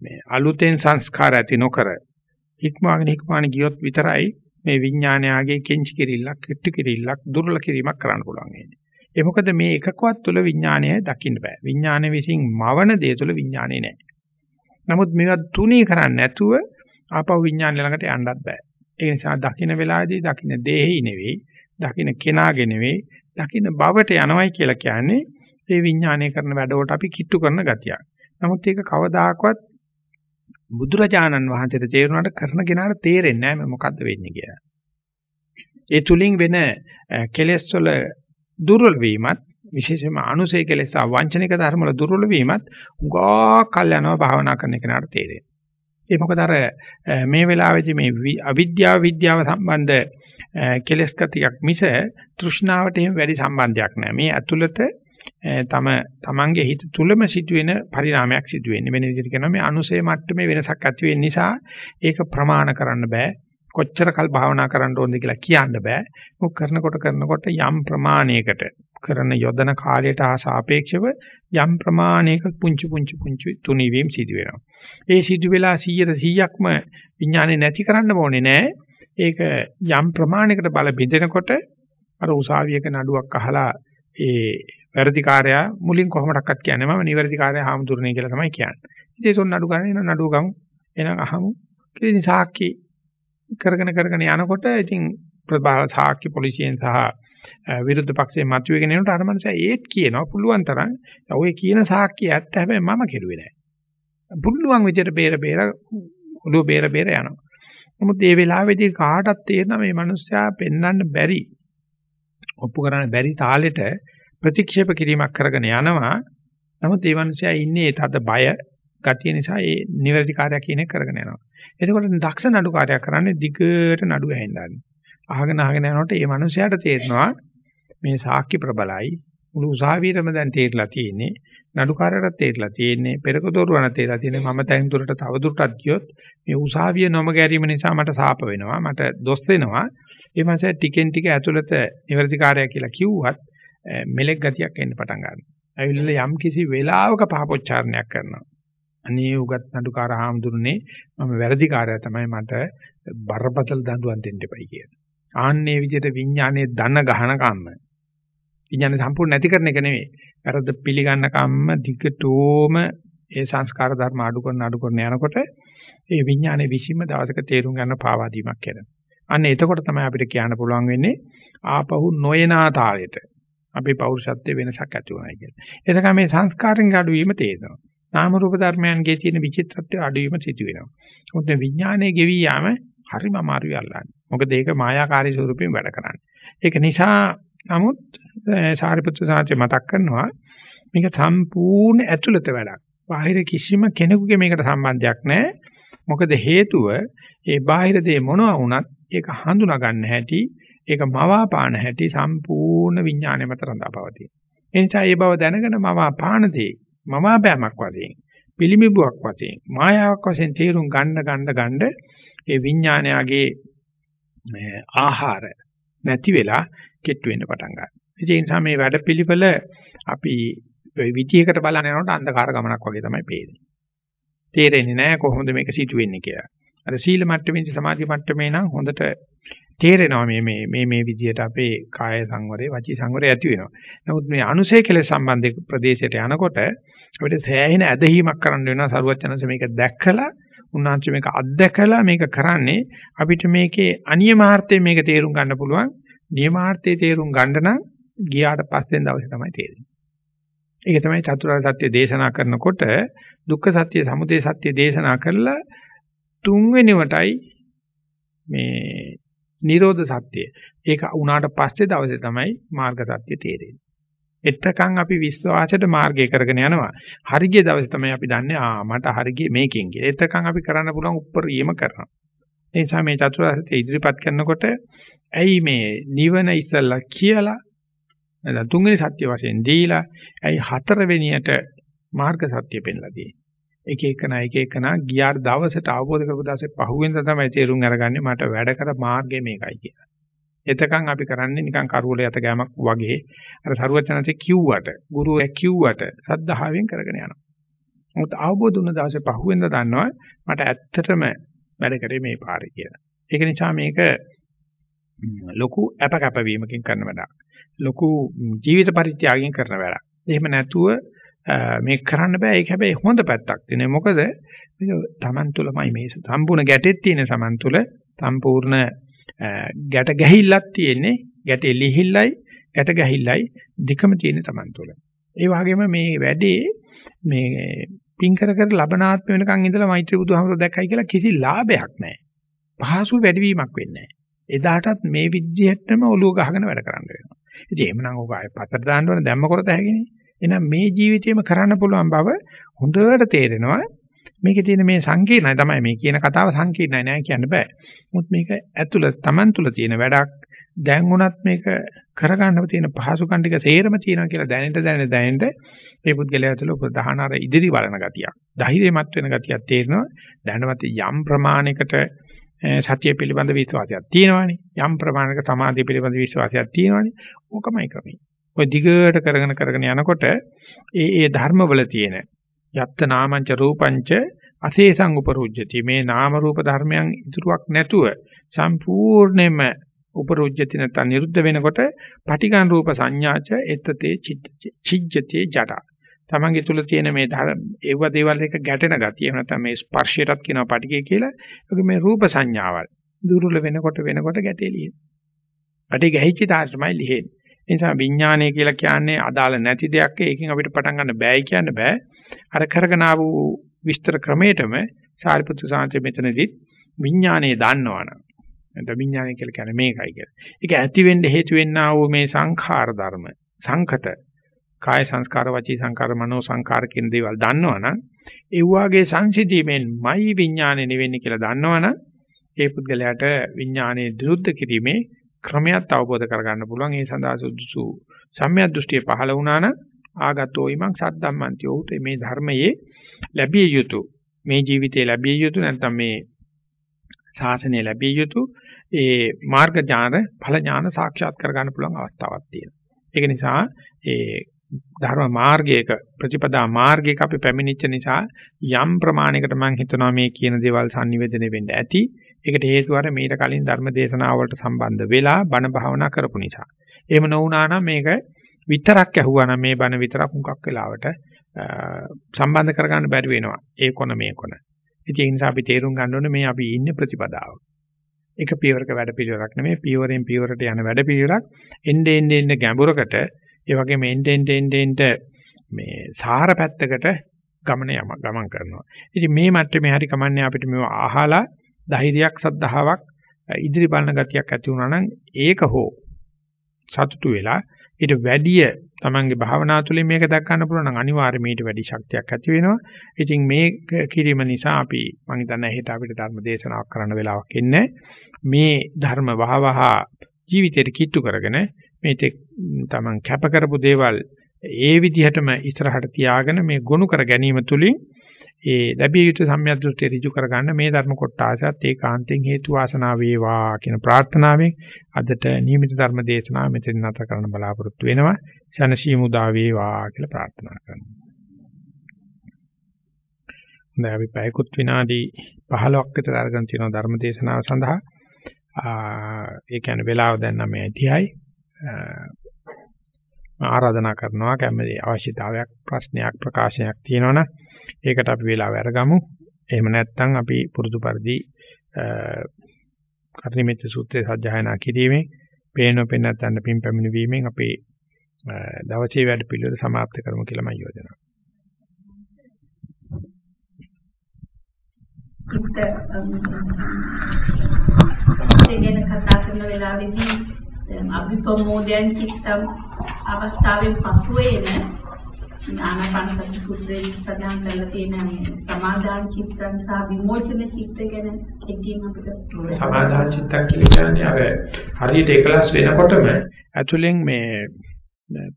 Speaker 1: මේ අලුතෙන් සංස්කාර ඇති නොකර ඉක්මවාගෙන ඉක්මවාගෙන ගියොත් විතරයි මේ විඥානයාගේ කෙන්චි කිරිල්ලක්, කිට්ටු කිරිල්ලක්, දුර්වල කිරීමක් කරන්න පුළුවන් වෙන්නේ. ඒ මොකද මේ එකකවත් තුල විඥානය දකින්න බෑ. විඥානය විසින් මවන දේ තුල විඥානේ නැහැ. නමුත් මේවා තුනී කරන්නේ නැතුව ආපහු විඥානය ළඟට යන්නත් බෑ. ඒ නිසා දකින්න වෙලාවේදී දකින්න දෙෙහි නෙවෙයි, දකින්න කෙනාගේ නෙවෙයි, දකින්න බවට යනවයි කියලා කියන්නේ ඒ විඥානය කරන වැඩවලට අපි කිට්ටු කරන ගතියක්. නමුත් ඒක කවදාකවත් බුදුරජාණන් වහන්සේට තේරුණාට කරන කෙනාට තේරෙන්නේ නැහැ මොකද්ද වෙන්නේ කියලා. ඒ තුලින් වෙන කෙලෙස් වල දුර්වල වීමත් විශේෂයෙන්ම අනුසය කෙලෙස් වංචනික ධර්ම වල දුර්වල වීමත් උගා කල් යනවා භාවනා කරන කෙනාට තේරෙන්නේ. ඒ මොකද අර මේ වෙලාවේදී මේ අවිද්‍යාව විද්‍යාව සම්බන්ධ කෙලෙස් කතියක් මිස තෘෂ්ණාවට එහෙම වැඩි සම්බන්ධයක් නැහැ. මේ ඇතුළත තම තමන්ගේ හිත තුලම සිදුවෙන පරිණාමයක් සිදු වෙන්නේ. වෙන විදිහට කියනවා මේ අනුසය මට්ටමේ වෙනසක් ඇති වෙන්න නිසා ඒක ප්‍රමාණ කරන්න බෑ. කොච්චර කල් භාවනා කරන්න ඕනද කියලා කියන්න බෑ. මොක කරනකොට කරනකොට යම් ප්‍රමාණයකට කරන යොදන කාලයට හා සාපේක්ෂව යම් ප්‍රමාණයක පුංචි පුංචි පුංචි තුනීවීම් සිදු වෙනවා. ඒ සිදු වෙලා 100%ක්ම විඥානේ නැති කරන්න ඕනේ නෑ. ඒක යම් ප්‍රමාණයකට බල බෙදෙනකොට අර උසාවියක නඩුවක් අහලා ඒ වැරදිකාරයා මුලින් කොහොමඩක්වත් කියන්නේ මම නිවැරදිකාරයා හාමුදුරනේ කියලා තමයි කියන්නේ. ඉතින් ඒක නඩු ගන්න එන නඩුව ගමු. එහෙනම් අහමු. ඉතින් සාක්ෂි කරගෙන කරගෙන යනකොට ඉතින් ප්‍රබල සාක්ෂි පොලිසියෙන් සහ විරුද්ධ පක්ෂයේ මතුවේගෙන යනකොට අර මනුස්සයා ඒත් කියනවා පුළුවන් තරම් ඔය කියන සාක්ෂිය ඇත්ත හැබැයි මම කෙරුවේ නෑ. පුළුවන් විදිහට බේර බේර ඔළුව බේර බේර යනවා. නමුත් මේ වෙලාවේදී කාටත් තේරෙනවා මේ මනුස්සයා පෙන්වන්න බැරි ඔප්පු කරන්න බැරි තාලෙට ප්‍රතික්ෂේප කිරීමක් කරගෙන යනවා. නමුත් ඒ මනුස්සයා ඉන්නේ තද බය ගතිය නිසා ඒ නිවැරදි කාර්යයක් කියන එක කරගෙන යනවා. එතකොට දක්ෂ නඩුකාරයා කරන්නේ දිගට නඩුව ඇහෙන්නන්නේ. අහගෙන අහගෙන යනකොට ඒ මනුස්සයාට තේරෙනවා මේ සාක්ෂි ප්‍රබලයි මුළු උසාවියටම දැන් තේරලා තියෙන්නේ නඩුකාරයටත් තේරලා තියෙන්නේ පෙරක දොරුවන තේරලා තියෙන්නේ මම තැන් දුරට තව දුරටත් ගියොත් මේ උසාවිය නොම ගැරීම නිසා මට සාප වෙනවා මට දොස් වෙනවා ඒ මාසේ ටිකෙන් ටික ඇතුළත නිවැරදිකාරය කියලා කිව්වත් මෙලෙක් ගතියක් එන්න පටන් ගන්නවා. ඇවිල්ලා යම් කිසි වෙලාවක පහපොච්චාරණයක් කරනවා. අනේ උගත් නඩුකාර හාමුදුරනේ මම වැරදිකාරයා තමයි මට බරපතල දඬුවම් දෙන්න එපයි කියලා. ආන්නේ විදිහට විඥානයේ දන ගහන කම්ම. විඥානය සම්පූර්ණ නැති කරන එක නෙවෙයි. වැරද්ද පිළිගන්න කම්ම දිගටම ඒ සංස්කාර ධර්ම අඩු කරන අඩු කරන යනකොට ඒ විඥානයේ විසීම දවසක තේරුම් ගන්න පාවාදීමක් කරනවා. අන්න එතකොට තමයි අපිට කියන්න පුළුවන් වෙන්නේ ආපහු නොයනා තාලෙට අපේ පෞරුෂත්වයේ වෙනසක් ඇති වුණා කියලා. එතකම මේ සංස්කාරෙන් අඩුවීම තේරෙනවා. නාම රූප ධර්මයන්ගේ තියෙන විචිත්‍රත්වය අඩුවීම සිදු වෙනවා. මොකද විඥානයේ ගෙවි යාම හරිම අමාරුයි අල්ලන්නේ. මොකද ඒක මායාකාරී ස්වරූපයෙන් වැඩ කරන්නේ. ඒක නිසා නමුත් සාරිපුත්‍ර සාන්ති මතක් කරනවා මේක සම්පූර්ණ ඇතුළත වැඩක්. බාහිර කිසිම කෙනෙකුගේ මේකට සම්බන්ධයක් නැහැ. මොකද හේතුව ඒ බාහිර දේ මොනවා වුණත් ඒක හඳුනා ගන්න හැටි ඒක මවාපාන හැටි සම්පූර්ණ විඥාණය මත රඳාපවතී. ඒ නිසා මේ බව දැනගෙන මවාපාන දේ මවාපෑමක් වශයෙන් පිළිමිබුවක් වශයෙන් මායාවක් වශයෙන් තේරුම් ගන්න ගන්න ගන්න ඒ විඥානයගේ ආහාර නැති වෙලා කෙට්ටු වෙන්න පටන් ගන්නවා. ඒ නිසා මේ වැඩපිළිවෙල අපි විදියකට බලන යනකොට අන්ධකාර ගමනක් වගේ තමයි පේන්නේ. තේරෙන්නේ නැහැ කොහොමද මේක සිදුවෙන්නේ කියලා. අර සීල මට්ටමේදී සමාධි මට්ටමේ නම් හොඳට තේරෙනවා මේ මේ මේ මේ විදියට අපේ කාය සංවරය වචී සංවරය ඇති වෙනවා. නමුත් මේ අනුසය කෙලෙස් සම්බන්ධ ප්‍රදේශයට යනකොට අපිට සෑහෙන ඇදහිීමක් කරන්න වෙනවා සරුවචනanse මේක දැක්කලා උන්වහන්සේ මේක අත්දැකලා මේක කරන්නේ අපිට මේකේ අනියමාර්ථයෙන් මේක තේරුම් ගන්න පුළුවන්. නියමාර්ථයේ තේරුම් ගන්න නම් ගියාට පස්සේ දවසේ තමයි තේරෙන්නේ. ඒක තමයි චතුරාර්ය සත්‍ය දේශනා කරනකොට දුක්ඛ සත්‍ය, සමුදය සත්‍ය දේශනා කරලා තුන්වෙනිවටයි මේ නිරෝධ සත්‍ය. ඒක උනාට පස්සේ දවසේ තමයි මාර්ග සත්‍ය තේරෙන්නේ. එතකන් අපි විශ්වාසයට මාර්ගය කරගෙන යනවා. හරිය දවසේ තමයි අපි දන්නේ ආ මට හරිය මේකෙන් කියලා. එතකන් අපි කරන්න පුළුවන් උප්පරීම කරනවා. ඒ නිසා මේ චතුරාර්ය සත්‍ය ඉදිරිපත් කරනකොට ඇයි මේ නිවන ඉස්සල්ලා කියලා නැත්නම් තුන්වෙනි සත්‍ය වශයෙන් දීලා ඇයි හතරවෙනියට මාර්ග සත්‍ය පෙන්ලා දෙන්නේ. එක එකනා එක එකනා ගියාට දවසට අවබෝධ කරපු දවසේ පහුවෙන්ද තමයි තේරුම් අරගන්නේ මට වැඩ කර මාර්ගය මේකයි කියලා. එතකන් අපි කරන්නේ නිකන් කරුවල යත ගෑමක් වගේ අර සරුවචනන්සේ කිව්වට ගුරුවරයා කිව්වට සද්ධාවෙන් කරගෙන යනවා. මොකද අවබෝධ වුණ දවසේ පහුවෙන්ද දන්නවා මට ඇත්තටම වැඩ කරේ මේ පාරේ කියලා. ඒක නිසා මේක ලොකු අපකපවීමකින් කරන වැඩක්. ලොකු ජීවිත පරිත්‍යාගයෙන් කරන වැඩක්. එහෙම නැතුව මේක කරන්න බෑ. ඒක හැබැයි හොඳ පැත්තක් තියෙනවා. මොකද මේක Taman තුලමයි මේ සම්පූර්ණ ගැටෙත් තියෙන සමන් තුල සම්පූර්ණ ගැට ගැහිල්ලක් තියෙන්නේ. ගැටේ ලිහිල්ලයි ගැට ගැහිල්ලයි දෙකම තියෙන Taman තුල. ඒ වගේම මේ වැඩේ මේ පින් කර කර ලබනාත්ම වෙනකන් ඉඳලා මෛත්‍රී බුදුහමර දැක්කයි කියලා කිසි ලාභයක් නැහැ. පහසු වැඩිවීමක් වෙන්නේ නැහැ. එදාටත් මේ විදිහටම ඔලුව ගහගෙන වැඩ කරන්න වෙනවා. ඉතින් එහෙමනම් ඔක ආයෙ පතර දාන්න ඕන දැම්ම කරත හැකිනේ. එහෙනම් මේ ජීවිතේම කරන්න පුළුවන් බව හොඳට තේරෙනවා. මේකේ තියෙන මේ සංකීර්ණයි තමයි මේ කියන කතාව සංකීර්ණයි නෑ කියන්න බෑ. මොකද මේක ඇතුළ Taman තුල තියෙන වැඩක් දැන් උනත් මේක කරගන්න තියෙන පහසුකම් ටික සේරම තියෙනවා කියලා දැනෙන්න දැනෙන්න දැනෙන්න මේ පුද්ගලයා තුළ ප්‍රධාන අර ඉදිරි බලන ගතියක්, ධෛර්යමත් වෙන ගතියක් තේරෙනවා. දැනවත් යම් ප්‍රමාණයකට සතිය පිළිබඳ විශ්වාසයක් තියෙනවානේ. යම් ප්‍රමාණයක සමාධිය පිළිබඳ විශ්වාසයක් තියෙනවානේ. ඕකමයි ක්‍රමයි. ඔය දිගට කරගෙන කරගෙන යනකොට ඒ ඒ ධර්මවල තියෙන යත්ත නාමංච රූපංච අසේසං උපරුජ්ජති මේ නාම රූප ධර්මයන් ඉදිරියක් නැතුව සම්පූර්ණයෙන්ම උපරුජ්ජති නැත්නම් නිරුද්ධ වෙනකොට පටිඝන් රූප සංඥාච එත්තේ චිජ්ජති ජඩ තමන්ගේ තුල තියෙන මේ ඒව දේවල් එක ගැටෙන ගතිය එහෙම නැත්නම් මේ ස්පර්ශයටත් කියනවා පටිකය කියලා. ඒක මේ රූප සංඥාවල්. දුර්වල වෙනකොට වෙනකොට ගැටේ ලියෙන. පටි ගැහිච්ච තාර්ථමයි ලිහෙන්නේ. ඒ නිසා විඥානය කියලා කියන්නේ අදාළ නැති දෙයක්. ඒකෙන් අපිට පටන් ගන්න බෑයි කියන්න බෑ. අර කරගෙන ආපු විස්තර ක්‍රමයටම සාරිපුත්‍ර සාන්තේ මෙතනදී විඥානයේ දන්නවනම් නැත්නම් විඥානය කියලා කියන්නේ මේකයි කියලා. ඒක ඇති වෙන්න හේතු වෙන්නා වූ මේ සංඛාර ධර්ම සංකත කාය සංස්කාර වචී සංස්කාර මනෝ සංස්කාර කියන දේවල් දන්නවනම් ඒ වාගේ සංසිද්ධීමෙන්මයි විඥානේ නෙවෙන්නේ කියලා දන්නවනම් ඒ පුද්ගලයාට විඥානේ විරුද්ධ කිරීමේ ක්‍රමයක් අවබෝධ කරගන්න පුළුවන් ඒ සඳහා සුදුසු සම්‍යක් දෘෂ්ටිය පහළ වුණා නම් ආගතෝ ීමං සද්දම්මන්ති උට මේ ධර්මයේ ලැබිය යුතු මේ ජීවිතේ ලැබිය යුතු නැත්නම් මේ ශාසනය ලැබිය යුතු ඒ මාර්ග ඥාන ඵල ඥාන සාක්ෂාත් කරගන්න පුළුවන් අවස්ථාවක් තියෙනවා. ඒක නිසා ඒ ධර්ම මාර්ගයක ප්‍රතිපදා මාර්ගයක අපි පැමිණිච්ච නිසා යම් ප්‍රමාණයකට මම හිතනවා මේ කියන දේවල් sannivedana වෙන්න ඇති. ඒකට හේතුව අර මීට කලින් ධර්ම දේශනාවලට සම්බන්ධ වෙලා බණ භාවනා කරපු නිසා. එහෙම නොවුනා නම් මේක විතරක් ඇහුවා නම් මේ බණ විතරක් මුකක් වෙලාවට සම්බන්ධ කරගන්න බැරි වෙනවා. ඒ කොන මේ කොන. ඉතින් ඒ නිසා අපි තේරුම් ගන්න ඕනේ මේ අපි ඉන්නේ ප්‍රතිපදාව. ඒක පියවරක වැඩ පිළිවෙලක් නෙමෙයි පියවරෙන් පියවරට යන වැඩ පිළිවෙලක්. එන්නේ එන්නේ ගැඹුරකට ඒ වගේම එන්ටෙන් ටෙන්ටෙන්ට මේ සාහර පැත්තකට ගමන යම ගමන් කරනවා. ඉතින් මේ මට්ටමේ හරි කමන්නේ අපිට මේව අහලා ධෛර්යයක් සද්ධාාවක් ඉදිරි බලන ගතියක් ඇති වුණා නම් ඒක හෝ සතුටු වෙලා ඊට වැඩිය තමන්ගේ භාවනා තුළින් මේක දක් ගන්න පුළුවන් නම් අනිවාර්යයෙන් ඊට වැඩි ශක්තියක් ඇති වෙනවා. ඉතින් මේ කිරීම නිසා අපි මම හිතන්නේ හෙට අපිට ධර්ම දේශනාවක් කරන්න වෙලාවක් ඉන්නේ. මේ ධර්ම වහවහ ජීවිතයට කිට්ටු කරගෙන මේ තමන් කැප කරපු දේවල් ඒ විදිහටම ඉස්සරහට තියාගෙන මේ ගොනු කර ගැනීම තුලින් ඒ ලැබිය යුතු සම්මියද්දෘෂ්ටි ඍජු කරගන්න මේ ධර්ම කොටාසත් ඒකාන්තයෙන් හේතු වාසනා වේවා කියන ප්‍රාර්ථනාවෙන් අදට නියමිත ධර්ම දේශනාව මෙතන නැත කරන්න බලාපොරොත්තු වෙනවා. ශනසී මුදා වේවා කියලා ප්‍රාර්ථනා කරනවා. දැන් අපි පැයකුත් විනාඩි 15ක් විතර අරගෙන තියෙනවා ධර්ම දේශනාව සඳහා. ඒ කියන්නේ වෙලාව දැන් 9:30යි. ආරාධනා කරනවා කැමති අවශ්‍යතාවයක් ප්‍රශ්නයක් ප්‍රකාශනයක් තියෙනවනම් ඒකට අපි වෙලාව අරගමු. එහෙම නැත්නම් අපි පුරුදු පරිදි කර්ණිමෙත් සූත්‍රයේ සජ්ජායනා කිරීමෙන් පේනොපෙන්න නැත්නම් පින් පැමිණීමෙන් අපේ දවසේ වැඩ පිළිවෙල સમાප්ත කරමු කියලා මම යෝජනා
Speaker 2: ඉතින් ගැන කතා කරන වෙලාවේදී අභිප්‍රමෝදයන් චිත්තම් අවස්ථාවෙන් පසු වෙන ආනාපානසති සූත්‍රයේ සඳහන් කරලා තියෙන සමාදාන චිත්තං සහ විමෝචන චිත්ත ගැන එකින් අපිට
Speaker 1: සමාදාන චිත්තං කියන්නේ අර හරියට එකලස් වෙනකොටම ඇතුලෙන් මේ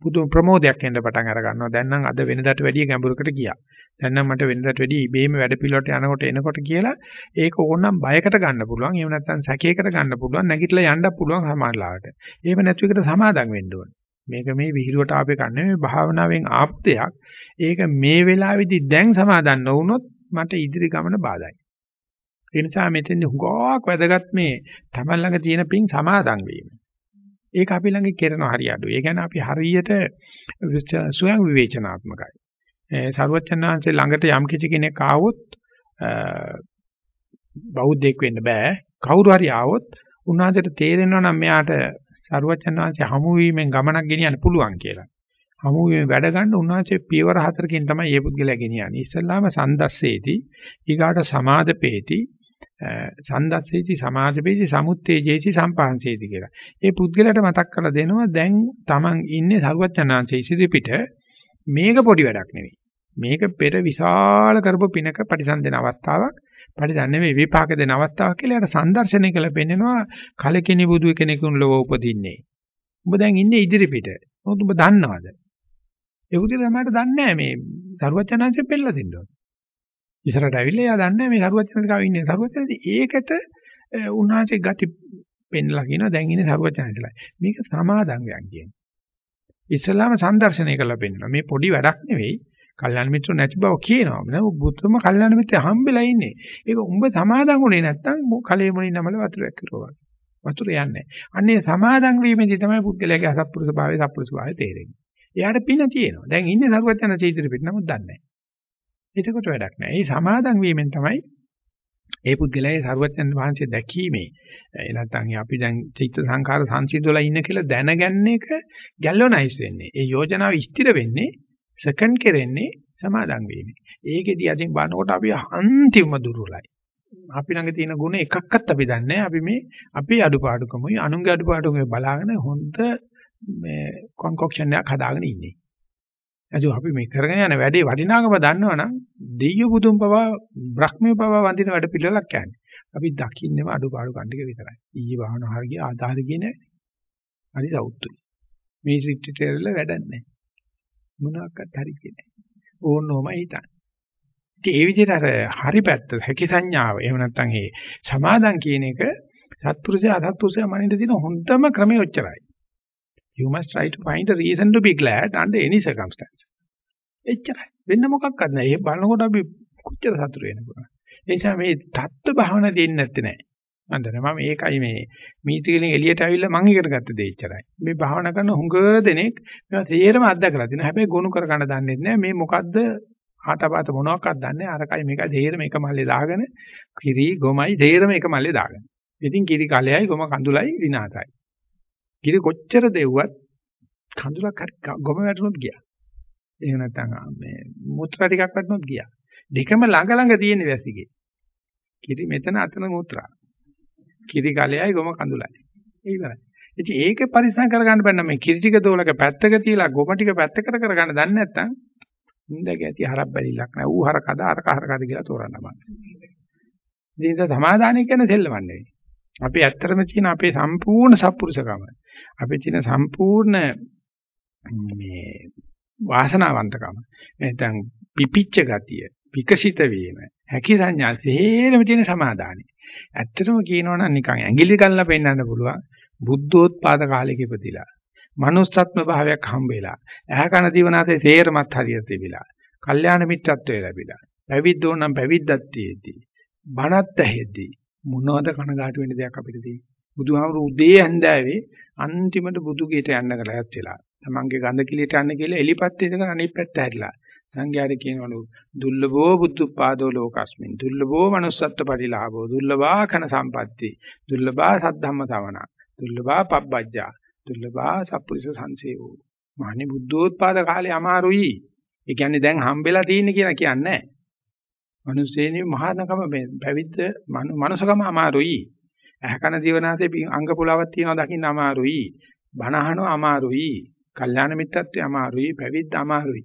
Speaker 1: පුදු ප්‍රමෝදයක් එන්න පටන් අර ගන්නවා. දැන් නම් අද වෙනදාට වැඩිය ගැඹුරකට ගියා. දැන් නම් මට වෙනදාට වැඩිය ඉබේම වැඩ පිළිවෙලට යනකොට එනකොට කියලා ඒක ඕනනම් බයකට ගන්න පුළුවන්. එහෙම නැත්නම් සැකයකට ගන්න පුළුවන්. නැගිටලා යන්න පුළුවන් සමාජලාවට. එහෙම නැතු එකට සමාදම් වෙන්න ඕනේ. මේක මේ විහිළුවට ආපේ කන්නේ මේ භාවනාවෙන් ආපු දෙයක්. ඒක මේ වෙලාවේදී දැන් සමාදන් නොවුනොත් මට ඉදිරි ගමන බාධායි. ඒ නිසා මෙතෙන්දී හුඟක් වැදගත් මේ තමන් ළඟ තියෙන පිං සමාදන් වීම. ඒක අපි ළඟ කෙරෙන හරිය අඩුයි. ඒ කියන්නේ අපි හරියට ස්වයං විවේචනාත්මකයි. සරුවචනාංශේ ළඟට යම් කිසි කෙනෙක් ආවොත් බෞද්ධයෙක් වෙන්න බෑ. කවුරු හරි ආවොත් උන්වහන්සේට තේරෙනවා නම් මෙයාට සරුවචන් වහන්සේ හමු වීමෙන් ගමනක් ගෙනියන්න පුළුවන් කියලා. හමු වීමෙන් වැඩ ගන්න උන්වහන්සේ පියවර හතරකින් තමයි මේ පුද්ගලයා ගෙනියන්නේ. ඉස්සල්ලාම සන්දස්සේති, ඊගාට සමාදපේති, සන්දස්සේති, සමාදපේති, සමුත්තේජේති, සම්පහන්සේති කියලා. මේ පුද්ගලයාට මතක් කරලා දෙනවා දැන් Taman ඉන්නේ සරුවචන් වහන්සේ ඉසිරිපිට මේක පොඩි වැඩක් නෙවෙයි. මේක පෙර විශාල කරපු පිනක පරිසම්දෙන අවස්ථාවක්. පරිසම් නෙවෙයි විපාක දෙන අවස්ථාවක් කියලා යට සම්දර්ශනය කළ පෙන්නනවා කලකිනි බුදු කෙනෙකුන් ලෝව උපදින්නේ. ඔබ දැන් ඉන්නේ ඉදිරි පිට. මොකද ඔබ දන්නවද? ඒ උදේ තමයි දන්නේ නැහැ මේ සරුවචනාංශයෙන් පෙන්නලා දෙන්න ඕනේ. ඉස්සරහට ඇවිල්ලා එයා දන්නේ මේ සරුවචනාංශ කව ඉන්නේ. සරුවචනාංශ ඒකට උන්වහන්සේ ගති පෙන්නලා කියනවා දැන් ඉන්නේ සරුවචනාංශලා. මේක සමාදන් වෙන් කියන්නේ. ඉස්ලාම සංදර්ශනය කරලා පෙන්නනවා. මේ පොඩි වැඩක් නෙවෙයි. කල්යාණ මිත්‍ර නැති බව කියනවා. නේද? බුදුම කල්යාණ මිත්‍ර හම්බෙලා ඉන්නේ. ඒක උඹ සමාදන් වුණේ නැත්තම් කලේ මොනින් නමල වතුරක් කිරුවා. වතුර යන්නේ. අන්නේ සමාදන් වීමේදී තමයි පුද්ගලයාගේ අසත්පුරුෂ භාවය සත්පුරුෂ භාවය තේරෙන්නේ. එයාට පින තියෙනවා. දැන් ඉන්නේ සරුවත් යන චෛත්‍යෙ පිට නමුත් දන්නේ නැහැ. එතකොට වැඩක් නැහැ. මේ සමාදන් වීමෙන් තමයි ඒ පුද්ගලයාගේ සරුවත්යන් වහන්සේ දැකීමේ ඒ නැත්නම් අපි දැන් චිත්ත සංකාර සංසිඳවලා ඉන්න කියලා දැනගන්න එක ගැලොනයිස් වෙන්නේ. ඒ යෝජනාව ස්ථිර වෙන්නේ සෙකන්ඩ් කෙරෙන්නේ සමාදන් වීමේ. ඒකෙදී අදින් බලනකොට අපි අන්තිම දුර්වලයි. අපි ළඟ තියෙන ගුණ එකක්වත් අපි දන්නේ අපි මේ අපේ අඩුපාඩුකමුයි අනුන්ගේ අඩුපාඩුකම බලාගෙන හොඳ මේ කොන්කොක්ෂන් එකක් හදාගෙන ඉන්නේ. එතකොට අපි මේ කරගෙන යන වැඩේ වටිනාකම දන්නවනම් දෙයියෝ බුදුන් පවා බ්‍රහ්මිය පවා වඳින වැඩ පිළිවෙලක් යන්නේ. අපි දකින්නේම අඩුපාඩු කණ්ඩික විතරයි. ඊයේ වහන හරිය ආදාහද කියන්නේ හරි සෞතුයි. මේ රිට්‍රීට් වැඩක් නැහැ. මොනවාක්වත් හරියන්නේ නැහැ. ඕනෝම හිතන්නේ. ඉතින් ඒ විදිහට අර හරි පැත්ත හැකි සංඥාව එහෙම නැත්නම් මේ සමාදම් කියන එක සත්පුරුෂයා අසත්පුරුෂයා මනින්ද තියෙන හොඳම ක්‍රමය ඔච්චරයි. You must try to find a reason to be glad under any circumstance. එච්චරයි. වෙන මොකක්වත් නැහැ. ඒ බලනකොට අපි කොච්චර සතුට වෙනවද? ඒ නිසා මේ தත්ත්ව භාවනා දෙන්නේ නැත්තේ නෑ. මම දන්නවා මම ඒකයි මේ මීටිකලින් එළියට ආවිල්ලා මම ඉගෙන ගත්ත දේ ඉච්චරයි. මේ භාවනා කරන හුඟ දෙනෙක් මේවා තේරම අත්දකලා තිනවා. හැබැයි ගොනු කර ගන්න දන්නේ නැහැ. මේ මොකද්ද ආතපාත මොනවාක්වත් දන්නේ නැහැ. අරකයි මේකයි තේරම එක මල්ලේ දාගෙන කිරි ගොමයි තේරම එක මල්ලේ දාගෙන. ඉතින් කිරි කලෙයි ගොම කඳුලයි විනාශයි. කිරි කොච්චර දෙව්වත් කඳුලක් හරි ගොම වැටුනොත් ගියා. එහෙම නැත්නම් මේ මුත්‍රා ටිකක් වැටුනොත් ගියා. දෙකම ළඟ ළඟ තියෙන වැසිගේ. කිරි මෙතන අතන මුත්‍රා. කිරි කලෙයි ගොම කඳුලයි. ඒ ඉවරයි. ඉතින් ඒක පරිස්සම් කරගන්න බෑ නම් මේ කිරි ටික දෝලක පැත්තක තියලා ගොම ටික පැත්තකට කරගන්න දන්නේ නැත්නම් නින්දක ඇති හරක් බැලිලක් නෑ. ඌ හරකද අරක හරකද කියලා තෝරන්න බෑ. ඉතින් සමාදානය කියන්නේ සෙල්ලමක් නෙවෙයි. අපි ඇත්තටම තියෙන අපේ සම්පූර්ණ සත්පුරුෂකම. අපේ තියෙන සම්පූර්ණ මේ වාසනාවන්තකම. නැත්නම් පිපිච්ච ගතිය, විකසිත වීම, හැකි සංඥා තේරෙම තියෙන සමාදානෙ. ඇත්තටම කියනවා නම් නිකන් ඇඟිලි ගල්ලා පෙන්වන්න පුළුවන් බුද්ධෝත්පාද කාලයක ඉපදිලා. manussත්ම භාවයක් හම්බ වෙලා. ඇහැ කන දිවනාතේ තේරමත් හරියට තිබිලා. කල්යාණ මිත්‍රත්වයේ ලැබිලා. පැවිද්දෝ නම් පැවිද්දක් තියෙද්දී. බණත් ඇහෙද්දී මොනවද කනගාටු වෙන්න දෙයක් අපිට තියෙන්නේ? බුදුහාමුදුරු උදේ ඇඳාවේ අන්තිමට බුදු ගේට යන්න කලහත් වෙලා. තමන්ගේ ගඳ කිලියට යන්න කියලා එලිපත් ඉඳගෙන අනිත් පැත්ත හැරිලා. සංඝයාට කියනවලු දුර්ලභෝ බුද්ධපාදෝ ලෝකස්මින් දුර්ලභෝ manussත්ත්ව පරිලාභෝ දුර්ලභා කන සම්පatti දුර්ලභා සද්ධම්ම සවණ දුර්ලභා පබ්බජ්ජා දුර්ලභා සප්පුරිස සංසේවෝ. මහණේ බුද්ධෝත්පාද කාලේ අමාරුයි. ඒ කියන්නේ දැන් හම්බෙලා තියෙන්නේ කියලා කියන්නේ මිනිස්සෙනි මහානකම පැවිද්ද මනුසකම අමාරුයි. ඇහකන දිවනාසේ අංග පුලාවක් තියනවා දකින්න අමාරුයි. බණ අහනවා අමාරුයි. කල්යාණ මිත්‍රත්වය අමාරුයි. පැවිද්ද අමාරුයි.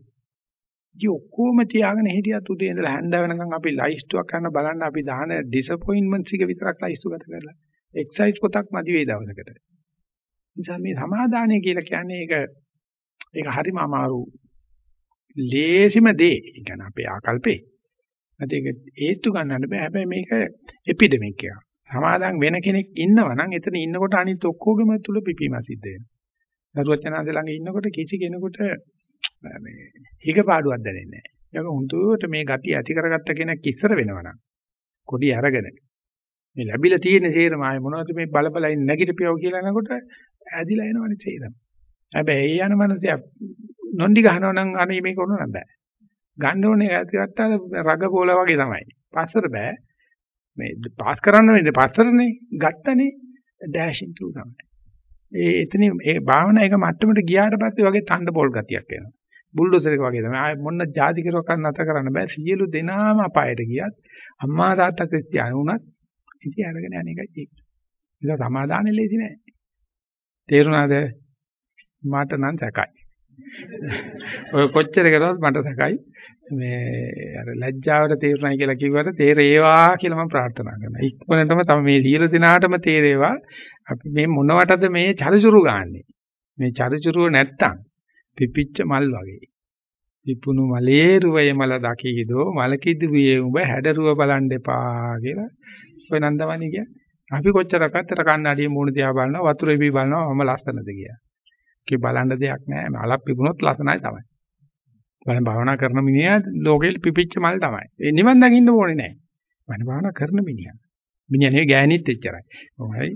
Speaker 1: ඉතින් ඔක්කොම තියාගෙන හිටියත් උදේ ඉඳලා හැන්ද වෙනකන් අපි ලයිස්ට්ුවක් කරන බලන්න අපි දාන ඩිසපොයින්ට්මන්ට්ස් එක විතරක් ලයිස්ට් ගත කරලා එක්සයිට් පොතක් මදි වේ දවසකට. නිසා මේ සමාදානය කියලා කියන්නේ ඒක ඒක හරිම අමාරු. ලේසිම දේ. ඒ කියන්නේ අපේ ආකල්පේ. නැත්නම් ඒක හේතු ගන්නන්න බෑ. හැබැයි මේක එපිඩමික් එකක්. සමාදන් වෙන කෙනෙක් ඉන්නවා නම් එතන ඉන්නකොට අනිත් ඔක්කොගෙම තුල පිපීම සිද්ධ වෙනවා. දරුවචනාන්ද ළඟ ඉන්නකොට කිසි කෙනෙකුට මේ හිග පාඩුවක් දැනෙන්නේ නැහැ. ඒක හුදුවට මේ ගතිය ඇති කරගත්ත කෙනෙක් ඉස්සර වෙනවනම් කොඩි අරගෙන මේ ලැබිලා තියෙන සේරම ආයේ මොනවද මේ බලබලයි නැගිටපියව කියලා යනකොට ඇදිලා එනවනේ සේරම. හැබැයි ඒ යන මනසය නොන්ඩි ගහනවා නම් අනේ මේක උනන බෑ. ගන්න ඕනේ ඇතිවත්තා රග පොළ වගේ තමයි. පස්සට බෑ. මේ පාස් කරන්න වෙන්නේ පස්සටනේ ගත්තනේ ඩෑෂින් තු තමයි. ඒ එතනින් ඒ භාවනා එක මට්ටමට ගියාට පස්සේ වගේ තණ්ඩ පොල් ගතියක් එනවා. බුල්ඩෝසර් එක වගේ තමයි. ආය මොන જાති කෙරුවක් කරන්න නැත කරන්න බෑ. සියලු දෙනාම අපායට ගියත් අම්මා තාත්තා ක්‍රිස්තියානි වුණත් ඉතින් අරගෙන යන එකයි තියෙන්නේ. ඒක සමාදානෙ ලේසි නෑ. තේරුණාද? මට නම් සැකයි. ඔය කොච්චර කරවත් මට සැකයි. මේ අර ලැජ්ජාවට තේරුණයි කියලා කිව්වට තේරේවා කියලා මම ප්‍රාර්ථනා කරනවා. ඉක්මනටම තම මේ සියලු දිනාටම තේරේවා. අපි මේ මොනවටද මේ චරිචුරු ගන්නෙ? මේ චරිචුරුව නැත්තම් පිපිච්ච මල් වගේ. පිපුණු මලේ රුවේ මල දකීදෝ මල කිදුවේ උඹ හැඩරුව බලන් දෙපා කියලා ඔය නන්දමණි කියන්නේ. අපි කොච්චරක් අතර කන්නඩියේ මූණ දිහා බලනවා වතුර ඉබි බලනවා මම ලස්සනද කියලා. කි බලන්න දෙයක් නැහැ. මලක් පිපුණොත් ලස්සනයි තමයි. බලන් භාවනා කරන මිනිහා ලෝකෙ පිපිච්ච මල් තමයි. ඒ නිවන් දකින්න ඕනේ නැහැ. මම භාවනා කරන මිනිහා. මිනිහා නෙවෙයි ගෑණිත් එච්චරයි. ඔහයි.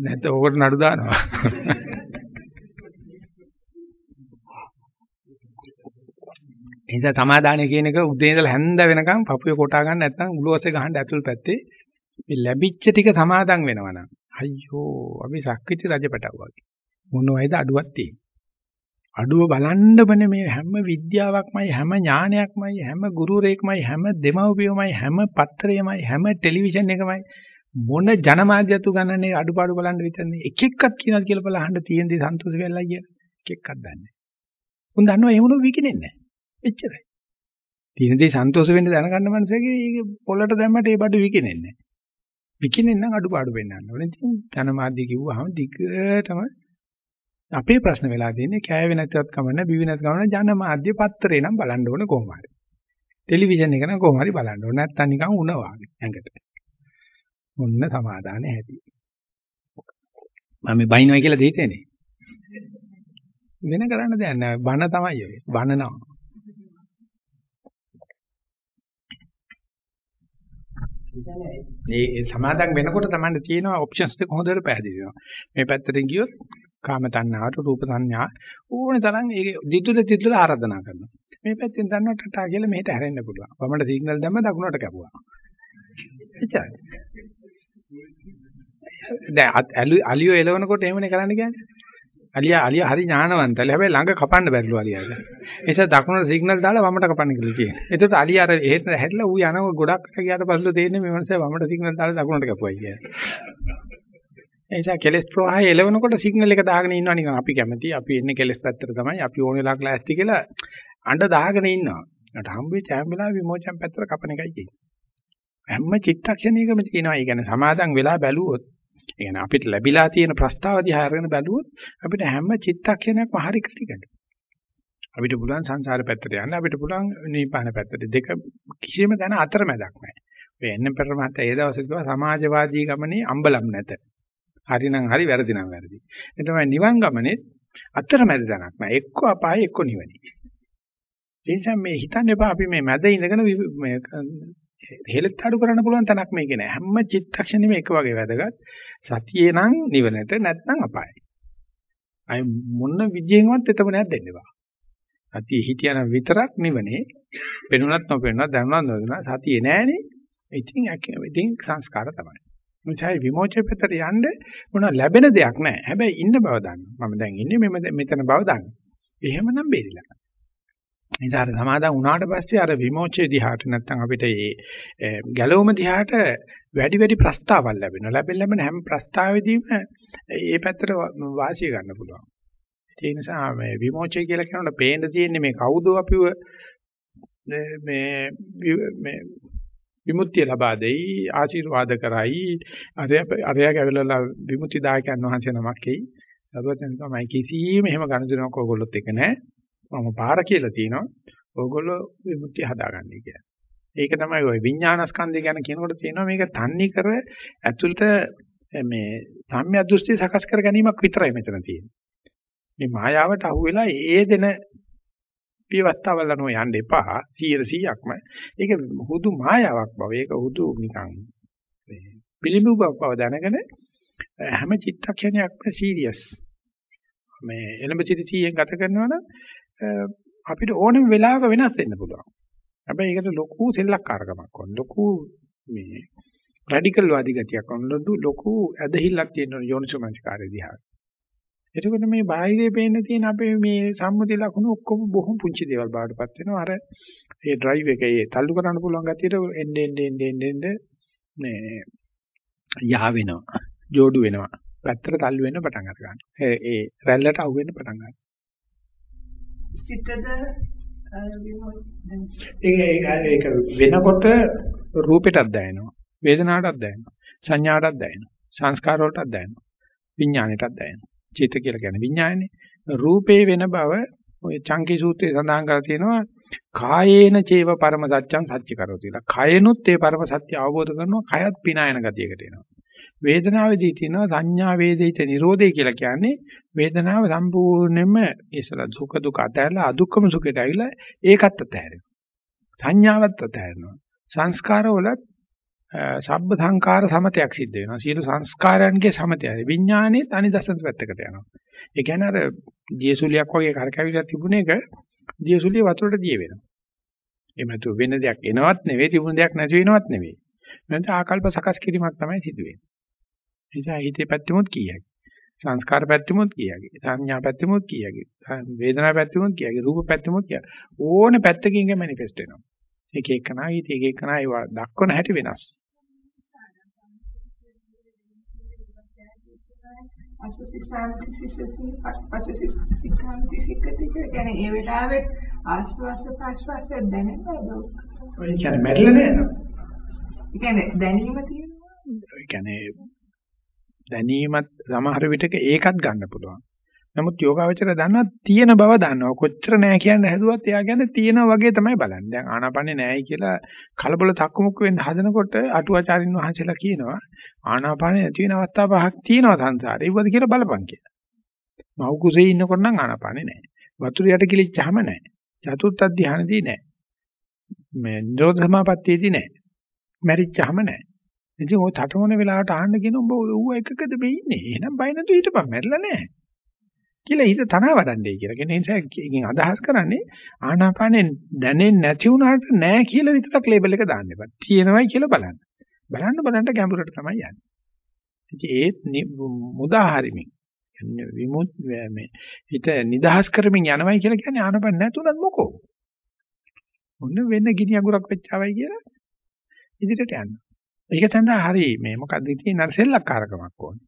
Speaker 1: නැත්නම් ඕකට නඩු දානවා. එනිසා සමාදානය කියන එක උදේ ඉඳලා හැන්ද වෙනකන් පපුවේ කොටා ගන්න නැත්නම් උළුවසේ ගහන්න ඇතුල් පැත්තේ මේ ලැබිච්ච ටික සමාදන් වෙනවනම් අයියෝ අපි සක්විති රජපටව වගේ මොනවයිද අඩුවක් තියෙන්නේ අඩුව බලන්න බනේ මේ හැම විද්‍යාවක්මයි හැම ඥානයක්මයි හැම ගුරුරෙක්මයි හැම දෙමව්පියෝමයි හැම පත්‍රයමයි හැම ටෙලිවිෂන් එකමයි මොන ජනමාධ්‍යතු ගණනේ අඩුපාඩු බලන්න විතරනේ එක එකක් කියනවාද කියලා බලන්න තියෙන දේ සන්තෝෂ වෙලා කියලා එක එකක් දන්නේ. උන් දන්නවා එහෙම නෝ විකිනෙන්නේ නැහැ. එච්චරයි. තියෙන දේ සන්තෝෂ වෙන්න දැනගන්න මනසගේ ඒක පොළට දැම්මට ඒ බඩු විකිනෙන්නේ නැහැ. විකිනෙන්න නම් අඩුපාඩු වෙන්නන්න ඕනේ. ඉතින් ජනමාධ්‍ය කිව්වහම දිගටම අපේ ප්‍රශ්න වෙලා තියෙන්නේ කෑවේ නැතිවත් කමන්න බිවි නැති කමන්න ජනමාධ්‍ය පත්‍රේ නම් බලන්න ඕනේ කොහොම හරි. ටෙලිවිෂන් එක නම් කොහොම හරි බලන්න ඕනේ. නැත්තම් නිකන් උණ වාගේ ඇඟට. මොන්න සමාදානේ ඇති. මම මේ බයින්වයි කියලා දෙහිතේනේ. වෙන කරන්න දෙයක් නැහැ. බන තමයි ඔය. බනනවා. මේ සමාදන් වෙනකොට තමයි තියෙනවා ඔප්ෂන්ස් දෙක හොඳට පැහැදිලි වෙනවා. මේ පැත්තට ගියොත් කාම තණ්හාවට රූප සංඥා ඕනේ තරම් ඒක දිතුල දිතුල ආරාධනා කරනවා. මේ පැත්තෙන් දන්නවා ටටා කියලා මෙහෙට හැරෙන්න පුළුවන්. වමට සිග්නල් දැම්ම දකුණට කැපුවා. එච්චරයි. දැන් අලියෝ එලවනකොට එහෙමනේ කරන්න කියන්නේ. අලියා අලියා හරි ඥානවන්තයි. හැබැයි ළඟ කපන්න බැරිලු අලියාට. ඒ නිසා දකුණට සිග්නල් දාලා වමට කපන්න කියලා කියනවා. එතකොට අලියා අර එහෙට හැරිලා ඌ යනව ගොඩක් ගියාට පස්සේ තේරෙන්නේ මේ මනුස්සයා වමට සිග්නල් දාලා දකුණට කපුවයි කියලා. ඒ නිසා කෙලස් ප්‍රවාහය එලවනකොට සිග්නල් එක දාගෙන ඉන්නවා නිකන් අපි කැමති අපි එන්නේ කෙලස් පැත්තට තමයි අපි ඕන වෙලාවක ලෑස්ති කියලා අඬ දාගෙන ඉන්නවා. ඊට හම්බෙච්ච හැම වෙලාවෙම විමෝචන පැත්තට කපන එකයි තියෙන්නේ. හැම චිත්තක්ෂණයකම තියෙනවා. ඒ කියන්නේ සමාදන් වෙලා බැලුවොත් ඒ කියන්නේ අපිට ලැබිලා තියෙන ප්‍රස්තාව දිහා අරගෙන බැලුවොත් අපිට හැම චිත්තක්ෂණයක්ම හරි ක්‍රිටිකල්. අපිට පුළුවන් සංසාර පැත්තට යන්න අපිට පුළුවන් නිපාන පැත්තට දෙක කිසිම තැන අතරමැදක් නැහැ. ඔය එන්න පෙර මහත්තයා ඒ දවසේ කිව්වා සමාජවාදී ගමනේ අම්බලම් නැත. හරිනම් හරි වැරදි නම් වැරදි. ඒ තමයි නිවන් ගමනේ අතරමැද තැනක් නැහැ. එක්ක අපාය එක්ක නිවනයි. ඒ නිසා මේ හිතන්න එපා අපි මේ මැද ඉඳගෙන මේ හෙලෙත් අඩු කරන්න පුළුවන් තැනක් මේකේ නෑ. හැම චිත්තක්ෂණෙම එක වගේ වැදගත්. සතියේ නම් නිවනට නැත්නම් අපායයි. අය මොන විදියෙන්වත් එතමනයක් දෙන්න එපා. සතියේ හිටියනම් විතරක් නිවනේ. පෙනුනත් නොපෙනුනත් දැනුනත් නොදැනුනත් සතියේ නෑනේ. ඉතින් ඉතින් සංස්කාර තමයි. මුචයි විමෝචය පැත්තට යන්න මොන ලැබෙන දෙයක් නැහැ. හැබැයි ඉන්න බව දන්න. මම දැන් ඉන්නේ මෙතන බව දන්න. එහෙමනම් බේරිලා. නිසා අර සමාදන් වුණාට පස්සේ අර විමෝචයේ දිහාට නැත්තම් අපිට මේ ගැලවුම දිහාට වැඩි වැඩි ප්‍රස්තාවල් ලැබෙනවා. ලැබෙන ලැබෙන හැම ප්‍රස්තාවෙදීම ඒ පැත්තට වාසිය ගන්න පුළුවන්. ඒ නිසා මේ විමෝචය කියලා කියනකොට පේන්න තියෙන්නේ මේ කවුද අපිව මේ මේ විමුක්තිය ලබා දෙයි ආශිර්වාද කරයි අරය අරය ගැවලලා විමුක්ති දායකයන් වහන්සේ නමක් එයි සරුවචන තමයි කිසිම එහෙම ගනුදෙනුවක් ඕගොල්ලොත් එක නැහැ මම පාර කියලා තියෙනවා. ඕගොල්ලෝ විමුක්තිය හදාගන්නේ කියලා. ඒක තමයි ওই විඥානස්කන්ධය ගැන කියනකොට තියෙනවා මේක තන්නේ කර ඇතුළත මේ සම්‍යක් දෘෂ්ටි සකස් කර ගැනීමක් විතරයි මෙතන තියෙන්නේ. මේ මායාවට අහු වෙලා ඒ දෙන පියවස්තාවල නෝ යන්න එපා 100%ක්ම. ඒක හුදු මායාවක් බව. ඒක හුදු නිකන් පිළිඹු බව දැනගෙන හැම චිත්තක්ෂණයක්ම සීරියස්. මේ එළඹ සිටි 100න් ගත කරනවා නම් අපිට ඕනම වෙලාවක වෙනස් වෙන්න පුළුවන්. හැබැයි ඒකට ලොකු සෙල්ලක්කාරකමක් ඕන. ලොකු මේ රැඩිකල් වාදී ගතියක් ඕන. ලොකු ඇදහිල්ලක් තියෙන යෝනිසෝමනස්කාරය දිහා. එතකොට මේ බාහිරේ පේන්න තියෙන අපේ මේ සම්මුති ලක්ෂණ ඔක්කොම බොහොම පුංචි දේවල් බාටපත් වෙනවා. අර ඒ ඩ්‍රයිව් එකේ තල්ලු කරන්න පුළුවන් ගතියට එන්න එන්න එන්න එන්න මේ යහ වෙනවා. ජෝඩු වෙනවා. පැත්තට තල්ලු වෙන්න පටන් ගන්නවා. ඒ ඒ රැල්ලට අහු වෙන්න පටන් ගන්නවා.
Speaker 2: චිත්තද
Speaker 1: ඒක වෙනකොට රූපෙටත් දැනෙනවා වේදනාවටත් දැනෙනවා සංඥාවටත් දැනෙනවා සංස්කාර වලටත් දැනෙනවා විඥාණයටත් දැනෙනවා චිත්ත කියලා කියන්නේ විඥානේ රූපේ වෙන බව ඔය චංකි සූත්‍රයේ සඳහන් කරලා තියෙනවා කායේන චේව පරම සත්‍යං සත්‍ය කරෝති කියලා. කයනුත් ඒ පරම සත්‍ය අවබෝධ කරනවා කයත් පිනායන ගතියකට එනවා. වේදනාවේදී තියෙනවා සංඥා වේදිත නිරෝධය කියලා කියන්නේ වේදනාව සම්පූර්ණයෙන්ම ඉස්සලා දුක දුක අතහැරලා අදුක්කම සුඛයට ඇවිල්ලා ඒකත් අතහැරෙනවා. සංඥාවත් අතහැරෙනවා. සංස්කාරවලත් සබ්බ සංකාර සමතයක් සිද්ධ වෙනවා. සියලු සංස්කාරයන්ගේ සමතයයි. විඥානේ අනිදසන්ත පැත්තකට යනවා. ඒ කියන්නේ අර දියසුලියක් වගේ කරකැවිලා තිබුණ එක දියසුලිය වතුරට දිය වෙනවා. එහෙම නැතු වෙන දෙයක් එනවත් නෙවෙයි තිබුණ දෙයක් නැති වෙනවත් නෙවෙයි. නැත්නම් ආකල්ප සකස් කිරීමක් තමයි සිදුවෙන්නේ. නිසා හිතේ පැත්තෙමුත් කීයකි. සංස්කාර පැත්තෙමුත් කීයකි. සංඥා පැත්තෙමුත් කීයකි. වේදනා පැත්තෙමුත් කීයකි. රූප පැත්තෙමුත් කීයකි. ඕන පැත්තකින් මැනිෆෙස්ට් වෙනවා. එක එකනා හිත එක එකනා ඒවා දක්වන හැටි වෙනස්.
Speaker 2: කියන්නේ ඒ වෙලාවේ ආස්වාස ප්‍රාශ්වාස දැනෙනවද?
Speaker 1: ඔය කියන්නේ මැරිලා නෑ.
Speaker 2: ඒ කියන්නේ දැනීම තියෙනවා.
Speaker 1: ඒ කියන්නේ දැනීමත් සමහර විටක ඒකත් ගන්න පුළුවන්. නමුත් යෝගාවචර දන්නවා තියෙන බව දන්නවා. කොච්චර නෑ කියන්න හැදුවත් එයා කියන්නේ තියෙනා වගේ තමයි බලන්නේ. දැන් ආනාපානේ නෑයි කියලා කලබල තක්කමුක්ක වෙන්න හදනකොට අටුවාචාරින් වහන්සේලා කියනවා ආනාපානේ නැති වෙන අවස්ථා පහක් තියෙනවා සංසාරේ. ඒවද කියලා බලපන් කියලා. මව් කුසේ ඉන්නකොට නම් ආනාපානේ නෑ. වතුර යට කිලිච්චාම නෑ. චතුර්ථ ධානයේදී නෑ. මේ නිරෝධ සමාපත්තියේදී නෑ. මැරිච්චාම නෑ. ඉතින් ඔය තටමන වෙලාවට අහන්න කියන උඹ ඌ එකකද මේ ඉන්නේ. එහෙනම් බය නැතුව හිටපන් මැරිලා නැහැ. කියලා හිත තනවා වඩන්නේ කියලා. කියන නිසා එකකින් අදහස් කරන්නේ ආනාපානෙ දැනෙන්නේ නැති වුණාට නැහැ කියලා විතරක් ලේබල් එක දාන්න එපා. තියෙනවයි කියලා බලන්න. බලන්න බලන්න ගැඹුරට තමයි යන්නේ. ඉතින් ඒ මුදාහරිමින් විමුත් මේ හිත නිදහස් කරමින් යනවයි කියලා කියන්නේ ආනපන නැතුණත් මොකෝ. මොන වෙන ගිනි අඟුරක් වෙච්චවයි කියලා ඉදිරියට යන්න. ඒක සඳහා හරි මේ මොකද්ද තියෙන අර සෙල්ලක්කාරකමක් ඕනේ.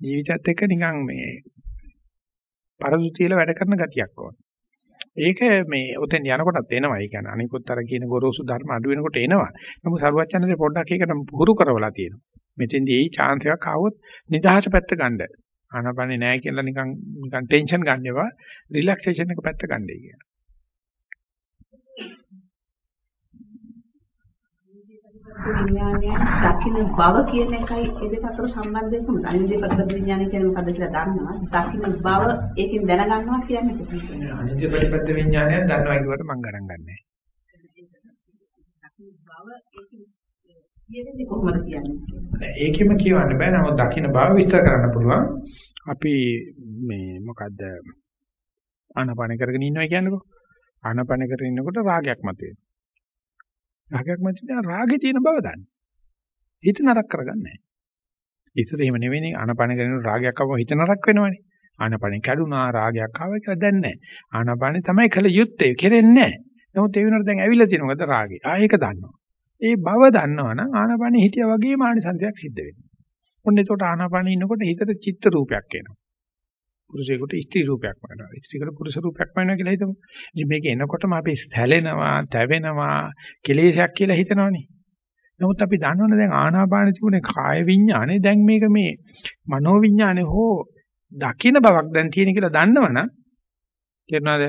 Speaker 1: ජීවිතයත් එක්ක නිකන් මේ පරදු තියලා වැඩ කරන ගතියක් ඕනේ. ඒක මේ ඔතෙන් යනකොටත් එනවා. ඒ කියන්නේ අනිකුත් අර කියන ගොරෝසු ධර්ම අඩු වෙනකොට එනවා. නමුත් සරුවච්චන්දේ පොඩ්ඩක් ඒකට පුරු කරවලා තියෙනවා. මෙතෙන්දී ඒ chance එකක් ආවොත් නිදහස පැත්ත ගන්න. ආනපනේ නැහැ කියලා නිකන් නිකන් ටෙන්ෂන් ගන්න ඒවා රිලැක්සේෂන් එක පැත්ත ගන්නයි කියන.
Speaker 3: විඥානයන් දකින්න බව කියන එකයි ඒ දෙක අතර සම්බන්ධය කොහොමද? අනිත්‍ය ප්‍රතිපද විඥානය කියන්නේ මොකද්ද කියලා දන්නවා. දකින්න බව ඒකෙන් දැනගන්නවා කියන්නේ කොහොමද?
Speaker 1: අනිත්‍ය ප්‍රතිපද විඥානය දන්නවා කියවට මම ගණන් ගන්නෑ.
Speaker 3: බව ඒකෙන් කියන්නේ කොහොමද කියන්නේ?
Speaker 1: ඒකෙම කියවන්න බෑ. නමුත් දකින්න බව විස්තර කරන්න පුළුවන්. අපි මේ මොකද්ද ආනපන කරගෙන ඉන්නවා කියන්නකෝ. ආනපන කරගෙන ඉන්නකොට රාගයක් මතුවෙනවා. රාගයක් මතුවෙන රාගේ තියෙන බව දන්න. හිත නරක කරගන්නේ නැහැ. ඉතින් එහෙම නෙවෙයි ආනපන කරගෙන රාගයක් ආවම හිත නරක වෙනවනේ. ආනපන කැඩුනා රාගයක් ආවා කියලා දැන් නැහැ. ආනපන තමයි කළ යුත්තේ කෙරෙන්නේ නැහැ. නමුත් ඒ වෙනකොට දැන් ඇවිල්ලා තියෙනවා මොකද රාගේ. ආ ඒක දන්නවා. ඒ බව දන්නවනම් ආනපන හිටියා වගේම ආනිසංසයක් සිද්ධ වෙනවා. ඔන්න එතකොට ආනපන ඉන්නකොට හිතට චිත්ත රූපයක් එනවා. පුරුෂයෙකුට ස්ත්‍රී රූපයක් වෙනවා. ස්ත්‍රීකට පුරුෂ රූපයක් වෙනවා කියලා හිතමු. ඉතින් මේක එනකොටම අපි සැලෙනවා, තැවෙනවා, කෙලෙසයක් කියලා හිතනවනේ. නමුත් අපි දන්නවනේ දැන් ආනාපාන තිබුණේ කාය විඥානේ දැන් මේක මේ මනෝ විඥානේ හෝ දකින්න බවක් දැන් තියෙන කියලා දන්නවනම් කියනවාද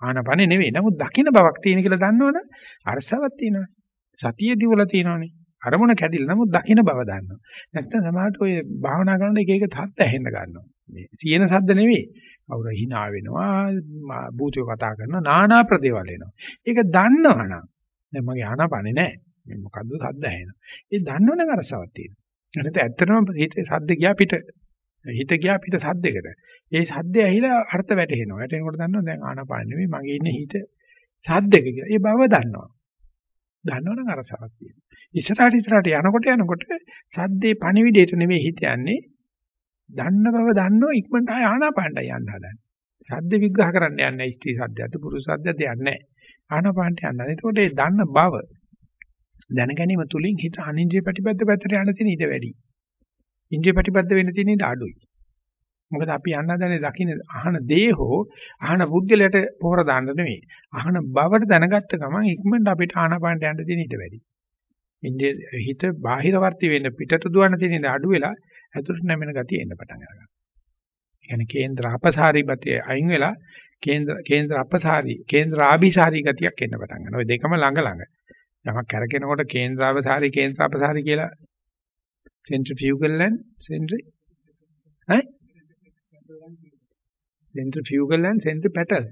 Speaker 1: ආනාපානේ නෙවෙයි. නමුත් දකින්න බවක් තියෙන කියලා දන්නවනම් අරසාවක් තියෙනවා. සතිය දිවලා තියෙනවනේ. අරමුණ කැඩිලා නමුත් දකින්න බව දන්නවා. නැත්තම් සමහරට ඔය භාවනා කරනකොට එක එක තත්ත්ව ඇහෙන්න ගන්නවා. මේ තියෙන සද්ද නෙවෙයි. අවුර hina වෙනවා, භූතය කතා කරනවා, নানা ප්‍රදේවල් එනවා. ඒක දන්නවනම් දැන් මගේ ආනාපානේ නැහැ. මේ මොකද්ද සද්ද ඇහෙනවා. ඒ දන්නවනම් අරසාවක් තියෙනවා. නැත්නම් ඇත්තටම හිතේ සද්ද ගියා පිට. හිත ගියා පිට සද්දයකට. ඒ සද්දය ඇහිලා අර්ථ වැටහෙනවා. වැටෙනකොට දන්නවා දැන් ආනාපාන නෙවෙයි මගේ ඉන්නේ හිත සද්දක කියලා. ඒ බව දන්නවා. දන්නවනම් අරසාවක් තියෙනවා. ඉස්සරහට ඉස්සරහට යනකොට යනකොට සද්දේ පණිවිඩයට නෙවෙයි හිත යන්නේ. දන්න බව දන්නෝ ඉක්මනට ආය ආනාපානට යන්න හදන්නේ. සද්ද විග්‍රහ කරන්න යන්නේ ස්ත්‍රී සද්දයක්ද පුරුෂ සද්දයක්ද යන්නේ නැහැ. ආනාපානට යන්න. එතකොට ඒ දන්න බව දැන ගැනීම තුලින් හිත අනින්ද්‍රිය ප්‍රතිපද පැත්තට යන තියෙන ඉඩ වැඩි. ඉන්ද්‍රිය ප්‍රතිපද වෙන්න තියෙන ඉඩ අඩුයි. මොකද අපි යන්න හදන්නේ දකින්න අහන දේ හෝ අහන පුද්ගලයට පොහොර දාන්න නෙවෙයි. අහන බවට දැනගත්ත ගමන් ඉක්මනට අපිට ආනාපානට යන්න තියෙන ඉඩ වැඩි. ඉන්ද්‍රිය හිත බාහිරවර්ති වෙන්න පිටට දුවන්න තියෙන ඉඩ අඩු වෙලා ඇතුළට නැමෙන ගතිය එන්න පටන් ගන්නවා. කියන්නේ කේන්ද්‍ර අපසාරී ගතිය අයින් වෙලා කේන්ද්‍ර කේන්ද්‍ර අපසාරී කේන්ද්‍ර ආභිසාරී ගතියක් එන්න පටන් ගන්නවා. ওই දෙකම ළඟ ළඟ. යමක් කරගෙනකොට කේන්ද්‍ර අපසාරී කේන්ද්‍ර අපසාරී කියලා centrifugal and centri ඈ centrifugal and centripetal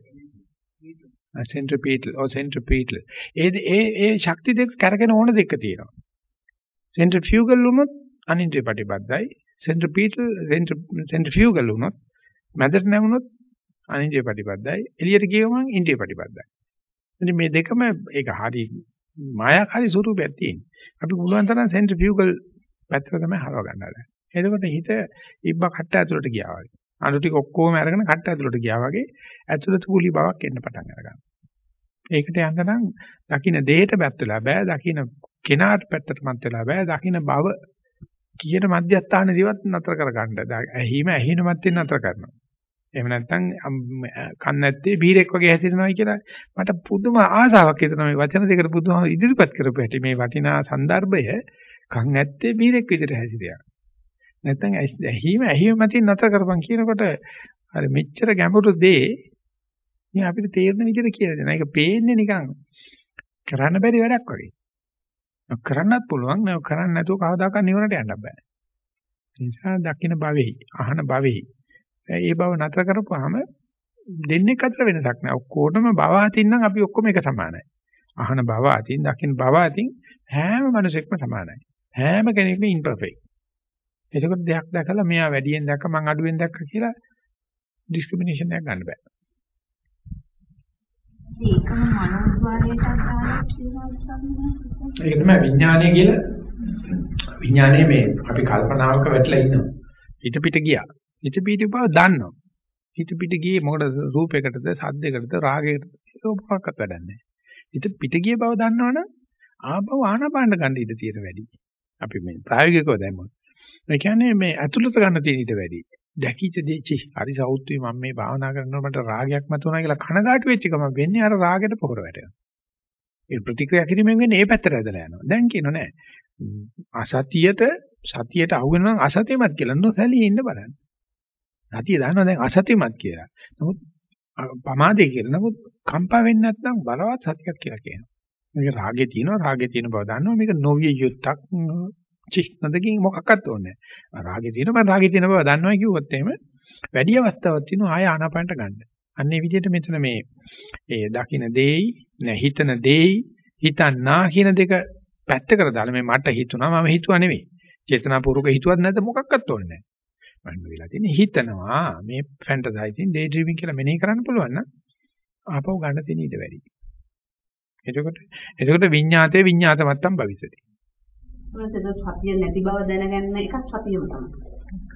Speaker 1: centripetal or centripetal ඒ ඒ ඒ ශක්ති දෙක කරගෙන ඕන දෙක තියෙනවා centrifugal වුණොත් අනින්ද්‍රිය ප්‍රතිබද්ධයි centripetal centrifugal වුණොත් මැදට නැමුණොත් අනින්ද්‍රිය ප්‍රතිබද්ධයි එළියට ගියවම ඉන්ද්‍රිය ප්‍රතිබද්ධයි ඉතින් මේ දෙකම ඒක හරි මායාකාරී ස්වරූපයක් තියෙන. අපි පුළුවන් තරම් සෙන්ට්‍රිෆියුගල් පැත්තට තමයි හරව ගන්න හදන්නේ. එතකොට හිත ඉබ්බ කට්ට ඇතුළට ගියා වගේ. අඳු ටික ඔක්කොම අරගෙන කට්ට ඇතුළට ගියා වගේ ඇතුළත කුලි බවක් එන්න පටන් අරගන්නවා. ඒකට යන්න නම් දකින්න දෙයට පැත්ත වෙලා බෑ. දකින්න කෙනාට පැත්තටමත් වෙලා බෑ. දකින්න බව කියන මධ්‍යස්ථානදීවත් නතර කරගන්න. ඇහිම ඇහින මැත්තේ නතර කරනවා. එහෙම නැත්නම් කන් නැත්තේ බීරෙක් වගේ හැසිරෙනවායි කියලා මට පුදුම ආසාවක් හිතෙනවා මේ වචන දෙකට පුදුම ඉදිරිපත් කරපු හැටි මේ වටිනා સંદર્ભය කන් නැත්තේ බීරෙක් විදිහට හැසිරියා. නැත්නම් ඇහිම ඇහිම මතින් නතර කරපන් කියනකොට අර මෙච්චර ගැඹුරු දේ මේ අපිට තේරෙන විදිහට කියලා දෙනවා. ඒක පේන්නේ නිකන් කරන්න බැරි වැඩක් වගේ. කරන්නත් පුළුවන් නෑ කරන්න නැතුව කවදාකවත් නිවනට යන්න බෑ. ඒ නිසා දකින්න භවෙහි අහන භවෙහි ඒ බව නතර කරපුවාම දෙන්නේ අතර වෙනසක් නෑ. ඔක්කොටම බව අතින් නම් අපි ඔක්කොම එක සමානයි. අහන බව අතින් දකින්න බව අතින් හැම මිනිසෙක්ම සමානයි. හැම කෙනෙක්ම ඉම්පර්ෆෙක්ට්. ඒකකොට දෙයක් දැකලා මෙයා වැඩියෙන් දැක්ක මං අඩුවෙන් දැක්ක කියලා ඩිස්ක්‍රිමිනේෂන් එකක් ගන්න බෑ.
Speaker 3: ඒකම මනෝද්වාරයට අදාළ කියලා සම්මත.
Speaker 1: ඒක තමයි විඥානය කියලා. විඥානයේ මේ අපි කල්පනාවක වැටලා ඉන්නවා. හිත පිට ගියා. හිත පිට බව දන්නවා. හිත පිට ගියේ මොකටද රූපයකටද සද්දයකටද රාගයකටද ඒක මොකක්වත් වැඩක් නැහැ. හිත පිට ගිය බව දන්නවනම් ආපහු ආනපාන ගන්න ඉඩ තියෙන වැඩි. අපි මේ ප්‍රායෝගිකව දැම්මොත්. ඒ කියන්නේ මේ ඇතුළත ගන්න තියෙන ඉඩ වැඩි. දැකිච්ච දෙචි හරි සෞත්වි මම මේ භාවනා කරනකොට මට රාගයක් මතුණා කියලා කනගාටු වෙච්ච ගම වෙන්නේ අර රාගෙට පොහොර වැටෙනවා. ඒ ප්‍රතික්‍රියා කිරීමෙන් වෙන්නේ ඒ පැත්තට ඇදලා යනවා. දැන් කියනෝ නෑ. අසතියට සතියට අහු වෙනවා නම් අසතියමත් කියලා නොසැලී ඉන්න බලන්න. සතිය දන්නවා දැන් අසතියමත් කියලා. නමුත් පමාදේ කියලා. නමුත් කම්පා වෙන්නේ නැත්නම් බලවත් සතියක් කියලා කියනවා. මේක රාගේ තියෙනවා රාගේ තියෙන බව දන්නවා මේක නොවිය යුත්තක් චිහ්නදකින් මොකක්වත් ඕනේ නැහැ. රාගේ තියෙනවා මම රාගේ තියෙන බව දන්නවා කිව්වොත් එහෙම වැඩි අවස්ථාවක් තියෙනවා ආය ආනාපානට ගන්න. අන්නේ විදිහට මෙතන මේ ඒ දකින්න දෙයි නැ හිතන දෙයි හිතන්නා කියන දෙක පැත්තකට දාලා මේ මට හිතුණා මම හිතුවා නෙවෙයි. චේතනාපූර්වක හිතුවත් නැද්ද මොකක්වත් ඕනේ නැහැ. මම වෙලා තියෙන්නේ හිතනවා මේ ෆැන්ටසයිසින් ඩේ ඩ්‍රීමින් කියලා මෙනෙහි කරන්න පුළුවන් නම් ආපහු ගන්න තියෙන ඊට වැඩි. එතකොට එතකොට විඤ්ඤාතේ විඤ්ඤාත මත්තම් භවිසති.
Speaker 3: මොනසද සතිය නැති බව දැනගන්න එකක් සතියම තමයි.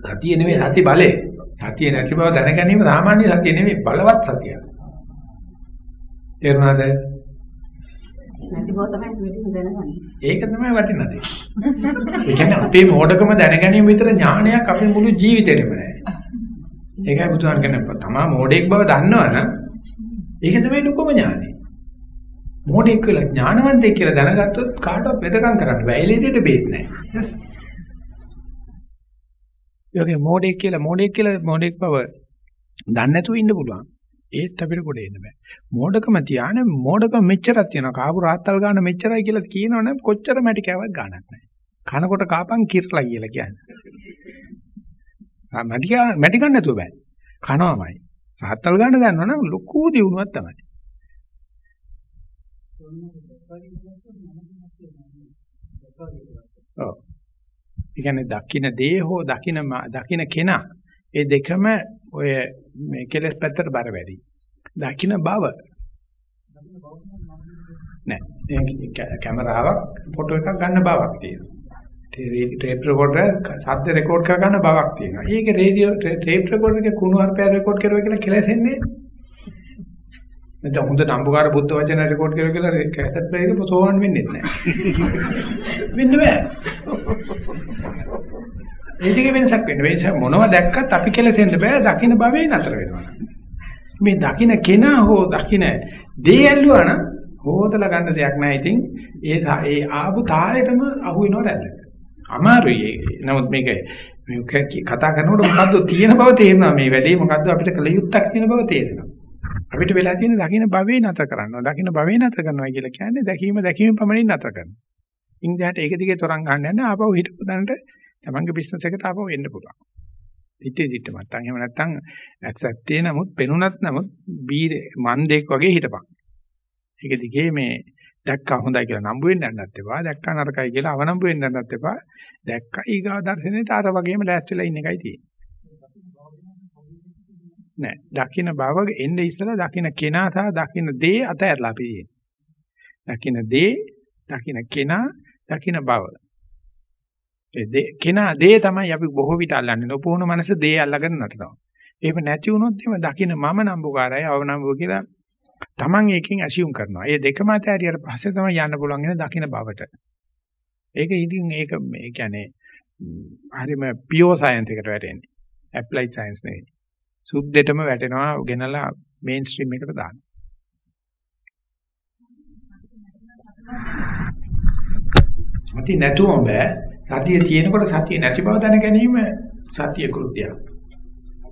Speaker 1: සතිය නෙවෙයි සති බලය. සතිය නැති බව දැන ගැනීම සාමාන්‍ය සතිය නෙවෙයි බලවත් සතිය. තේරුණාද?
Speaker 3: නැති බව තමයි.
Speaker 1: ඒක තමයි වටින දේ. ඒ කියන්නේ අපේ මෝඩකම දැන ගැනීම විතර ඥානයක් අපේ මුළු ජීවිතේෙම නැහැ. ඒකයි බුදුහාම කියන්නේ තමා මෝඩෙක් බව දන්නවනම් ඒක තමයි ලොකුම ඥානෙ. මෝඩෙක් කියලා ඥානවන්තයෙක් කියලා දැනගත්තොත් කාටවත් වෙදකම් කරන්න බෑ. එළෙදිට බේත් නැහැ. යෝගේ මෝඩෙක් කියලා මෝඩෙක් කියලා මෝඩෙක් බව දන්නේ නැතුව ඉන්න පුළුවන්. ඒත් අපිට කොට එන්න බෑ. මෝඩකම තියානේ මෝඩකම මෙච්චරක් තියෙනවා. කාපු රාත්තල් ගන්න මෙච්චරයි කියලා කියනවනම් කොච්චර මැටි කෑවත් ගාණක් නැහැ. කනකොට කාපන් කිරලා කියලා කියන්නේ. මැටි මැටි ගන්න නැතුව බෑ. කනවාමයි. රාත්තල් ගන්න දන්නවනම් ලොකු දියුණුවක් තමයි. ඔව්. ඒ කියන්නේ දකින්න දේ හෝ දකින්න දකින්න කෙනා ඒ දෙකම ඔය මේ කෙලස් පැත්තට බර වැඩි. දකින්න බව නෑ කැමරාවක් ෆොටෝ එකක් ගන්න බවක් තියෙනවා. ටේප් රෙකෝඩර් ශබ්ද රෙකෝඩ් කර ගන්න බවක් තියෙනවා. ඒකේ රේඩියෝ ටේප් රෙකෝඩර් එකේ කුණු හර්පය රෙකෝඩ් කරුවා කියලා කෙලසෙන්නේ නැත්නම් හොඳ නම්බුකාර බුද්ධ වචන රෙකෝඩ් කරුවා කියලා කැසට් ප්ලේයර් එක සෝවන් වෙන්නේ නැහැ. වෙන්නේ බෑ. ඒ දෙකේ වෙනසක් වෙන්න. වෙනස මොනවද දැක්කත් අපි කෙලසෙන්න බෑ. දකින්න භවේ නතර වෙනවා. මේ දකින්න කෙනා හෝ දකින්න දේ ඇල්ලුවා නම් හොදලා ගන්න දෙයක් නැහැ. ඉතින් ඒ ඒ ආපු තාලෙටම අහු වෙනව රැල්ල. අමාරුයි. නමුත් මේක මේ කතා කරනකොට මොකද්ද තියෙන බව තේරෙනවා. මේ වැඩේ මොකද්ද අපිට කළ යුත්තක් කියන බව තේරෙනවා. අපිට වෙලා තියෙන දකින්න භවේ නතර කරනවා. දකින්න භවේ නතර කරනවා කියලා කියන්නේ දැකීම දැකීම පමණින් නතර කරනවා. ඉන්දියාට ඒක දිගේ තරංග ගන්න යන ආපහු හිටපු දණ්ඩ තමන්ගේ බිස්නස් එකට ආපහු එන්න පුළුවන්. හිතේ දිට්ට මත්තන් එහෙම නැත්නම් ඇත්තත්තේ නමුත් පෙනුනත් නමුත් බීරේ මන්දෙක් වගේ හිටපන්. ඒක දිගේ මේ දැක්කා හොඳයි කියලා නම්බු වෙන්න යන්නත් එපා. දැක්කා නරකයි කියලා අවනම්බු වෙන්න යන්නත් එපා. දැක්කා ඊගා දර්ශනෙට අර වගේම ලෑස්තිලා ඉන්න එකයි තියෙන්නේ. නෑ. දකින්න බව එන්නේ ඉස්සලා දකින්න කෙනා සහ දකින්න දේ අතහැරලා අපි තියෙන්නේ. දකින්න දේ, දකින්න කෙනා, දකින්න බව. ඒ කෙනා දේ තමයි අපි බොහෝ විට අල්ලන්නේ. නොපුහුණු මනස දේ අල්ලගෙන නටනවා. එහෙම නැති වුණොත් එහෙම දකින්න මම නම්බුකාරයි අවනම්බුව කියලා Taman එකකින් ඇසියුම් කරනවා. ඒ දෙකම අතහැරියට පස්සේ තමයි යන්න පුළුවන් වෙන දකින්න බවට. ඒක ඉතින් ඒක මේ කියන්නේ හරිම පියෝ සයන්ස් එකට වැටෙන්නේ. ඇප්ලයිඩ් සයන්ස් නෙවෙයි. සුද්ධෙටම වැටෙනවා ගෙනලා මේන් ස්ට්‍රීම් එකට දාන්න. සතිය නැතුවම බෑ. සතිය තියෙනකොට සතිය නැති බව දැන ගැනීම සතිය කෘත්‍යයක්.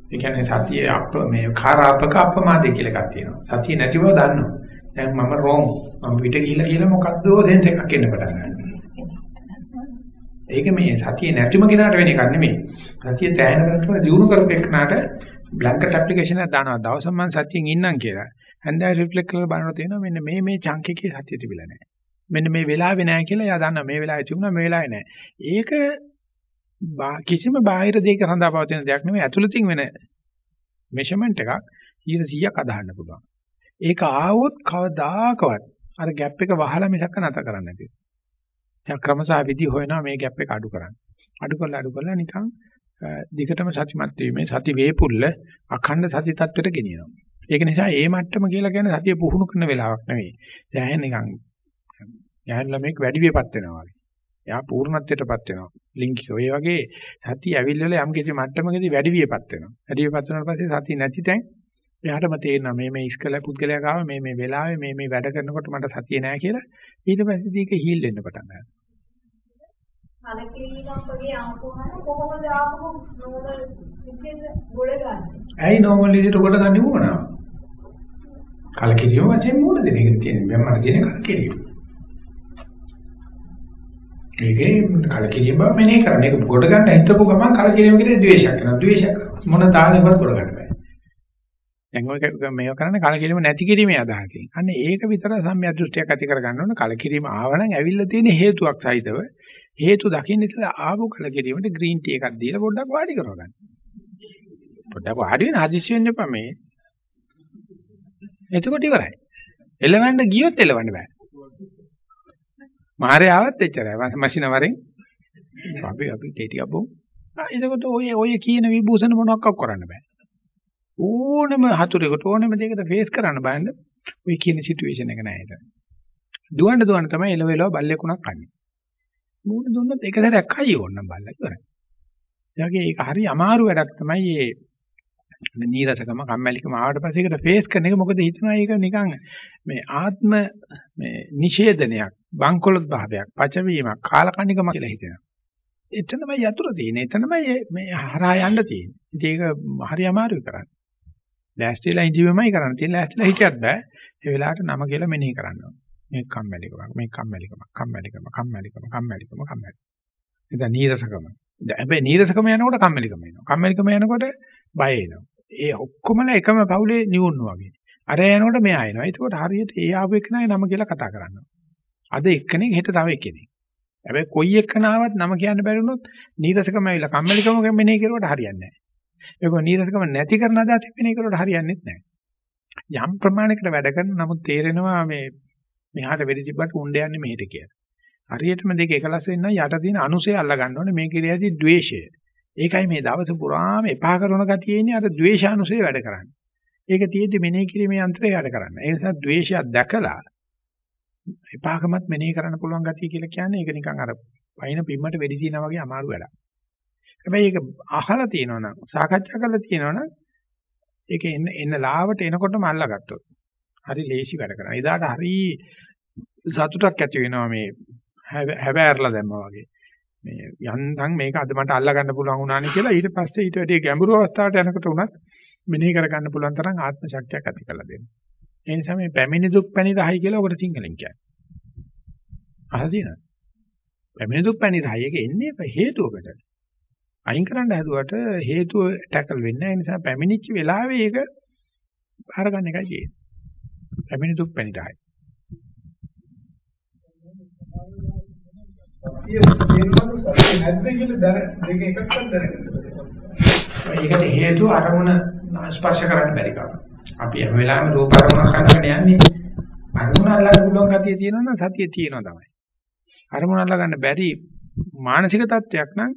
Speaker 1: ඒ කියන්නේ සතිය අප මේ කාරාපක අපමාදේ කියලා එකක් තියෙනවා. සතිය නැති බව දන්නවා. දැන් මම රෝං මම පිට ගිහිල්ලා කියලා මොකද්ද සෙන්ස් එකක් එන්න පටන් ගන්නවා. ඒක මේ සතිය නැතිම කෙනාට වෙන එකක් නෙමෙයි. සතිය තැහෙන කරලා දිනු කරපෙන්නාට බ්ලැන්කට් ඇප්ලිකේෂන් එකක් දානවා. දවසම මම සතියෙන් ඉන්නම් කියලා. හන්දෑ රිෆ්ලෙක්ට් කරලා බලනවා තියෙනවා මෙන්න මේ මේ චංක් එකේ සතිය තිබිලා නැහැ. මෙන්න මේ වෙලාවේ නැහැ කියලා එයා දන්නා මේ වෙලාවේ තිබුණා මේ වෙලාවේ නැහැ. ඒක කිසිම බාහිර දෙයක සඳහා පවතින දෙයක් නෙමෙයි ඇතුළතින් වෙන මෙෂර්මන්ට් එකක් 100ක් අදහන්න පුළුවන්. ඒක ආවොත් කවදාකවත් අර ગેප් එක වහලා මිසක් නැත කරන්න නැති. දැන් ක්‍රමසහ විදි හොයනවා මේ ગેප් එක අඩු කරන්න. අඩු කරලා අඩු කරලා නිකන් දිගටම සතිමත් වීමේ සති වේපුල්ල අඛණ්ඩ සති tattweට ගෙනියනවා. ඒක නිසා ඒ මට්ටම කියලා කියන්නේ සතිය පුහුණු කරන වෙලාවක් නෙවෙයි. දැන් නිකන් යහන් ළමෙක් වැඩි වියපත් වෙනවා වගේ. එයා පූර්ණත්වයටපත් වෙනවා. ලිංගික ඔය වගේ සතිය ඇවිල්ලා යම් කිසි මට්ටමකදී වැඩි වියපත් වෙනවා. වැඩි වියපත් වුණාට පස්සේ සතිය නැති තැන් එයාටම තේරෙනවා මේ මේ ඉස්කල පුද්ගලයා ගාව මේ මේ වෙලාවේ මේ මේ වැඩ කරනකොට මට සතිය නැහැ කියලා. ඊට පස්සේ ඒක හීල් වෙන්න පටන් ගන්නවා.
Speaker 4: කලකිරීමක් වගේ ආපුවම කොහොමද ආපහු නෝමල් විදිහට ගොඩ ගන්න?
Speaker 1: ඇයි නෝමල් විදිහට ගොඩ ගන්නේ මොනවා? කලකිරීම වශයෙන් මොන දෙන එක තියෙන්නේ? මම මට තියෙන කලකිරීම. ඒකේ කලකිරීම බව මෙනෙහි කරන්න. ඒක ගොඩ ගන්න හිතපු ගමන් කලකිරීම කියන්නේ ද්වේෂයක් කරනවා. ද්වේෂයක් මොන තාලෙවත් ගොඩ ගන්න බෑ. දැන් ඔය මේව කරන්නේ කලකිරීම නැති කිරීමේ අදහසින්. අන්න ඒක විතර සම්මිය දෘෂ්ටියක් ඇති කර ගන්න ඕන. කලකිරීම ආවනම් ඇවිල්ලා තියෙන හේතුවක් සහිතව හේතු දකින්න ඉතලා ආපු කලකිරීමට ග්‍රීන් ටී එකක් දීලා පොඩ්ඩක් වාඩි කරවගන්න. පොඩ්ඩක් වාඩි වෙන හදිස්සි වෙන්න එපා මේ. එතකොට ඉවරයි. එලවන්න ගියොත් එලවන්න බෑ. මාරේ ආවත් එච්චරයි. මැෂින වරෙන් අපි අපි ටේටි අපෝ. එතකොට ඔය ඔය කියන විභූෂණ මොනවක් කරන්න බෑ. ඕනම හතුරෙකුට ඕනම දෙයකට ෆේස් කරන්න බෑනේ. ඔය කියන සිටුේෂන් එක නෑ ඒක. දුවන්න දුවන්න තමයි එලවෙලව බල්ලෙකුණක් කන්නේ. මූණ දුන්නත් එක සැරයක් අයිය ඕනනම් බල්ලා ඉවරයි. එයාගේ ඒක හරි අමාරු වැඩක් තමයි මේ නීරසකම කම්මැලිකම ආවට පස්සේ ඒකට ෆේස් කරන එක මොකද හිතනවා ඒක නිකන් මේ ආත්ම මේ නිෂේධනයක් බංකොලොත් භාවයක් පචවීමක් කාලකණ්ණිකම කියලා හිතෙනවා. එතනමයි යතුරු තියෙන්නේ. එතනමයි මේ හරහා යන්න තියෙන්නේ. ඉතින් ඒක හරි අමාරුයි කරන්න. ලෑස්තිලා ඉඳීමමයි කරන්න තියෙන්නේ. ලෑස්තිලා හිටියත් බෑ. ඒ වෙලාවට නම කියලා මෙනෙහි කරන්න ඕනේ. මේ කම්මැලිකමක් මේ කම්මැලිකමක් කම්මැලිකම කම්මැලිකම කම්මැලිකම කම්මැලි. එතන නීරසකම. හැබැයි නීරසකම යනකොට කම්මැලිකම එනවා. කම්මැලිකම යනකොට බය එනවා. ඒ ඔක්කොමලා එකම පවුලේ නිවුන්නු වගේ. අර යනකොට මෙයා එනවා. ඒකෝට හරියට ඒ ආපු එකනයි නම කියලා කතා කරනවා. අද එක්කෙනෙක් හෙට තව එක්කෙනෙක්. හැබැයි කොයි එක්කනාවත් නම කියන්න බැරි වුණොත් නීරසකම ඇවිල්ලා කම්මැලිකම මෙනෙහි කරුවට හරියන්නේ නැහැ. ඒක නීරසකම නැති කරන අදහස මෙනෙහි කරුවට හරියන්නේ නැහැ. යම් ප්‍රමාණයකට වැඩ කරන නමුත් තේරෙනවා මේ මෙහාට වෙඩි තිබ්බට උණ්ඩ යන්නේ මෙහෙට කියලා. හරියටම දෙක එකලස් වෙන්න යට තියෙන අනුසය අල්ල ගන්න ඕනේ මේ කිරියදී ද්වේෂය. ඒකයි මේ දවස පුරාම එපා කරන ගතිය ඉන්නේ අර ද්වේෂානුසය වැඩ කරන්නේ. ඒක තියෙද්දි මෙනෙහි කිරීමේ යන්ත්‍රය වැඩ කරන්නේ. ඒ නිසා ද්වේෂයක් දැකලා එපාකමත් මෙනෙහි කරන්න පුළුවන් ගතිය කියලා කියන්නේ ඒක නිකන් අර පයින් පිම්මට වෙඩි තියනා වගේ අමාරු වැඩක්. හැබැයි ඒක අහලා තියෙනවනම් සාකච්ඡා කරලා තියෙනවනම් ඒක එන්න එන්න ලාවට එනකොටම අල්ලගත්තොත් හරි ලේසි වැඩ කරනවා. එදාට හරි සතුටක් ඇති වෙනවා මේ හැබෑරලා දැම්මා වගේ. මේ යන්තම් මේක අද මට අල්ලා ගන්න පුළුවන් වුණානේ කියලා ඊට පස්සේ ඊට වැඩි ගැඹුරු අවස්ථාවට යනකොට උනත් මෙනෙහි කර ගන්න පුළුවන් තරම් ආත්ම ශක්තියක් ඇති කරලා දෙනවා. ඒ නිසා මේ පැමිණි දුක් පැණි රහයි කියලා ඔකට සිංහලෙන් කියන්නේ. අහලා තියෙනවද? පැමිණි දුක් පැණි රහයි එක එන්නේ හේතුවකට. අයින් කරන්න හැදුවට හේතුව ටැකල් වෙන්නේ නැහැ. ඒ නිසා පැමිණිච්ච වෙලාවේ ඒක බාර ගන්න එකයි තියෙන්නේ. පැමිණි දුක් පැණි රහයි. ඒකට හේතුව අරමුණ ස්පර්ශ කරන්න බැරි කම. අපි හැම වෙලාවෙම රූප අරමුණ කරගෙන යන්නේ. අරමුණ අල්ලන්න පුළුවන් ගතිය තියෙනවා නම් සතිය තියෙනවා තමයි. අරමුණ අල්ලගන්න බැරි මානසික තත්වයක් නම්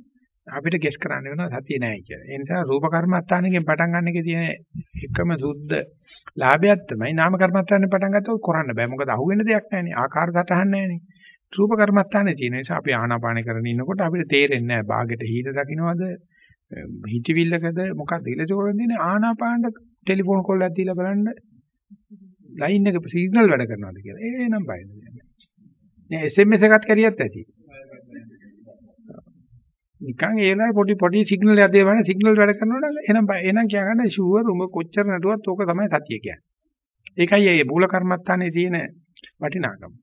Speaker 1: අපිට ගෙස් කරන්න වෙනවා සතිය නැහැ කියලා. ඒ නිසා රූප කර්මස්ථානයෙන් පටන් ගන්න එකේ තියෙන එකම සුද්ධ ලාභයක් තමයි නාම කර්මස්ථානේ පටන් ගත්තොත් කරන්න බෑ. මොකද අහුවෙන දෙයක් නැහැනේ. ආකාර සටහන් නැහැනේ. රූප කර්මස්ථානේ තියෙන නිසා අපි ආනාපාන කරගෙන ඉන්නකොට අපිට තේරෙන්නේ නැහැ බාගෙට හීන දකින්නවද හිතවිල්ලකද මොකක්ද කියලා චෝරන්නේ ආනාපානට ටෙලිෆෝන් කෝල් එකක් දීලා බලන්න ලයින් එක සිග්නල් වැඩ කරනවද කියලා. ඒ නම් බයද. නෑ SMS එකක් කරියත් ඇති. නිකන් ඒ වෙලාවේ පොඩි පොඩි සිග්නල් එකක් දෙවන සිග්නල් වැඩ කරනවා නම් එහෙනම් එහෙනම් කියගන්න ෂුවර් උඹ කොච්චර නටුවත් ඕක තමයි සතිය කියන්නේ. ඒකයි ඒ මූල කර්මත්තානේ තියෙන වටිනාකම.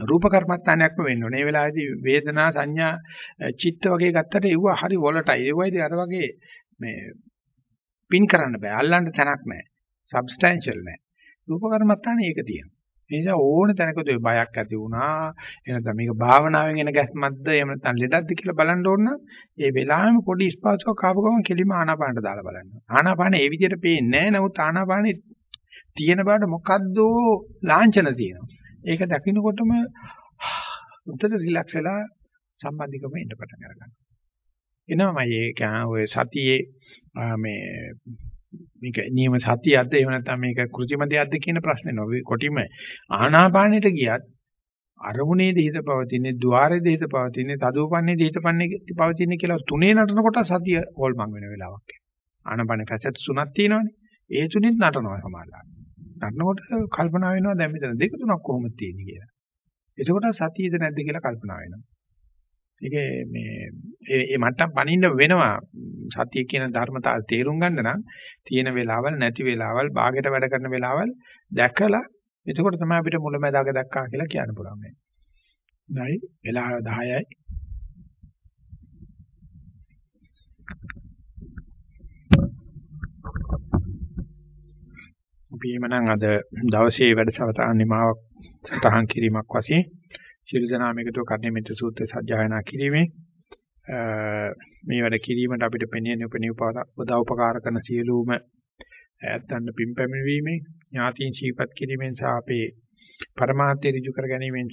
Speaker 1: රූප කර්මත්තානයක්ම වෙන්න ඕනේ. ඒ වෙලාවේදී වේදනා සංඥා චිත්ත වගේ ගත්තට ඒව හරි වොලටයි. ඒ වයිදී අර වගේ මේ පින් කරන්න බෑ. අල්ලන්න තැනක් නැහැ. සබ්ස්ටැන්ෂල් නැහැ. රූප කර්මත්තානේ ඒක තියෙනවා. ඒ නිසා ඕන තැනකදී බයක් ඇති වුණා. එහෙනම් මේක භාවනාවෙන් එන ගැස්මක්ද එහෙම නැත්නම් ලෙඩක්ද කියලා බලන්න ඕන නම් ඒ වෙලාවෙම පොඩි ස්පාසුවක් ආපු ගමන් කෙලිම ආනාපානට දාලා බලන්න. ආනාපාන ඒ විදිහට පේන්නේ නැහැ. නමුත් ආනාපානේ තියෙන බාට මොකද්ද ලාංඡන තියෙනවා. ඒක දකින්නකොටම උතර රිලැක්ස් වෙලා සම්බන්ධිකම එන්න පටන් ගන්නවා. එනවාමයි ඒ කියන්නේ ඔය සතියේ මේ මේක නියම සතියක්ද? එහෙම නැත්නම් මේක કૃතිම දෙයක්ද කියන ප්‍රශ්නේ නෝ. කොටිම ආනාපානෙට ගියත් අරමුණේ දිහිත පවතින්නේ ద్వාරයේ දිහිත පවතින්නේ තදෝපන්නේ දිහිත පන්නේ පවතින්නේ කියලා තුනේ නටන කොට සතිය හොල්මන් වෙන වෙලාවක් ආනාපාන කැසට් තුනක් තියෙනවානේ. ඒ තුනෙත් නටනවා සමාලාවේ නටනකොට කල්පනා වෙනවා දැන් මෙතන දෙක තුනක් කොහොමද තියෙන්නේ කියලා එතකොට සතියද නැද්ද කියලා කල්පනා වෙනවා ඒකේ මේ ඒ මට්ටම් පණින්න වෙනවා සතිය කියන ධර්මතාව තේරුම් ගන්න නම් තියෙන වෙලාවල් නැති වෙලාවල් ਬਾගෙට වැඩ කරන වෙලාවල් දැකලා එතකොට තමයි අපිට මුලැමැදාක දැක්කා කියලා කියන්න පුළුවන්. නයි වෙලාව 10යි. අපි එමනම් අද දවසේ වැඩසටහන නිමාවක් සටහන් කිරීමක් වශයෙන් සියලු දෙනා මේකතු කර්ණේ මෙත්තු සූත්‍රය සජ්ජායනා කිරීමේ මේ වැඩ කිරීමට අපිට පෙනෙන උපනිවපදා උපකාර කරන සියලුම ඇත්තන්න පින් පැමිණීමේ ඥාතීන් සීපත් කිරීමෙන් සහ අපේ પરමාර්ථය ඍජු කර ගැනීමෙන්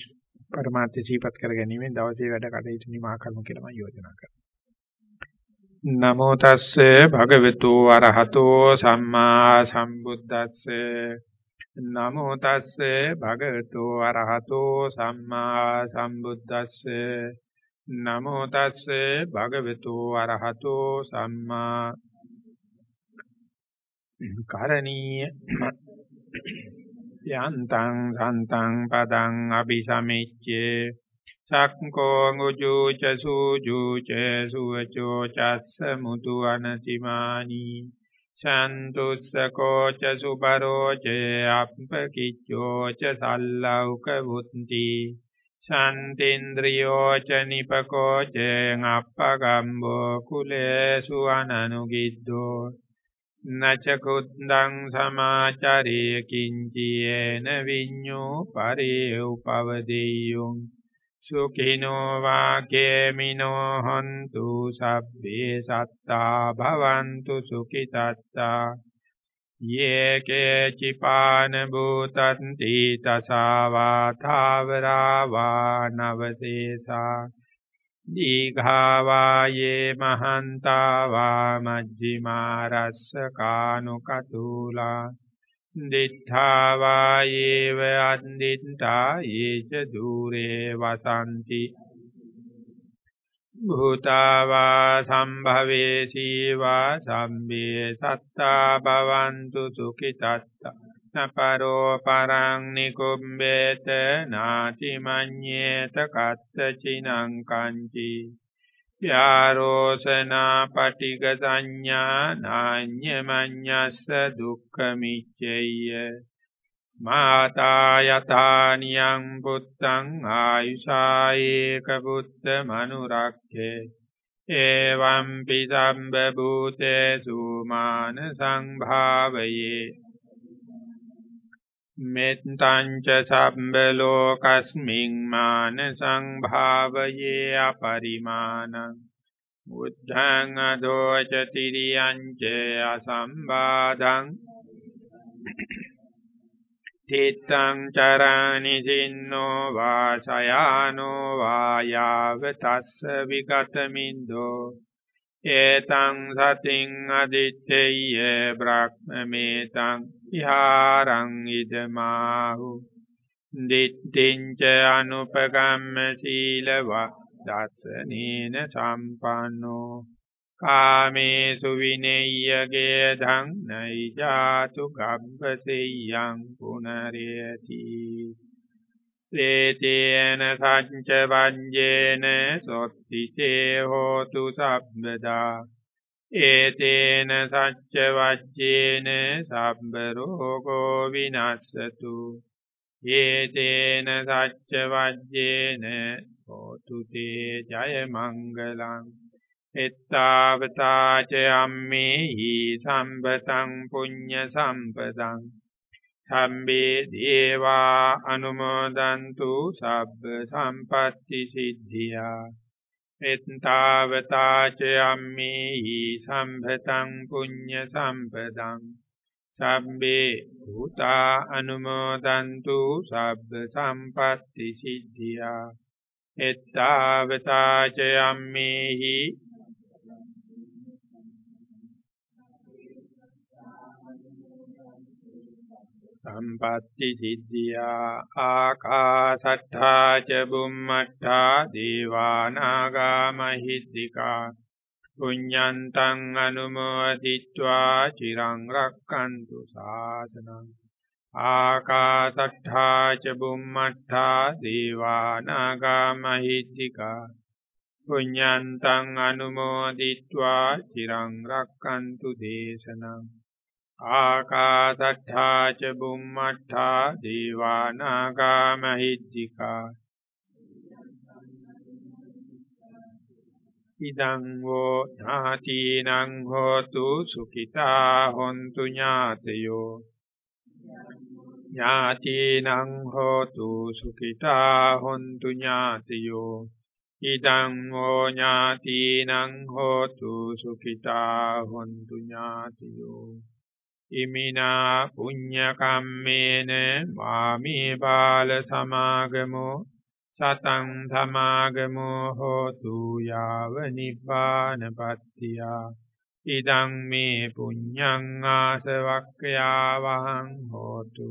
Speaker 1: પરමාර්ථය සීපත් කර ගැනීමෙන් දවසේ වැඩ කටයුතු නිමා කරමු කියලා මම යෝජනා කරනවා. නමෝ තස්සේ භගවතු වරහතෝ සම්මා සම්බුද්දස්සේ. නමෝ තස්සේ භගවතු වරහතෝ සම්මා සම්බුද්දස්සේ. නමෝ තස්සේ භගවතු වරහතෝ සම්මා. කරණීය. යන්තං සන්තං පදං අபிසමෙච්චේ සක්කෝ උජුච සූජුච සුවචෝ චස්ස මුතු අනතිමානි. සන්තුස්සකෝ ච සුබරෝ ච අප්පකිච්ඡෝ ච සල්ලෞක වුත්ති. සන්තේන්ද්‍රියෝ ච නිපකෝ ච අප්පගම්බෝ කුලේසු අනනුගිද්දෝ. නච කුද්දං සමාචරේ කිංචීන විඤ්ඤෝ පරේ උපවදෙය්‍යං සුඛිනෝ වාකේමිනෝ හන්තු සබ්බේ සත්තා භවන්තු සුඛිතත්තා යේ කේචිපාන භූතන්ති තසාවා ථාවරා වා නවසේසා දීඝාවා යේ මහන්තා වා මජ්ක්‍ධිමා රස්ස කානුකතුලා දිඨාවා යේව අන්දිත්තා යේච দূරේ වසන්ති. භූතාවා සම්භවේ සීවා සම්බේ සත්තා භවන්තු සුඛිතත්තා. නපරෝ පරං නිකුම්බේත නාති මඤ්ඤේත කත්තචිනං කංචි. යාරෝසනා පටිග සංඥා නාඤ්ඤ මඤ්ඤස්ස දුක්ඛ මිච්ඡෙය්‍ය මාතා යතානියං පුත්තං ආයුෂායේක පුත්ත මනුරක්ඛේ. එවං පිසම්බ භූතේසු මාන සංභාවයේ මෙත්තං ච සම්බ ලෝකස්මින් මාන සංභාවයේ අපරිමාණං බුද්ධං අදෝච තිරියං ච අසම්බාධං තිත්තං චරානි සින්නෝ වාසයානෝ වායාව තස්ස විගතමින්දෝ ඒතං සතින් අදිත්තේය බ්‍රහ්මමේතං විහාරං ඉදමාහු දිට්ඨින්ච අනුපගම්ම සීලවා දස්සනේන සම්පන්නෝ කාමේසු විනෙය්‍යගේ ධං නයිජාතු ගබ්බසෙය්‍යං පුනරයති සේතේන සච්ච වඤ්ජේන සොත්තිතේ හෝතු සබ්බදා ඒතේන සච්ච වජ්ජේන සබ්බ රෝගෝ විනස්සතු ඒතේන සච්ච වජ්ජේන හෝතු තේ ජය මංගලං. එත්තාවතා ච අම්මේහි සම්බතං පුඤ්ඤ සම්පදං සම්බේ දේවා අනුමෝදන්තු සබ්බ සම්පatti සිද්ධියා. එත්තාවතා ච අම්මේහි සම්භතං පුඤ්ඤ සම්පදං සබ්බේ භූතා අනුමෝදන්තු සබ්බ සම්පatti සිද්ධියා එත්තාවතා ච අම්මේහි සම්පත්‍ති සිද්ධියා ආකාසට්ඨා ච බුම්මට්ඨා දේවානාගා මහිද්దికා පුඤ්ඤන්තං අනුමෝදිත්වා චිරං රක්칸තු සාසනං ආකාසට්ඨා ච බුම්මට්ඨා දේවානාගා මහිද්దికා පුඤ්ඤන්තං අනුමෝදිත්වා චිරං රක්칸තු දේශනං ආකාසට්ඨා ච බුම්මට්ඨා දීවානාගා මහිද්దికා ඉදං වෝ ඥාතිනං හෝතු සුඛිතා හොන්තු ඥාතයෝ ඥාතිනං හෝතු සුඛිතා හොන්තු ඥාතයෝ ඉදං වෝ ඥාතිනං හෝතු සුඛිතා හොන්තු ඥාතයෝ ඉමිනා පුඤ්ඤ කම්මේන මාමේ බාල සමාගමෝ සතං සමාගමෝ හෝතු යාව නිබ්බානපත්තිය ඉදං මේ පුඤ්ඤං ආසවක්ඛයා වහං හෝතු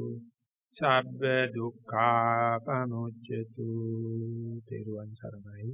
Speaker 1: සබ්බ දුක්ඛා පමුච්ඡතු තෙරුවන් සරණයි